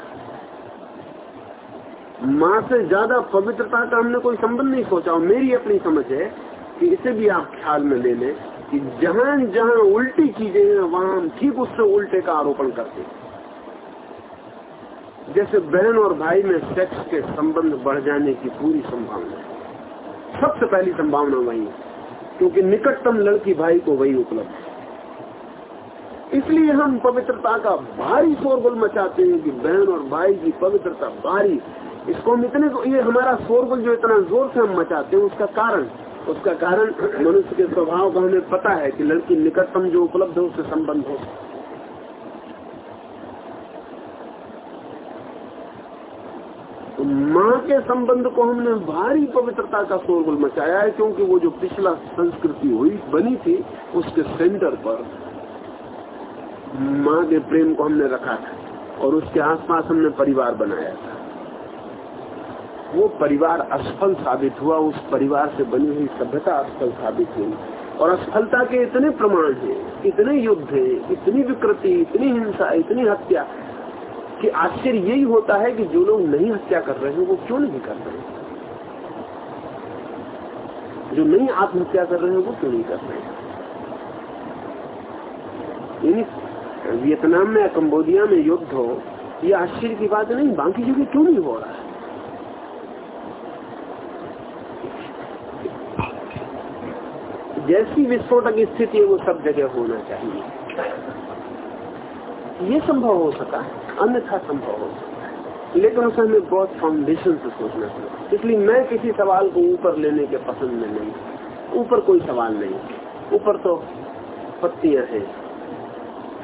माँ से ज़्यादा पवित्रता का हमने कोई संबंध नहीं सोचा मेरी अपनी समझ है कि इसे भी आप ख्याल में ले लें कि जहाँ जहाँ उल्टी चीज़ें हैं, वहाँ हम ठीक उससे उल्टे का आरोपण करते हैं। जैसे बहन और भाई में सेक्स के संबंध बढ़ जाने की पूरी संभावना है। सबसे पहली संभावना वही है। क्योंकि निकटतम लड़की भाई को वही उपलब्ध इसलिए हम पवित्रता का भारी शोरगुल मचाते हैं कि बहन और भाई की पवित्रता भारी इसको हम इतने ये हमारा शोरगुल जो इतना ज़ोर से हम मचाते हैं, उसका कारण उसका कारण मनुष्य के स्वभाव का हमें पता है कि लड़की निकटतम जो उपलब्ध है, उससे संबंध हो। तो माँ के संबंध को हमने भारी पवित्रता का शोरगुल मचाया है, क्योंकि वो जो पिछला संस्कृति हुई, बनी थी, उसके सेंटर पर माँ के प्रेम को हमने रखा था और उसके आसपास हमने परिवार बनाया था। वो परिवार असफल साबित हुआ, उस परिवार से बनी हुई सभ्यता असफल साबित हुई। और असफलता के इतने प्रमाण हैं, इतने युद्ध हैं, इतनी विकृति, इतनी हिंसा, इतनी हत्या कि आश्चर्य यही होता है कि जो लोग नहीं हत्या कर रहे हैं, वो क्यों नहीं कर रहे जो नहीं आत्महत्या कर रहे हैं, वो क्यों नहीं कर रहे हैं? वियतनाम में या कम्बोडिया में युद्ध हो, ये आश्चर्य की बात नहीं, बाकी जगह क्यों नहीं हो रहा है? जैसी विस्फोटक स्थिति है, वो सब जगह होना चाहिए। ये संभव हो सका अन्यथा संभव हो सका लेकिन उसे हमें बहुत फाउंडेशन से सोचना चाहिए इसलिए मैं किसी सवाल को ऊपर लेने के पसंद में नहीं। ऊपर कोई सवाल नहीं। ऊपर तो पत्तियाँ हैं।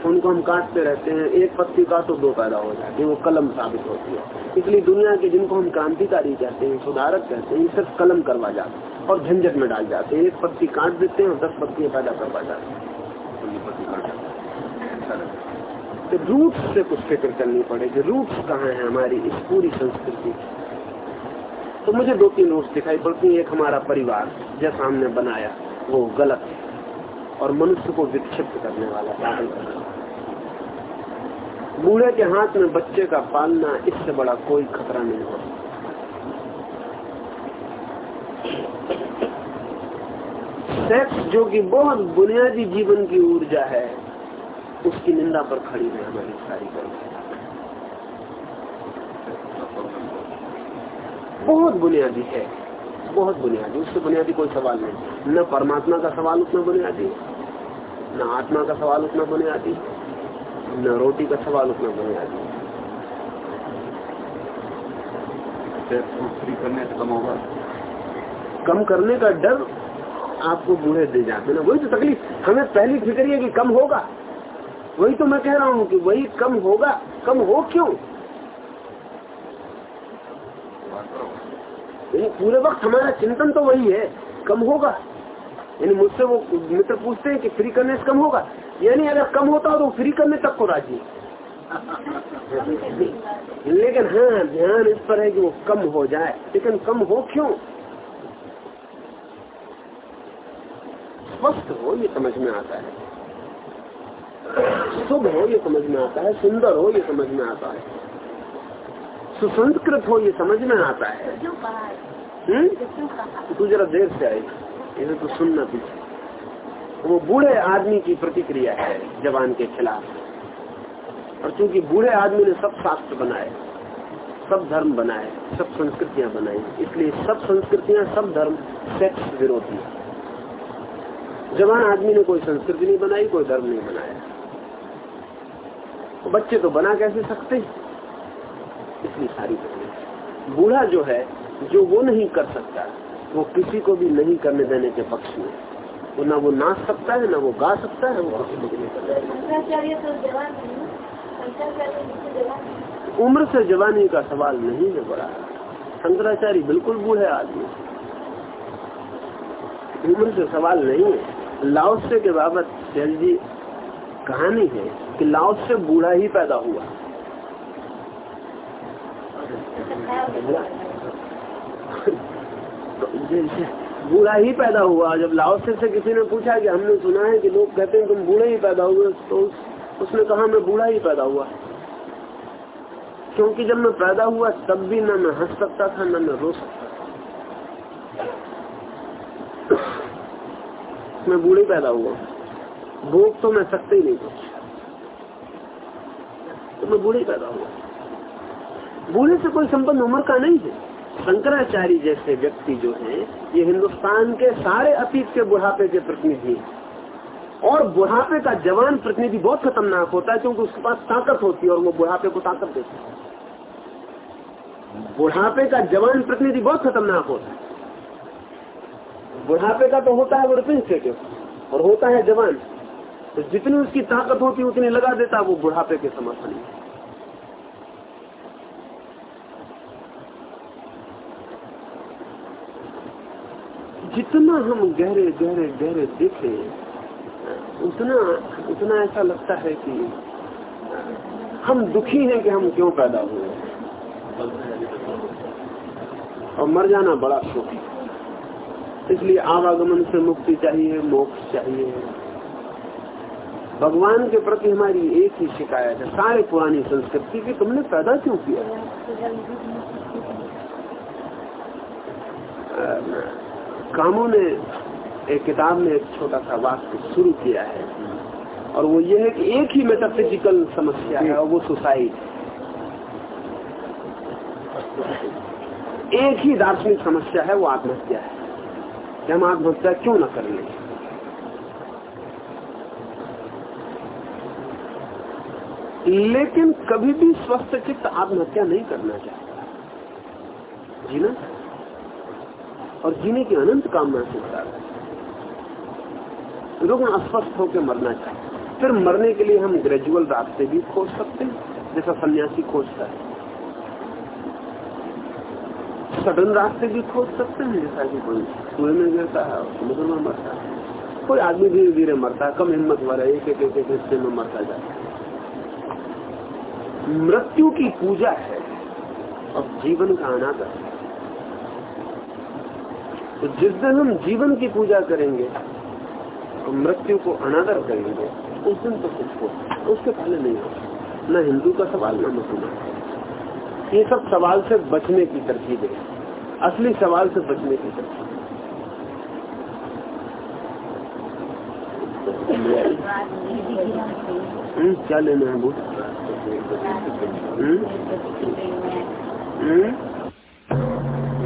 उनको हम काटते रहते हैं। एक पत्ती का तो दो पैदा हो जाती है। वो कलम साबित होती है। इसलिए दुनिया के जिनको हम क्रांतिकारी कहते हैं, सुधारक कहते हैं सिर्फ़ कलम करवा जाते हैं और झंझट में डाल जाते हैं। एक पत्ती काट देते हैं और दस पत्तियाँ पैदा करवा जाते हैं। तो रूट से कुछ फ़िक्र करनी पड़ेगी रूट्स कहाँ है हमारी इस पूरी संस्कृति तो मुझे दो तीन रूट्स दिखाई पड़ती है, एक हमारा परिवार जैसा हमने बनाया, वो गलत है और मनुष्य को विक्षिप्त करने वाला पागल बूढ़े के हाथ में बच्चे का पालना इससे बड़ा कोई खतरा नहीं हो सेक्स जो कि बहुत बुनियादी जीवन की ऊर्जा है उसकी निंदा पर खड़ी है हमारी सारी कल्पना बहुत बुनियादी है बहुत बुनियादी उससे बुनियादी कोई सवाल नहीं। न परमात्मा का सवाल उतना बुनियादी न आत्मा का सवाल उतना बुनियादी न रोटी का सवाल उतना बुनियादी। करने से कम होगा। कम करने का डर आपको बूढ़े दे जाते ना। वही तो तकलीफ़ हमें पहली फ़िक्र है कि कम होगा। वही तो मैं कह रहा हूँ कि वही कम होगा। कम हो क्यों? यानी पूरे वक्त हमारा चिंतन तो वही है। कम होगा। यानी मुझसे वो मित्र पूछते हैं कि फ्री करने से कम होगा। यानी अगर कम होता हो तो फ्री करने तक को राज़ी लेकिन हाँ ध्यान इस पर है कि वो कम हो जाए। लेकिन कम हो क्यों? स्वस्थ हो, ये समझ में आता है। शुभ हो ये समझ में आता है सुंदर हो ये समझ में आता है। सुसंस्कृत हो ये समझ में आता है? हम्म? तू जरा देर से आई इसे तो सुनना पीछे वो बूढ़े आदमी की प्रतिक्रिया है जवान के खिलाफ। और क्योंकि बूढ़े आदमी ने सब शास्त्र बनाए सब धर्म बनाए सब संस्कृतियाँ बनाई इसलिए सब संस्कृतियाँ सब धर्म सेक्स विरोधी। जवान आदमी ने कोई संस्कृति नहीं बनाई कोई धर्म नहीं बनाया। बच्चे तो बना कैसे सकते? इसलिए सारी तकलीफ़। बूढ़ा जो है जो वो नहीं कर सकता वो किसी को भी नहीं करने देने के पक्ष में। वो ना वो नाच सकता है ना वो गा सकता है वो किसी को भी नहीं कर तो। उम्र से जवानी का सवाल नहीं है बड़ा। शंकराचार्य बिल्कुल बूढ़े आदमी उम्र से सवाल नहीं है। लाओसे के बाबत शैल जी कहानी है कि लाओस से बूढ़ा ही पैदा हुआ। तो बूढ़ा ही पैदा हुआ। जब लाओसे से किसी ने पूछा कि हमने सुना है कि लोग कहते हैं तुम बूढ़े ही पैदा हुए तो उस- उसने कहा, मैं बूढ़ा ही पैदा हुआ। क्योंकि जब मैं पैदा हुआ, तब भी न मैं हंस सकता था, न मैं रो सकता था। मैं बूढ़े पैदा हुआ। भोग तो मैं सकते ही नहीं कुछ तो मैं बूढ़े पैदा हुआ। बूढ़े से कोई संबंध उम्र का नहीं है। शंकराचार्य जैसे व्यक्ति जो हैं, ये हिंदुस्तान के सारे अतीत के बुढ़ापे के प्रतिनिधि और बुढ़ापे का जवान प्रतिनिधि बहुत खतरनाक होता है, क्योंकि उसके पास ताकत होती है और वो बुढ़ापे को ताकत देता है। बुढ़ापे का जवान प्रतिनिधि बहुत खतरनाक होता है। बुढ़ापे का तो होता है वो रिप्रेजेंटेटिव, और होता है जवान। तो जितनी उसकी ताकत होती, उतनी लगा देता वो बुढ़ापे के समर्थन में। जितना हम गहरे गहरे गहरे देखें, उतना उतना ऐसा लगता है कि हम दुखी हैं कि हम क्यों पैदा हुए और मर जाना बड़ा सुख इसलिए आवागमन से मुक्ति चाहिए, मोक्ष चाहिए। भगवान के प्रति हमारी एक ही शिकायत है। सारे पुरानी संस्कृति की तुमने पैदा क्यों किया कामों ने एक किताब में एक छोटा सा वाक्य शुरू किया है। और वो ये है कि एक ही मेटाफिजिकल समस्या है और वो सुसाइड एक ही दार्शनिक समस्या है, वो आत्महत्या है। कि हम आत्महत्या क्यों न कर लें? लेकिन कभी भी स्वस्थ चित्त आत्महत्या नहीं करना चाहिए। जीना और जीने की अनंत कामना से लोग अस्वस्थ होकर मरना चाहते फिर मरने के लिए हम ग्रेजुअल रास्ते भी खोज सकते हैं, जैसा सन्यासी खोजता है। सडन रास्ते भी खोज सकते हैं, जैसा कि कोई कुएँ में गिरता है और समुद्र में मरता है। कोई आदमी धीरे धीरे मरता है, कम हिम्मत वाला एक एक हिस्से में मरता जाता है। मृत्यु की पूजा है और जीवन का अनादर है तो जिस दिन हम जीवन की पूजा करेंगे और मृत्यु को अनादर करेंगे उस दिन तो कुछ हो उसके पहले नहीं हो न हिंदू का सवाल न मुसलमान ये सब सवाल से बचने की तरकीब है असली सवाल से बचने की तरकीब हम्म, क्या लेना है? हम्म?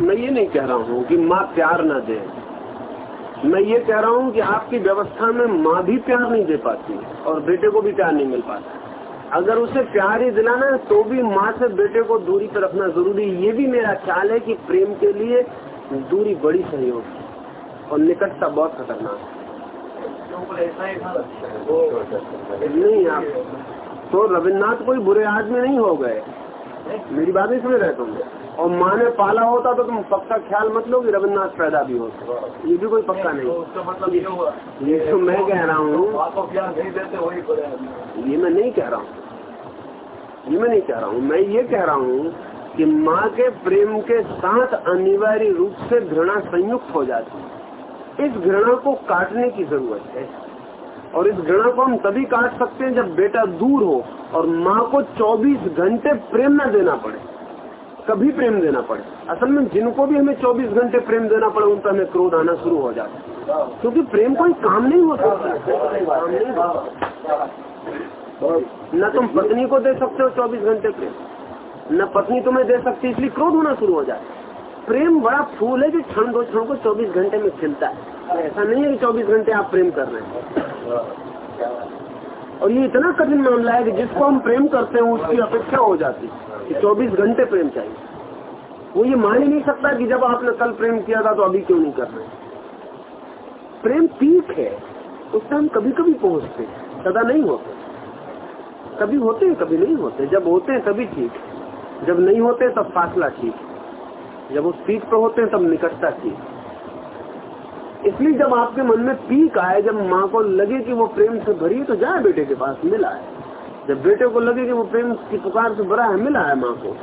मैं ये नहीं कह रहा हूँ कि माँ प्यार ना दे। मैं ये कह रहा हूँ कि आपकी व्यवस्था में माँ भी प्यार नहीं दे पाती और बेटे को भी प्यार नहीं मिल पाता। अगर उसे प्यार ही दिलाना है तो भी माँ से बेटे को दूरी पर रखना ज़रूरी ये भी मेरा ख्याल है कि प्रेम के लिए दूरी बड़ी सहयोग है और निकटता बहुत खतरनाक है। नहीं आप तो रविन्द्रनाथ कोई बुरे आदमी नहीं हो गए। मेरी बात इसमें रहे तुम। और माँ ने पाला होता तो तुम पक्का ख्याल मत लो कि रविन्द्रनाथ पैदा भी होते ये भी कोई पक्का तो नहीं उसका मतलब ये हुआ। ये तो मैं कह रहा हूँ। आदमी ये मैं नहीं कह रहा हूँ। ये मैं नहीं कह रहा हूँ। मैं ये कह रहा हूँ कि माँ के प्रेम के साथ अनिवार्य रूप से घृणा संयुक्त हो जाती है। इस घृणा को काटने की ज़रूरत है। और इस घृणा को हम तभी काट सकते हैं जब बेटा दूर हो और माँ को 24 घंटे प्रेम न देना पड़े। कभी प्रेम देना पड़े। असल में जिनको भी हमें 24 घंटे प्रेम देना पड़े उन पर हमें क्रोध आना शुरू हो जाता है। क्योंकि प्रेम कोई काम नहीं हो सकता। न तुम पत्नी को दे सकते हो 24 घंटे प्रेम। न पत्नी तुम्हें दे सकती, इसलिए क्रोध होना शुरू हो जाए प्रेम बड़ा फूल है जो क्षण दो क्षण को 24 घंटे में खिलता है। ऐसा नहीं है कि 24 घंटे आप प्रेम कर रहे हैं। और ये इतना कठिन मामला है कि जिसको हम प्रेम करते हैं, उसकी अपेक्षा हो जाती कि 24 घंटे प्रेम चाहिए। वो ये मान ही नहीं सकता कि जब आपने कल प्रेम किया था तो अभी क्यों नहीं कर रहे प्रेम पीक है उससे हम कभी कभी पहुँचते सदा नहीं होते। कभी होते हैं, कभी नहीं होते। जब होते हैं, तभी ठीक जब नहीं होते, तब फासला ठीक जब उस पीक पर होते हैं, तब निकटता ठीक इसलिए जब आपके मन में पीक आए जब माँ को लगे कि वो प्रेम से भरी है तो जाए बेटे के पास मिला है। जब बेटे को लगे कि वो प्रेम की पुकार से भरा है मिला है माँ को।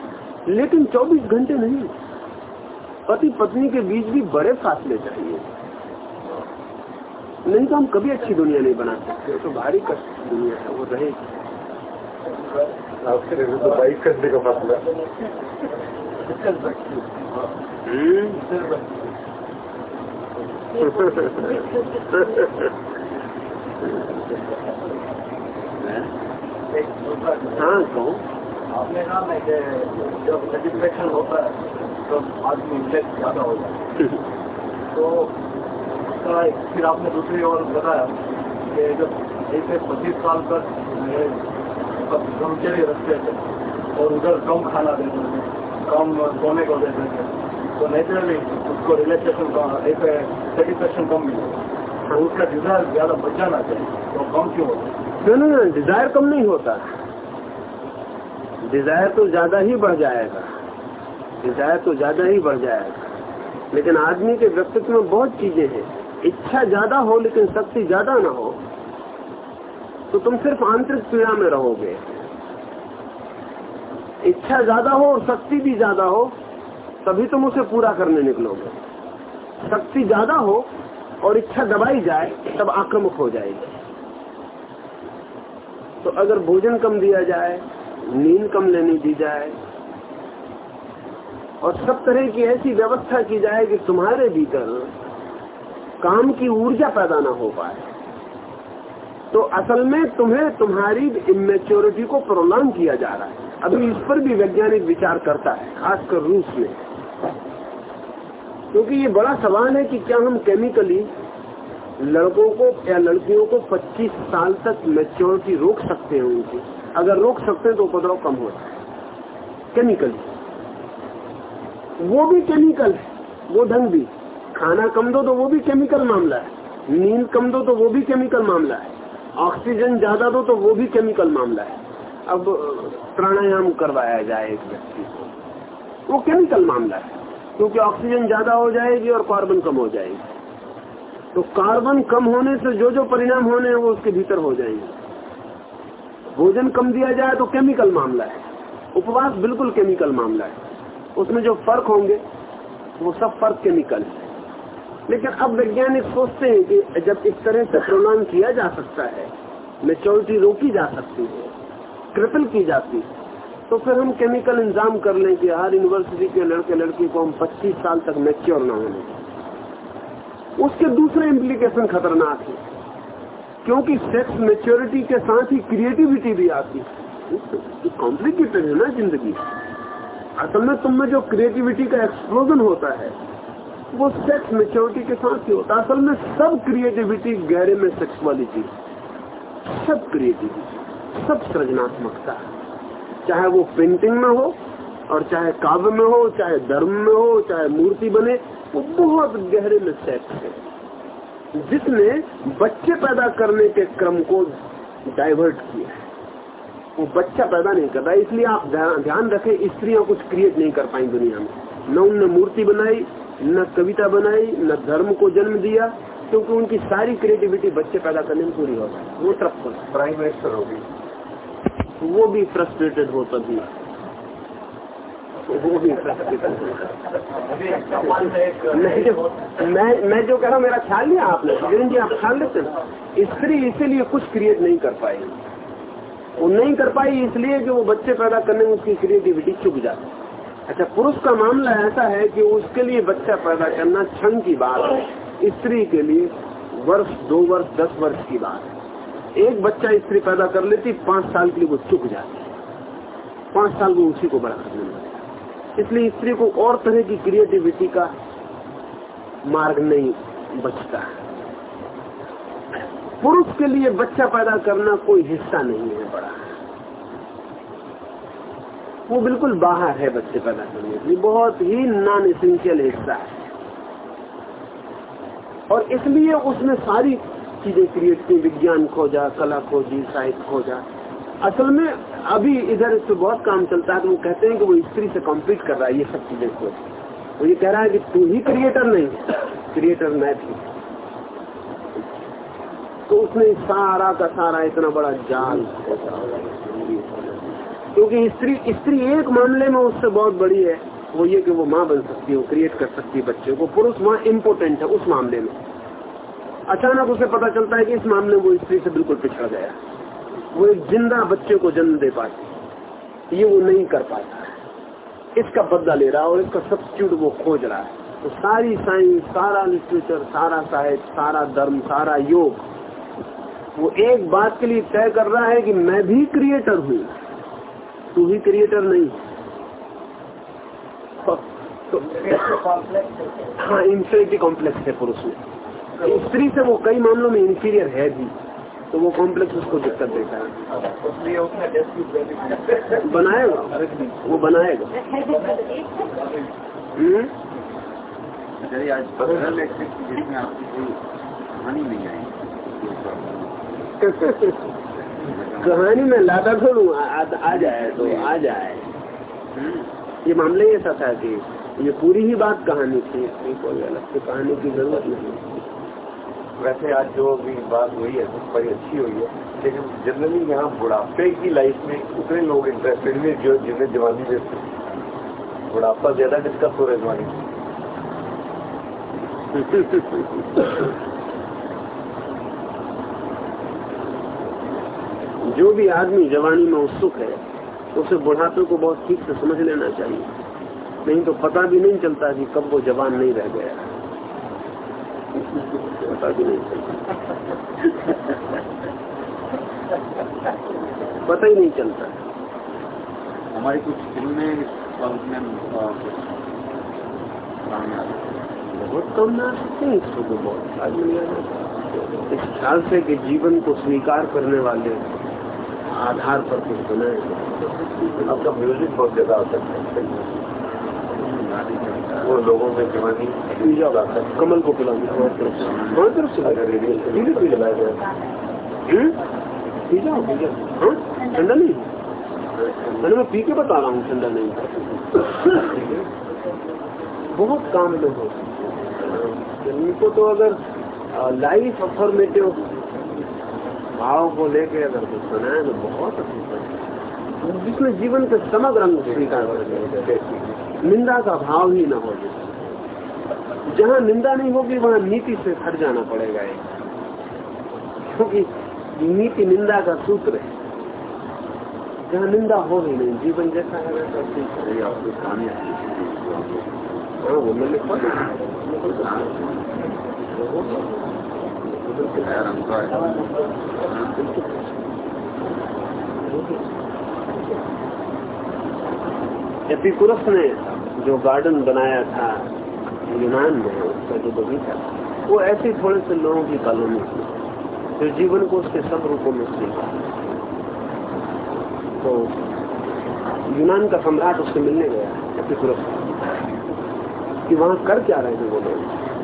लेकिन 24 घंटे नहीं। पति पत्नी के बीच भी बड़े फासले चाहिए। नहीं तो हम कभी अच्छी दुनिया नहीं बना सकते तो भारी कष्ट दुनिया है वो रहेगी आपके तो बाईस घंटे का फासला। हम्म। हाँ कहो आपने कहा ना कि जब सेटिस्फेक्शन होता है तो आदमी इंटरेस्ट ज़्यादा हो जाता है। [LAUGHS] तो उसका फिर आपने दूसरी ओर बताया कि जब ऐसे पच्चीस साल तक ब्रह्मचर्य रखते थे और उधर कम खाना देते थे कम सोने को देते थे तो नेचुरली उसको रिलैक्सेशन का ऐसे सेटिस्फेक्शन कम मिलेगा तो उसका डिज़ायर ज़्यादा बढ़ जाना चाहिए तो कम क्यों होता है? डिज़ायर कम नहीं होता। डिज़ायर तो ज़्यादा ही बढ़ जाएगा। डिज़ायर तो ज़्यादा ही बढ़ जाएगा। लेकिन आदमी के व्यक्तित्व में बहुत चीज़ें हैं। इच्छा ज़्यादा हो, लेकिन शक्ति ज़्यादा ना हो तो तुम सिर्फ़ आंतरिक पीड़ा में रहोगे। इच्छा ज़्यादा हो और शक्ति भी ज़्यादा हो तभी तुम उसे पूरा करने निकलोगे। शक्ति ज़्यादा हो और इच्छा दबाई जाए, तब आक्रामक हो जाएगी। तो अगर भोजन कम दिया जाए, नींद कम लेनी दी जाए, और सब तरह की ऐसी व्यवस्था की जाए कि तुम्हारे भीतर काम की ऊर्जा पैदा ना हो पाए तो असल में तुम्हें तुम्हारी इमेच्योरिटी को प्रोलांग किया जा रहा है। अभी इस पर भी वैज्ञानिक विचार करता है, खासकर रूस में। क्योंकि ये बड़ा सवाल है कि क्या हम केमिकली लड़कों को या लड़कियों को 25 साल तक मेच्योरिटी रोक सकते हैं उनकी? अगर रोक सकते हैं तो उपद्रव कम है केमिकली वो भी केमिकल है, वो ढंग भी। खाना कम दो तो वो भी केमिकल मामला है। नींद कम दो तो वो भी केमिकल मामला है। ऑक्सीजन ज़्यादा दो तो वो भी केमिकल मामला है। अब, प्राणायाम करवाया जाए एक व्यक्ति को। वो केमिकल मामला है, क्योंकि ऑक्सीजन ज़्यादा हो जाएगी और कार्बन कम हो जाएगी। तो कार्बन कम होने से जो जो परिणाम होने हैं वो उसके भीतर हो जाएँगे। भोजन कम दिया जाए तो केमिकल मामला है, उपवास बिल्कुल केमिकल मामला है। उसमें जो फ़र्क होंगे, वो सब फ़र्क केमिकल है। लेकिन अब वैज्ञानिक सोचते हैं कि जब इस तरह से प्रोनाम किया जा सकता है मेच्योरिटी रोकी जा सकती है, क्रिपल की जाती है तो फिर हम केमिकल इंतज़ाम कर लें कि हर यूनिवर्सिटी के लड़के लड़की को हम 25 साल तक मेच्योर ना होने उसके दूसरे इम्प्लीकेशन खतरनाक है, क्योंकि सेक्स मेच्योरिटी के साथ ही क्रिएटिविटी भी आती है। कॉम्प्लिकेटेड है ना ज़िंदगी। असल में तुम में जो क्रिएटिविटी का एक्सप्लोजन होता है, वो सेक्स मेच्योरिटी के साथ ही होता है। असल में सब क्रिएटिविटी गहरे में सेक्सुअलिटी सब क्रिएटिविटी सब सृजनात्मकता चाहे वो पेंटिंग में हो, और चाहे काव्य में हो, चाहे धर्म में हो, चाहे मूर्ति बने, वो बहुत गहरे में सेक्स है। जिसने बच्चे पैदा करने के क्रम को डाइवर्ट किया है। वो बच्चा पैदा नहीं करता इसलिए आप ध्यान रखें, स्त्रियाँ कुछ क्रिएट नहीं कर पाई दुनिया में। न उनने मूर्ति बनाई, न कविता बनाई, न धर्म को जन्म दिया, क्योंकि उनकी सारी क्रिएटिविटी बच्चे पैदा करने में पूरी हो गई। वो ट्रप प्राइम मिनिस्टर होगी। वो भी फ्रस्ट्रेटेड हो तभी। वो भी फ्रस्ट्रेटेड मैं मैं जो कह रहा हूँ, मेरा ख्याल नहीं आपने जी आप ख्याल लेते स्त्री इसीलिए कुछ क्रिएट नहीं कर पाई वो नहीं कर पाई इसलिए कि वो बच्चे पैदा करने में उसकी क्रिएटिविटी चुक जाती अच्छा पुरुष का मामला ऐसा है कि उसके लिए बच्चा पैदा करना क्षण की बात है। स्त्री के लिए वर्ष, दो वर्ष, दस वर्ष की बात है। एक बच्चा स्त्री पैदा कर लेती, पाँच साल के लिए वो चुक जाती। है पाँच साल वो उसी को बड़ा करने लगता इसलिए स्त्री को और तरह की क्रिएटिविटी का मार्ग नहीं बचता। पुरुष के लिए बच्चा पैदा करना कोई हिस्सा नहीं है बड़ा। वो बिल्कुल बाहर है बच्चे पैदा करने के लिए। बहुत ही नॉन इसेंशियल हिस्सा है। और इसलिए उसने सारी चीज़ें क्रिएट की, विज्ञान खोजा, कला खोजी साहित्य खोजा। असल में अभी इधर से बहुत काम चलता है तो वो कहते हैं कि वो स्त्री से कॉम्पीट कर रहा है ये सब चीज़ें खोज वो ये कह रहा है कि तू ही क्रिएटर नहीं क्रिएटर मैं थी। तो उसने सारा का सारा इतना बड़ा जाल क्योंकि स्त्री स्त्री एक मामले में उससे बहुत बड़ी है, वो ये कि वो माँ बन सकती है, वो क्रिएट कर सकती है बच्चे को। पुरुष माँ इम्पोर्टेंट है उस मामले में। अचानक उसे पता चलता है कि इस मामले में वो स्त्री से बिल्कुल पिछड़ गया वो एक ज़िंदा बच्चे को जन्म दे पाती ये वो नहीं कर पाता इसका बदला ले रहा है और इसका सब्सिट्यूट वो खोज रहा है। तो सारी साइंस सारा लिटरेचर सारा साहित्य सारा धर्म सारा योग वो एक बात के लिए तय कर रहा है कि मैं भी क्रिएटर हूँ। तू ही क्रिएटर नहीं। तो तो, हाँ। इंफिनिटी कॉम्प्लेक्स है पुरुष में। स्त्री से वो कई मामलों में इंफीरियर है भी तो वो कॉम्प्लेक्स उसको दिक्कत देता है। बनाएगा? वो बनाएगा। हम्म? आज जिसमें आपकी कोई कहानी नहीं आई कहानी में लादा छोड़ू आ, आ जाए तो आ जाए। ये मामले ही ऐसा था कि ये पूरी ही बात कहानी थी कोई अलग से कहानी की ज़रूरत नहीं। वैसे आज जो भी बात हुई है बड़ी अच्छी हुई है, लेकिन जनरली यहाँ बुढ़ापे की लाइफ में उतने लोग इंटरेस्टेड हुए जो, जिन्हें जवानी में बुढ़ापा ज़्यादा डिस्कस हो रहा है जवानी जो भी आदमी जवानी में उत्सुक है, उसे बुढ़ापे को बहुत ठीक से समझ लेना चाहिए। नहीं तो पता भी नहीं चलता कि कब वो जवान नहीं रह गया। पता भी नहीं चलता। पता ही नहीं चलता हमारी कुछ फ़िल्में बहुत कम ना सकते हैं इसको तो बहुत इस ख्याल से कि जीवन को स्वीकार करने वाले आधार पर कुछ बनाए। आपका म्यूज़िक बहुत ज़्यादा आता है। वो लोगों में जवानी कमल को पिला हमारी तरफ़ से। से धीरे धीरे चलाया जाए। पी जाओ पी जाओ। हाँ ठंडा नहीं? मैंने मैं पी के बता रहा हूँ ठंडा नहीं। बहुत काम में हो। इनको तो अगर लाइफ अफॉर्मेटिव भाव को लेके अगर कुछ बनाए तो बहुत अच्छा जिसमें जीवन के समग्र अंग स्वीकार कर निंदा का भाव ही ना हो जहाँ निंदा नहीं होगी, वहाँ नीति से हट जाना पड़ेगा एक। क्योंकि नीति निंदा का सूत्र है। जहाँ निंदा हो ही नहीं, जीवन जैसा है वैसा ठीक है आपकी हाँ। एपिकुरस ने जो गार्डन बनाया था, यूनान में, उसका जो बगीचा, वो ऐसे थोड़े से लोगों की कॉलोनी थी जो जीवन को उसके सब रूपों में सीखा तो यूनान का सम्राट उससे मिलने गया एपिकुरस कि वहाँ कर क्या रहे थे वो लोग?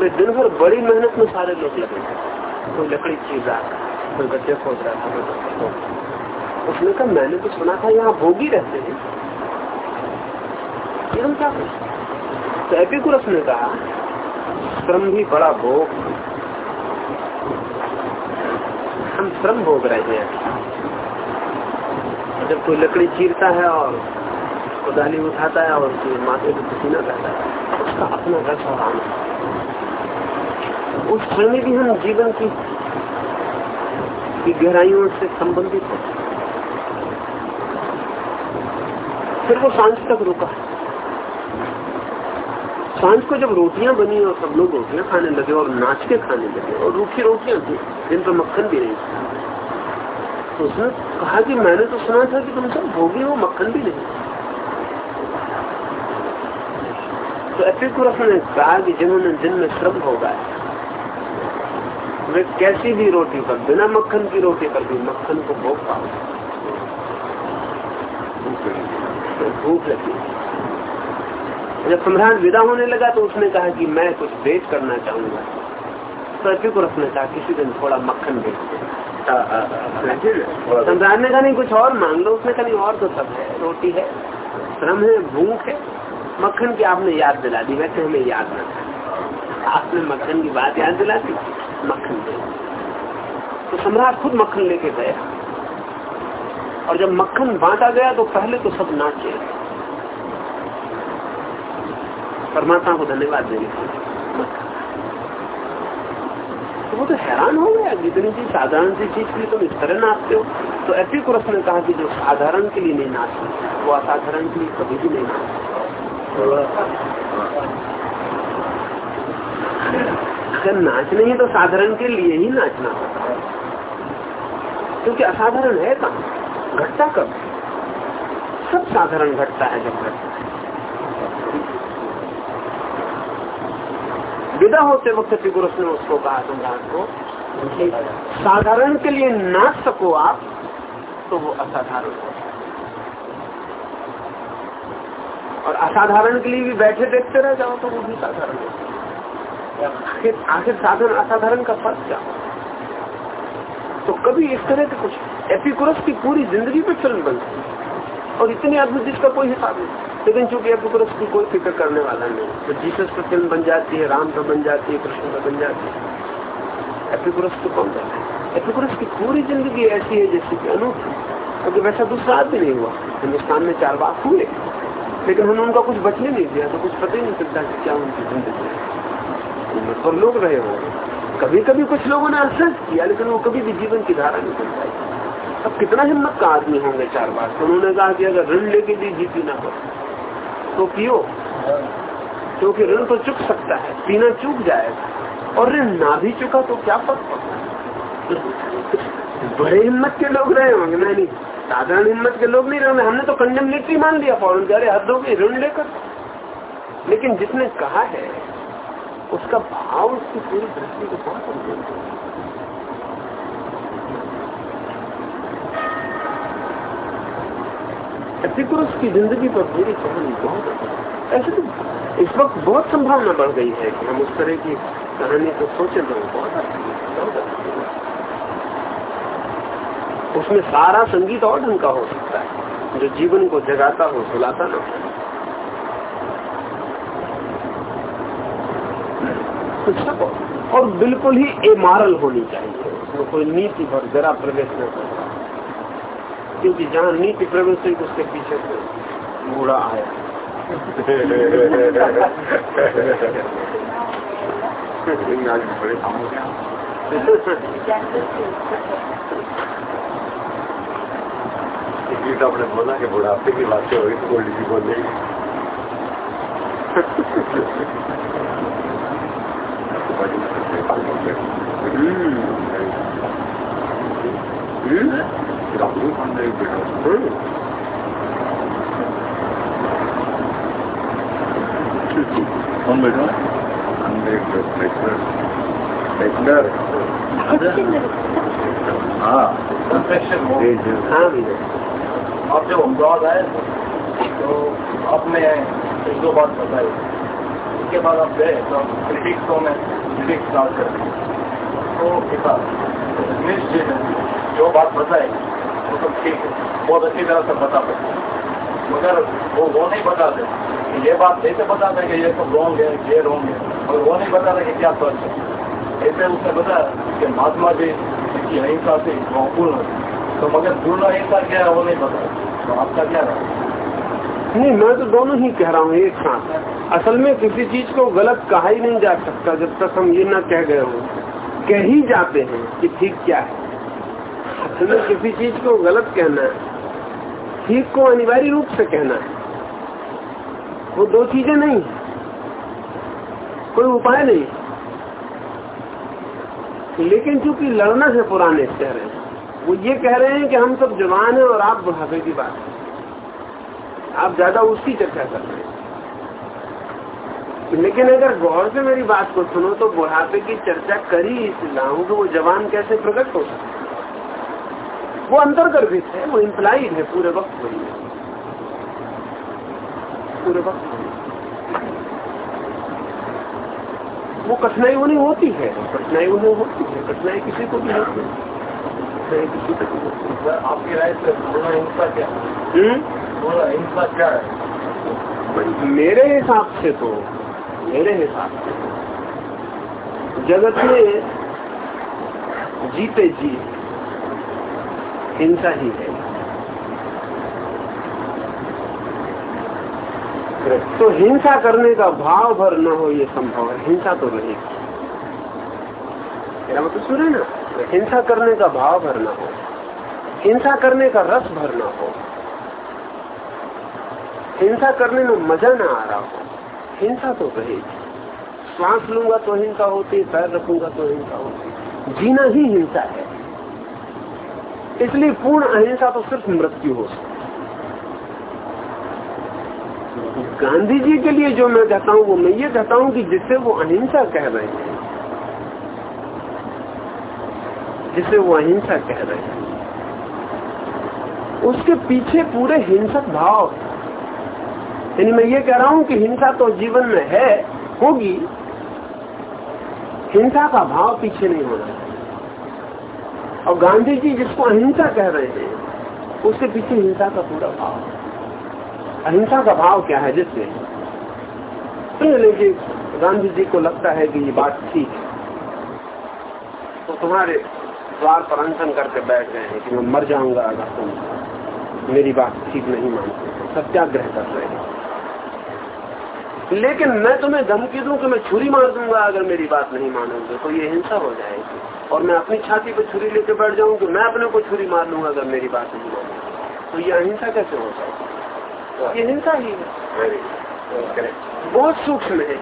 वे दिन भर बड़ी मेहनत में सारे लोग लगे कोई लकड़ी चीज़ रहा कोई गड्ढे खोद रहा था। उसने कहा, मैंने तो सुना था, यहाँ भोगी रहते हैं। क्या तो एपिकुरस ने कहा, श्रम भी बड़ा भोग हम श्रम भोग रहे हैं। जब कोई लकड़ी चीरता है और कुदाली उठाता है और माथे को पसीना करता है, उसका अपना रस और आनंद। उस क्षण में भी हम जीवन की, की गहराइयों से संबंधित हो। फिर वो साँझ तक रुका। साँझ को जब रोटियाँ बनी और सब लोग रोटियाँ खाने लगे और नाच के खाने लगे और रूखी रोटियाँ थी जिन पर मक्खन भी नहीं था। तो उसने कहा कि मैंने तो सुना था कि तुम सब भोगी हो मक्खन भी नहीं। तो एपिकुरस ने कहा कि जिन्होंने दिन में श्रम होगा वे कैसी भी रोटी पर बिना मक्खन की रोटी पर भी मक्खन को भोग पाओ भूख लगी। जब सम्राट विदा होने लगा तो उसने कहा कि मैं कुछ बेच करना चाहूँगा। तो एपिकुरस ने कहा किसी दिन थोड़ा मक्खन भेज सम्राट ने कहा नहीं कुछ और मांग लो। उसने कहा नहीं और तो सब है। रोटी है श्रम है भूख है। मक्खन की आपने याद दिला दी। वैसे हमें याद न था। आपने मक्खन की बात याद दिला दी? मक्खन दे तो सम्राट खुद मक्खन लेके गया। और जब मक्खन बांटा गया तो पहले तो सब नाचे। परमात्मा को धन्यवाद देने तो वो तो हैरान हो गया, जितनी चीज़ साधारण सी चीज़ के लिए तुम इस तरह नाचते हो। तो एपिकुरस ने कहा कि जो साधारण के लिए नहीं नाचते, वो असाधारण के लिए कभी भी नहीं नाचते। अगर नाचने ही तो साधारण के लिए ही नाचना होता है। क्योंकि असाधारण है कहा घटता कब सब साधारण घटता है जब घटता है। विदा होते वक्त फिगुरस ने उसको कहा सम्राट को साधारण के लिए नाच सको आप तो वो असाधारण हो और असाधारण के लिए भी बैठे देखते रह जाओ तो वो भी साधारण हो आखिर आखिर साधारण असाधारण का फ़र्क क्या? तो कभी इस तरह के कुछ एपिकुरस की पूरी ज़िंदगी पे फ़िल्म बनती है। और इतनी अद्भुत जिसका कोई हिसाब नहीं। लेकिन चूँकि एपिकुरस की कोई फ़िक्र करने वाला नहीं तो जीसस पर फ़िल्म बन जाती है, राम पर बन जाती है, कृष्ण पर बन जाती है। एपिकुरस तो कौन जाता है? एपिकुरस की पूरी ज़िंदगी ऐसी है जैसे कि अनूठी क्योंकि वैसा दूसरा भी नहीं हुआ। हिंदुस्तान में चार बात हुए, लेकिन हमने उनका कुछ बचने नहीं दिया तो कुछ पता ही नहीं चलता कि क्या उनकी ज़िंदगी पर लोग रहे होंगे कभी कभी कुछ लोगों ने असर किया, लेकिन वो कभी भी जीवन की धारा नहीं बन पाई। अब कितना हिम्मत का आदमी होंगे चार बार? तो उन्होंने कहा कि अगर ऋण लेके भी जीती ना हो तो पियो। क्योंकि ऋण तो चुक सकता है, पीना चूक जाएगा। और ऋण ना भी चुका तो क्या पड़ता बड़े हिम्मत के लोग रहे होंगे, मैं नहीं, साधारण हिम्मत के लोग नहीं रहे हमने तो कंडेमनेटरी मान लिया, फ़ौरन कह रहे, हद हो गई, ऋण लेकर। लेकिन जिसने कहा है उसका भाव, उसकी पूरी दृष्टि को बहुत अनुभव एपिकुरस की ज़िंदगी पर पूरी कहानी बहुत ऐसे तो इस वक्त बहुत संभावना बढ़ गई है कि हम उस तरह की कहानी को सोचे तो बहुत बहुत उसमें सारा संगीत और ढंग का हो सकता है, जो जीवन को जगाता हो, सुलाता ना हो। और बिल्कुल ही एमारल होनी चाहिए। उसमें कोई नीति पर जरा प्रवेश न करता क्योंकि जहाँ नीति प्रवेश हुई, उसके पीछे से बूढ़ा आया। तो आपने बोला कि बुढ़ापे की बातें हुई तो गोल्डी जी बोलेगी कौन बैठा हाँ हाँ भैया आप जब अहमदाबाद आए तो आपने एक दो बात बताई उसके बाद आप गए तो क्रिटिक्स को मैं क्रिटिक्स स्टार्ट कर। तो रमेश जी बात बताई, वो सब ठीक है, बहुत अच्छी तरह से बता सकते मगर वो वो नहीं बताते कि ये बात ऐसे बताते कि ये सब रॉन्ग है, ये रॉन्ग है। मगर वो नहीं बता बताते कि क्या सच है। ऐसे उसने बताया कि महात्मा जी की अहिंसा थी वो अपूर्ण तो मगर पूर्ण अहिंसा क्या है, वो नहीं बताया तो आपका क्या रहा नहीं, मैं तो दोनों ही कह रहा हूँ, एक साथ। असल में किसी चीज़ को गलत कहा ही नहीं जा सकता जब तक हम ये ना कह गए हो। कह ही जाते हैं कि ठीक क्या है। असल में किसी चीज़ को गलत कहना है, ठीक को अनिवार्य रूप से कहना है, वो दो चीज़ें नहीं कोई उपाय नहीं। लेकिन चूँकि लड़ना है पुराने कह रहे हैं वो ये कह रहे हैं कि हम सब जवान हैं और आप बुढ़ापे की बात आप ज़्यादा उसकी चर्चा कर रहे हैं। लेकिन अगर गौर से मेरी बात को सुनो तो बुढ़ापे की चर्चा करी इसलिए हूँ कि वो जवान कैसे प्रकट हो सकते वो अंतर्गर्भित है वो इम्प्लाइड है पूरे वक्त वही है। पूरे वक्त वो कठिनाई उन्हें होती है कठिनाई उन्हें होती है कठिनाई किसी को भी होती है। किसी को भी होती है। आपकी राय से पूर्ण हिंसा क्या है? पूर्ण हिंसा क्या है? मेरे हिसाब से तो मेरे हिसाब से। जगत में जीते जी हिंसा ही है। तो हिंसा करने का भाव भर न हो ये संभव है। हिंसा तो रहेगी। मेरा मतलब सुने ना? तो हिंसा करने का भाव भर न हो। हिंसा करने का रस भर न हो। हिंसा करने में मज़ा ना आ रहा हो। हिंसा तो रहेगी श्वास लूँगा तो हिंसा होती, पैर रखूँगा तो हिंसा होती। जीना ही हिंसा है। इसलिए पूर्ण अहिंसा तो सिर्फ़ मृत्यु हो। सकती गांधी जी के लिए जो मैं कहता हूँ, वो मैं ये कहता हूँ कि जिसे वो अहिंसा कह रहे हैं जिसे वो अहिंसा कह रहे हैं, उसके पीछे पूरे हिंसक भाव यानी मैं ये कह रहा हूँ कि हिंसा तो जीवन में है, होगी। हिंसा का भाव पीछे नहीं होना। और गांधी जी जिसको अहिंसा कह रहे हैं उसके पीछे हिंसा का पूरा भाव। अहिंसा का भाव क्या है जिससे? लेकिन गांधी जी को लगता है कि ये बात ठीक है। तो तुम्हारे द्वार पर अनशन करके बैठ गए हैं कि मैं मर जाऊँगा अगर तुम मेरी बात ठीक नहीं मानते। सत्याग्रह कर रहे हैं। लेकिन मैं तुम्हें धमकी दूँ कि मैं छुरी मार दूँगा अगर मेरी बात नहीं मानोगे तो ये हिंसा हो जाएगी। और मैं अपनी छाती पर छुरी लेके बैठ जाऊँ कि मैं अपने को छुरी मार लूँगा अगर मेरी बात नहीं मानोगे। तो ये अहिंसा कैसे हो जाएगी? ये हिंसा ही है। बहुत सूक्ष्म है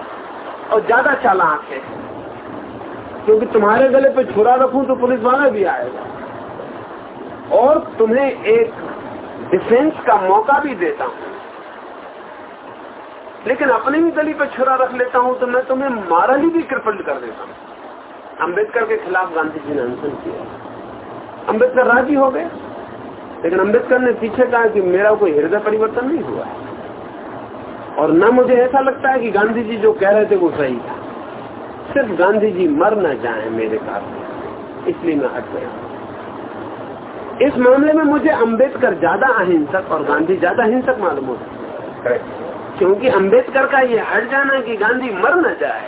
और ज़्यादा चालाक है। क्योंकि तुम्हारे गले पे छुरा रखूँ तो पुलिस वाला भी आएगा। और तुम्हें एक डिफेंस का मौका भी देता हूँ। लेकिन अपने ही गली पे छुरा रख लेता हूँ तो मैं तुम्हें मारली भी कृपल्ड कर देता। हूँ अंबेडकर के खिलाफ गांधी जी ने अनशन किया। अंबेडकर राज़ी हो गए। लेकिन अंबेडकर ने पीछे कहा कि मेरा कोई हृदय परिवर्तन नहीं हुआ। और न मुझे ऐसा लगता है कि गांधी जी जो कह रहे थे वो सही था। सिर्फ़ गांधी जी मर न जाए मेरे साथ इसलिए मैं हट गया। इस मामले में मुझे अंबेडकर ज़्यादा अहिंसक और गांधी ज़्यादा हिंसक मालूम होता। क्योंकि अंबेडकर का ये हट जाना कि गांधी मर न जाए,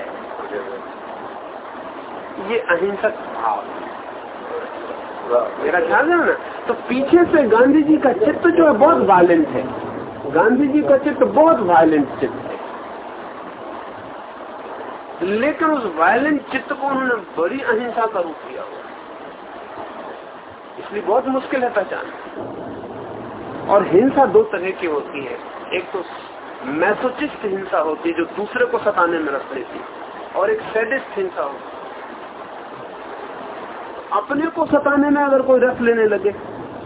ये अहिंसक भाव मेरा ख्याल है ना? तो पीछे से गांधी जी का चित्त जो है बहुत वायलेंट है। गांधी जी का चित्त बहुत वायलेंट चित्त है। लेकिन उस वायलेंट चित्त को उन्होंने बड़ी अहिंसा का रूप दिया हुआ इसलिए बहुत मुश्किल है पहचान और हिंसा दो तरह की होती है। एक तो मैसोचिस्ट हिंसा होती है जो दूसरे को सताने में रख लेती और एक सेडिस्ट हिंसा होती। अपने को सताने में अगर कोई रस लेने लगे,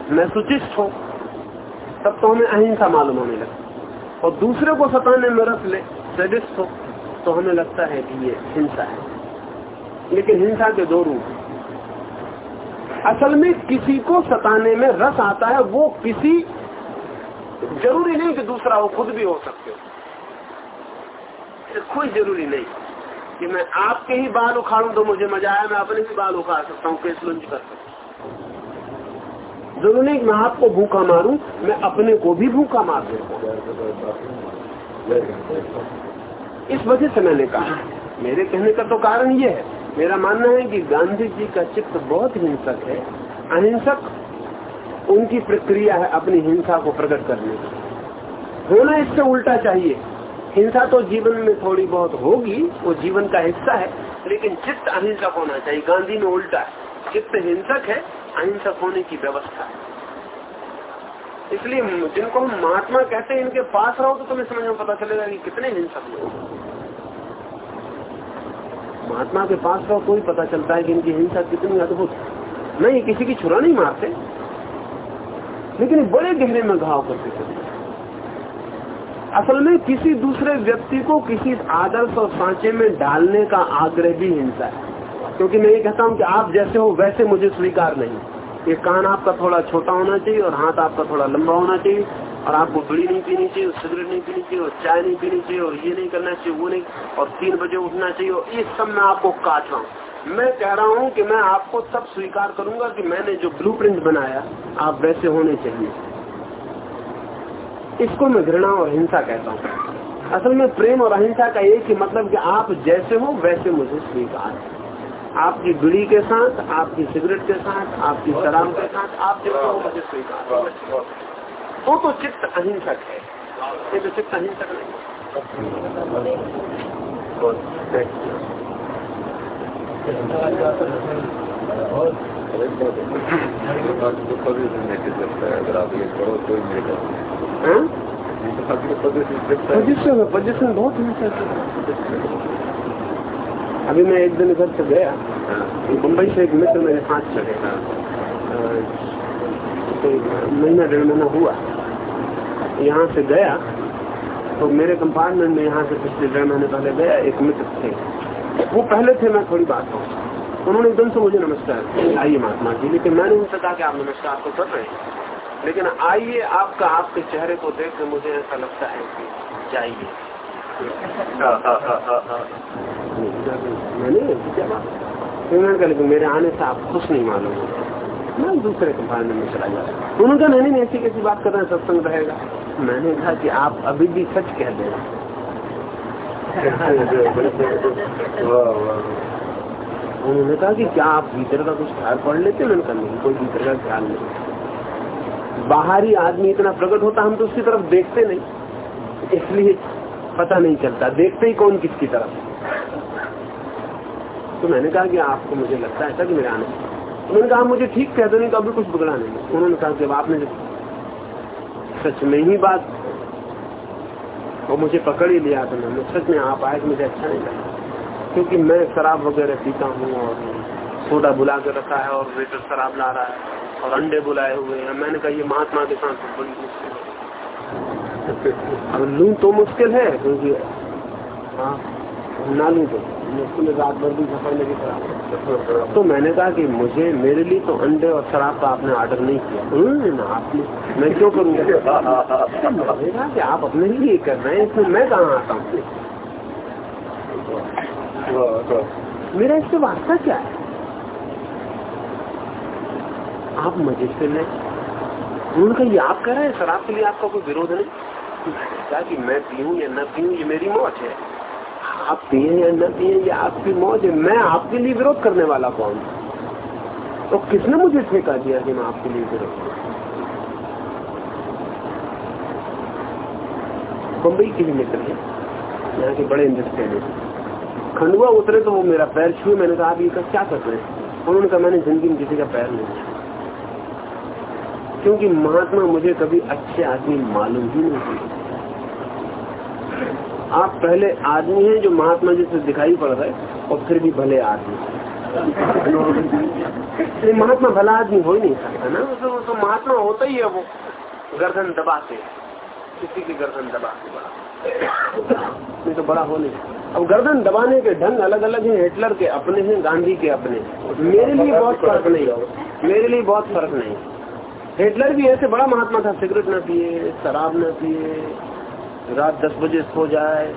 मैं सुचिष्ट हो। तब तो हमें अहिंसा मालूम होने लगता और दूसरे को सताने में रस ले सदिष्ट हो तो हमें लगता है कि ये हिंसा है। लेकिन हिंसा के दो रूप असल में किसी को सताने में रस आता है, वो किसी ज़रूरी नहीं कि दूसरा हो खुद भी हो सकते हो। कोई ज़रूरी नहीं कि मैं आपके ही बाल उखाड़ू तो मुझे मज़ा आया, मैं अपने ही बाल उखाड़ सकता हूँ, केस लुंज कर सकता ज़रूरी नहीं मैं आपको भूखा मारूं, मैं अपने को भी भूखा मार देता इस वजह से मैंने कहा, मेरे कहने का तो कारण ये है, मेरा मानना है कि गांधी जी का चित्त बहुत हिंसक है। अहिंसक उनकी प्रक्रिया है अपनी हिंसा को प्रकट करने की। होना इससे उल्टा चाहिए। हिंसा तो जीवन में थोड़ी बहुत होगी, वो जीवन का हिस्सा है, लेकिन चित्त अहिंसक होना चाहिए। गांधी में उल्टा है। चित्त हिंसक है, अहिंसक होने की व्यवस्था है। इसलिए जिनको हम महात्मा कहते हैं, इनके पास रहो तो तुम्हें समझ में पता चलेगा कि कितने हिंसक लोग महात्मा के पास रहो तो ही पता चलता है कि इनकी हिंसा कितनी अद्भुत नहीं, किसी की छुरा नहीं मारते। लेकिन बड़े गहरे में घाव करते चलते असल में किसी दूसरे व्यक्ति को किसी आदर्श और सांचे में डालने का आग्रह भी हिंसा है। क्योंकि मैं ये कहता हूँ कि आप जैसे हो, वैसे मुझे स्वीकार नहीं। ये कान आपका थोड़ा छोटा होना चाहिए और हाथ आपका थोड़ा लंबा होना चाहिए और आपको बीड़ी नहीं पीनी चाहिए सिगरेट नहीं पीनी चाहिए और चाय नहीं पीनी चाहिए और ये नहीं करना चाहिए, वो नहीं। और तीन बजे उठना चाहिए और ये सब मैं आपको काट रहा हूँ मैं कह रहा हूँ कि मैं आपको तब स्वीकार करूँगा कि मैंने जो ब्लूप्रिंट बनाया, आप वैसे होने चाहिए। इसको मैं घृणा और हिंसा कहता हूँ। असल में प्रेम और अहिंसा का एक ही मतलब कि आप जैसे हो, वैसे मुझे स्वीकार आपकी बीड़ी के साथ, आपकी सिगरेट के साथ, आपकी शराब के साथ, आप जैसे हो, मुझे स्वीकार वो तो चित्त अहिंसक है। ये तो चित्त अहिंसक नहीं अगर आप ये करो तो मिलेगा पोजिशन पोजिशन बहुत हिंसक अभी मैं एक दिन इधर से गया। मुंबई से एक मित्र मेरे साथ चले। कोई महीना डेढ़ महीना हुआ। यहाँ से गया। तो मेरे कंपार्टमेंट में यहाँ से पिछले डेढ़ महीने पहले गया। एक मित्र थे। वो पहले थे मैं थोड़ी बात कहूँ उन्होंने एकदम से मुझे नमस्कार आइए महात्मा जी लेकिन मैंने उनसे कहा कि आप नमस्कार तो कर रहे हैं। लेकिन आइए आपका आपके चेहरे को देख कर मुझे ऐसा लगता है कि चाहिए मैंने क्या बात मैंने कहा लेकिन मेरे आने से आप खुश नहीं मालूम मैं दूसरे कंपार्टमेंट में चला गया उन्होंने कहा नहीं नहीं ऐसी कैसी बात कर रहे हैं? सत्संग रहेगा। मैंने कहा कि आप अभी भी सच कह दे [LAUGHS] उन्होंने कहा कि क्या आप भीतर का कुछ ख्याल पढ़ लेते मैंने कहा, नहीं, कोई भीतर का ख्याल नहीं। बाहरी आदमी इतना प्रकट होता, हम तो उसकी तरफ़ देखते नहीं। इसलिए पता नहीं चलता, देखते ही कौन किसकी तरफ़। तो मैंने कहा कि आपको मुझे लगता है ऐसा कि मेरे आने। उन्होंने कहा मुझे ठीक कह दो, नहीं तो अभी कुछ बिगड़ा नहीं। उन्होंने कहा, जब आपने सच में ही बात वो मुझे पकड़ ही लिया था मैं सच में आप आए तो मुझे अच्छा नहीं लगा। क्योंकि मैं शराब वगैरह पीता हूँ और सोडा बुला के रखा है और वेटर शराब ला रहा है और अंडे बुलाए हुए हैं। मैंने कहा, ये महात्मा के साथ तो बड़ी मुश्किल [LAUGHS] अब लू तो मुश्किल है, क्योंकि हाँ। ना लू तो। मुश्किल रात भर भी सफ़र में खराब तो मैंने कहा कि मुझे, मेरे लिए तो अंडे और शराब का आपने ऑर्डर नहीं किया। ना आपने मैं क्यों करूँगा? मैंने कि आप अपने लिए कर रहे हैं, इसमें मैं कहाँ आता हूँ? मेरा इससे वास्ता क्या है? आप मज़े से ले उन्होंने कहा, ये आप कह रहे हैं? शराब के लिए आपका कोई विरोध नहीं? क्या कि मैं पीऊँ या न पीऊँ, ये मेरी मौत है। आप पिए या न पिए ये आपकी मौज है। मैं आपके लिए विरोध करने वाला कौन? तो किसने मुझे ठेका दिया कि मैं आपके लिए विरोध बम्बई के भी मित्र यहाँ के बड़े इंडस्ट्रियल है। खंडुआ उतरे तो वो मेरा पैर छुए। मैंने कहा, आप ये क्या कर रहे हैं? उन्होंने कहा, मैंने ज़िंदगी में किसी का पैर नहीं छुआ। क्योंकि महात्मा मुझे कभी अच्छे आदमी मालूम ही नहीं आप पहले आदमी हैं जो महात्मा जी से दिखाई पड़ रहे और फिर भी भले आदमी महात्मा भला आदमी हो ही नहीं सकता ना। तो, तो महात्मा होता ही है वो। गर्दन दबाते किसी की गर्दन दबा के बड़ा नहीं तो बड़ा हो नहीं अब गर्दन दबाने के ढंग अलग अलग हैं हिटलर के अपने हैं गांधी के अपने मेरे लिए बहुत फ़र्क नहीं। मेरे लिए बहुत फ़र्क नहीं। हिटलर भी ऐसे बड़ा महात्मा था सिगरेट न पिए शराब न पिए रात दस बजे सो जाए।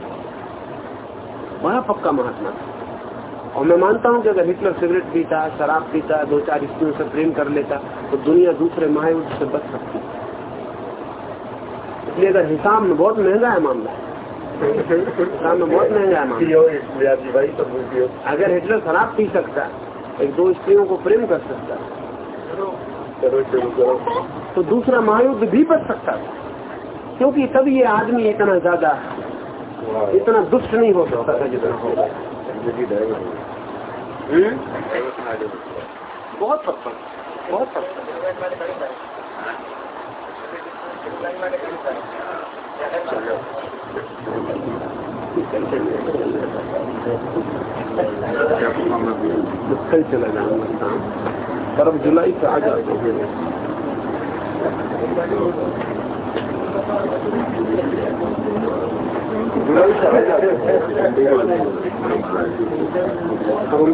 बड़ा पक्का महात्मा। था और मैं मानता हूँ कि अगर हिटलर सिगरेट पीता शराब पीता दो चार स्त्रियों से प्रेम कर लेता तो दुनिया दूसरे महायुद्ध से बच सकती। इसलिए अगर हिसाब में बहुत महँगा है मामला। हिसाब में बहुत महँगा है मामला। अगर हिटलर शराब पी सकता एक दो स्त्रियों को प्रेम कर सकता तो दूसरा महायुद्ध भी बच सकता। था क्योंकि तब ये आदमी इतना ज़्यादा, इतना दुष्ट नहीं हो सकता जितना हम्म? बहुत बहुत कल चला जाऊँगा पर अब जुलाई से आ जाते हैं। जुलाई से आ जाते हैं हम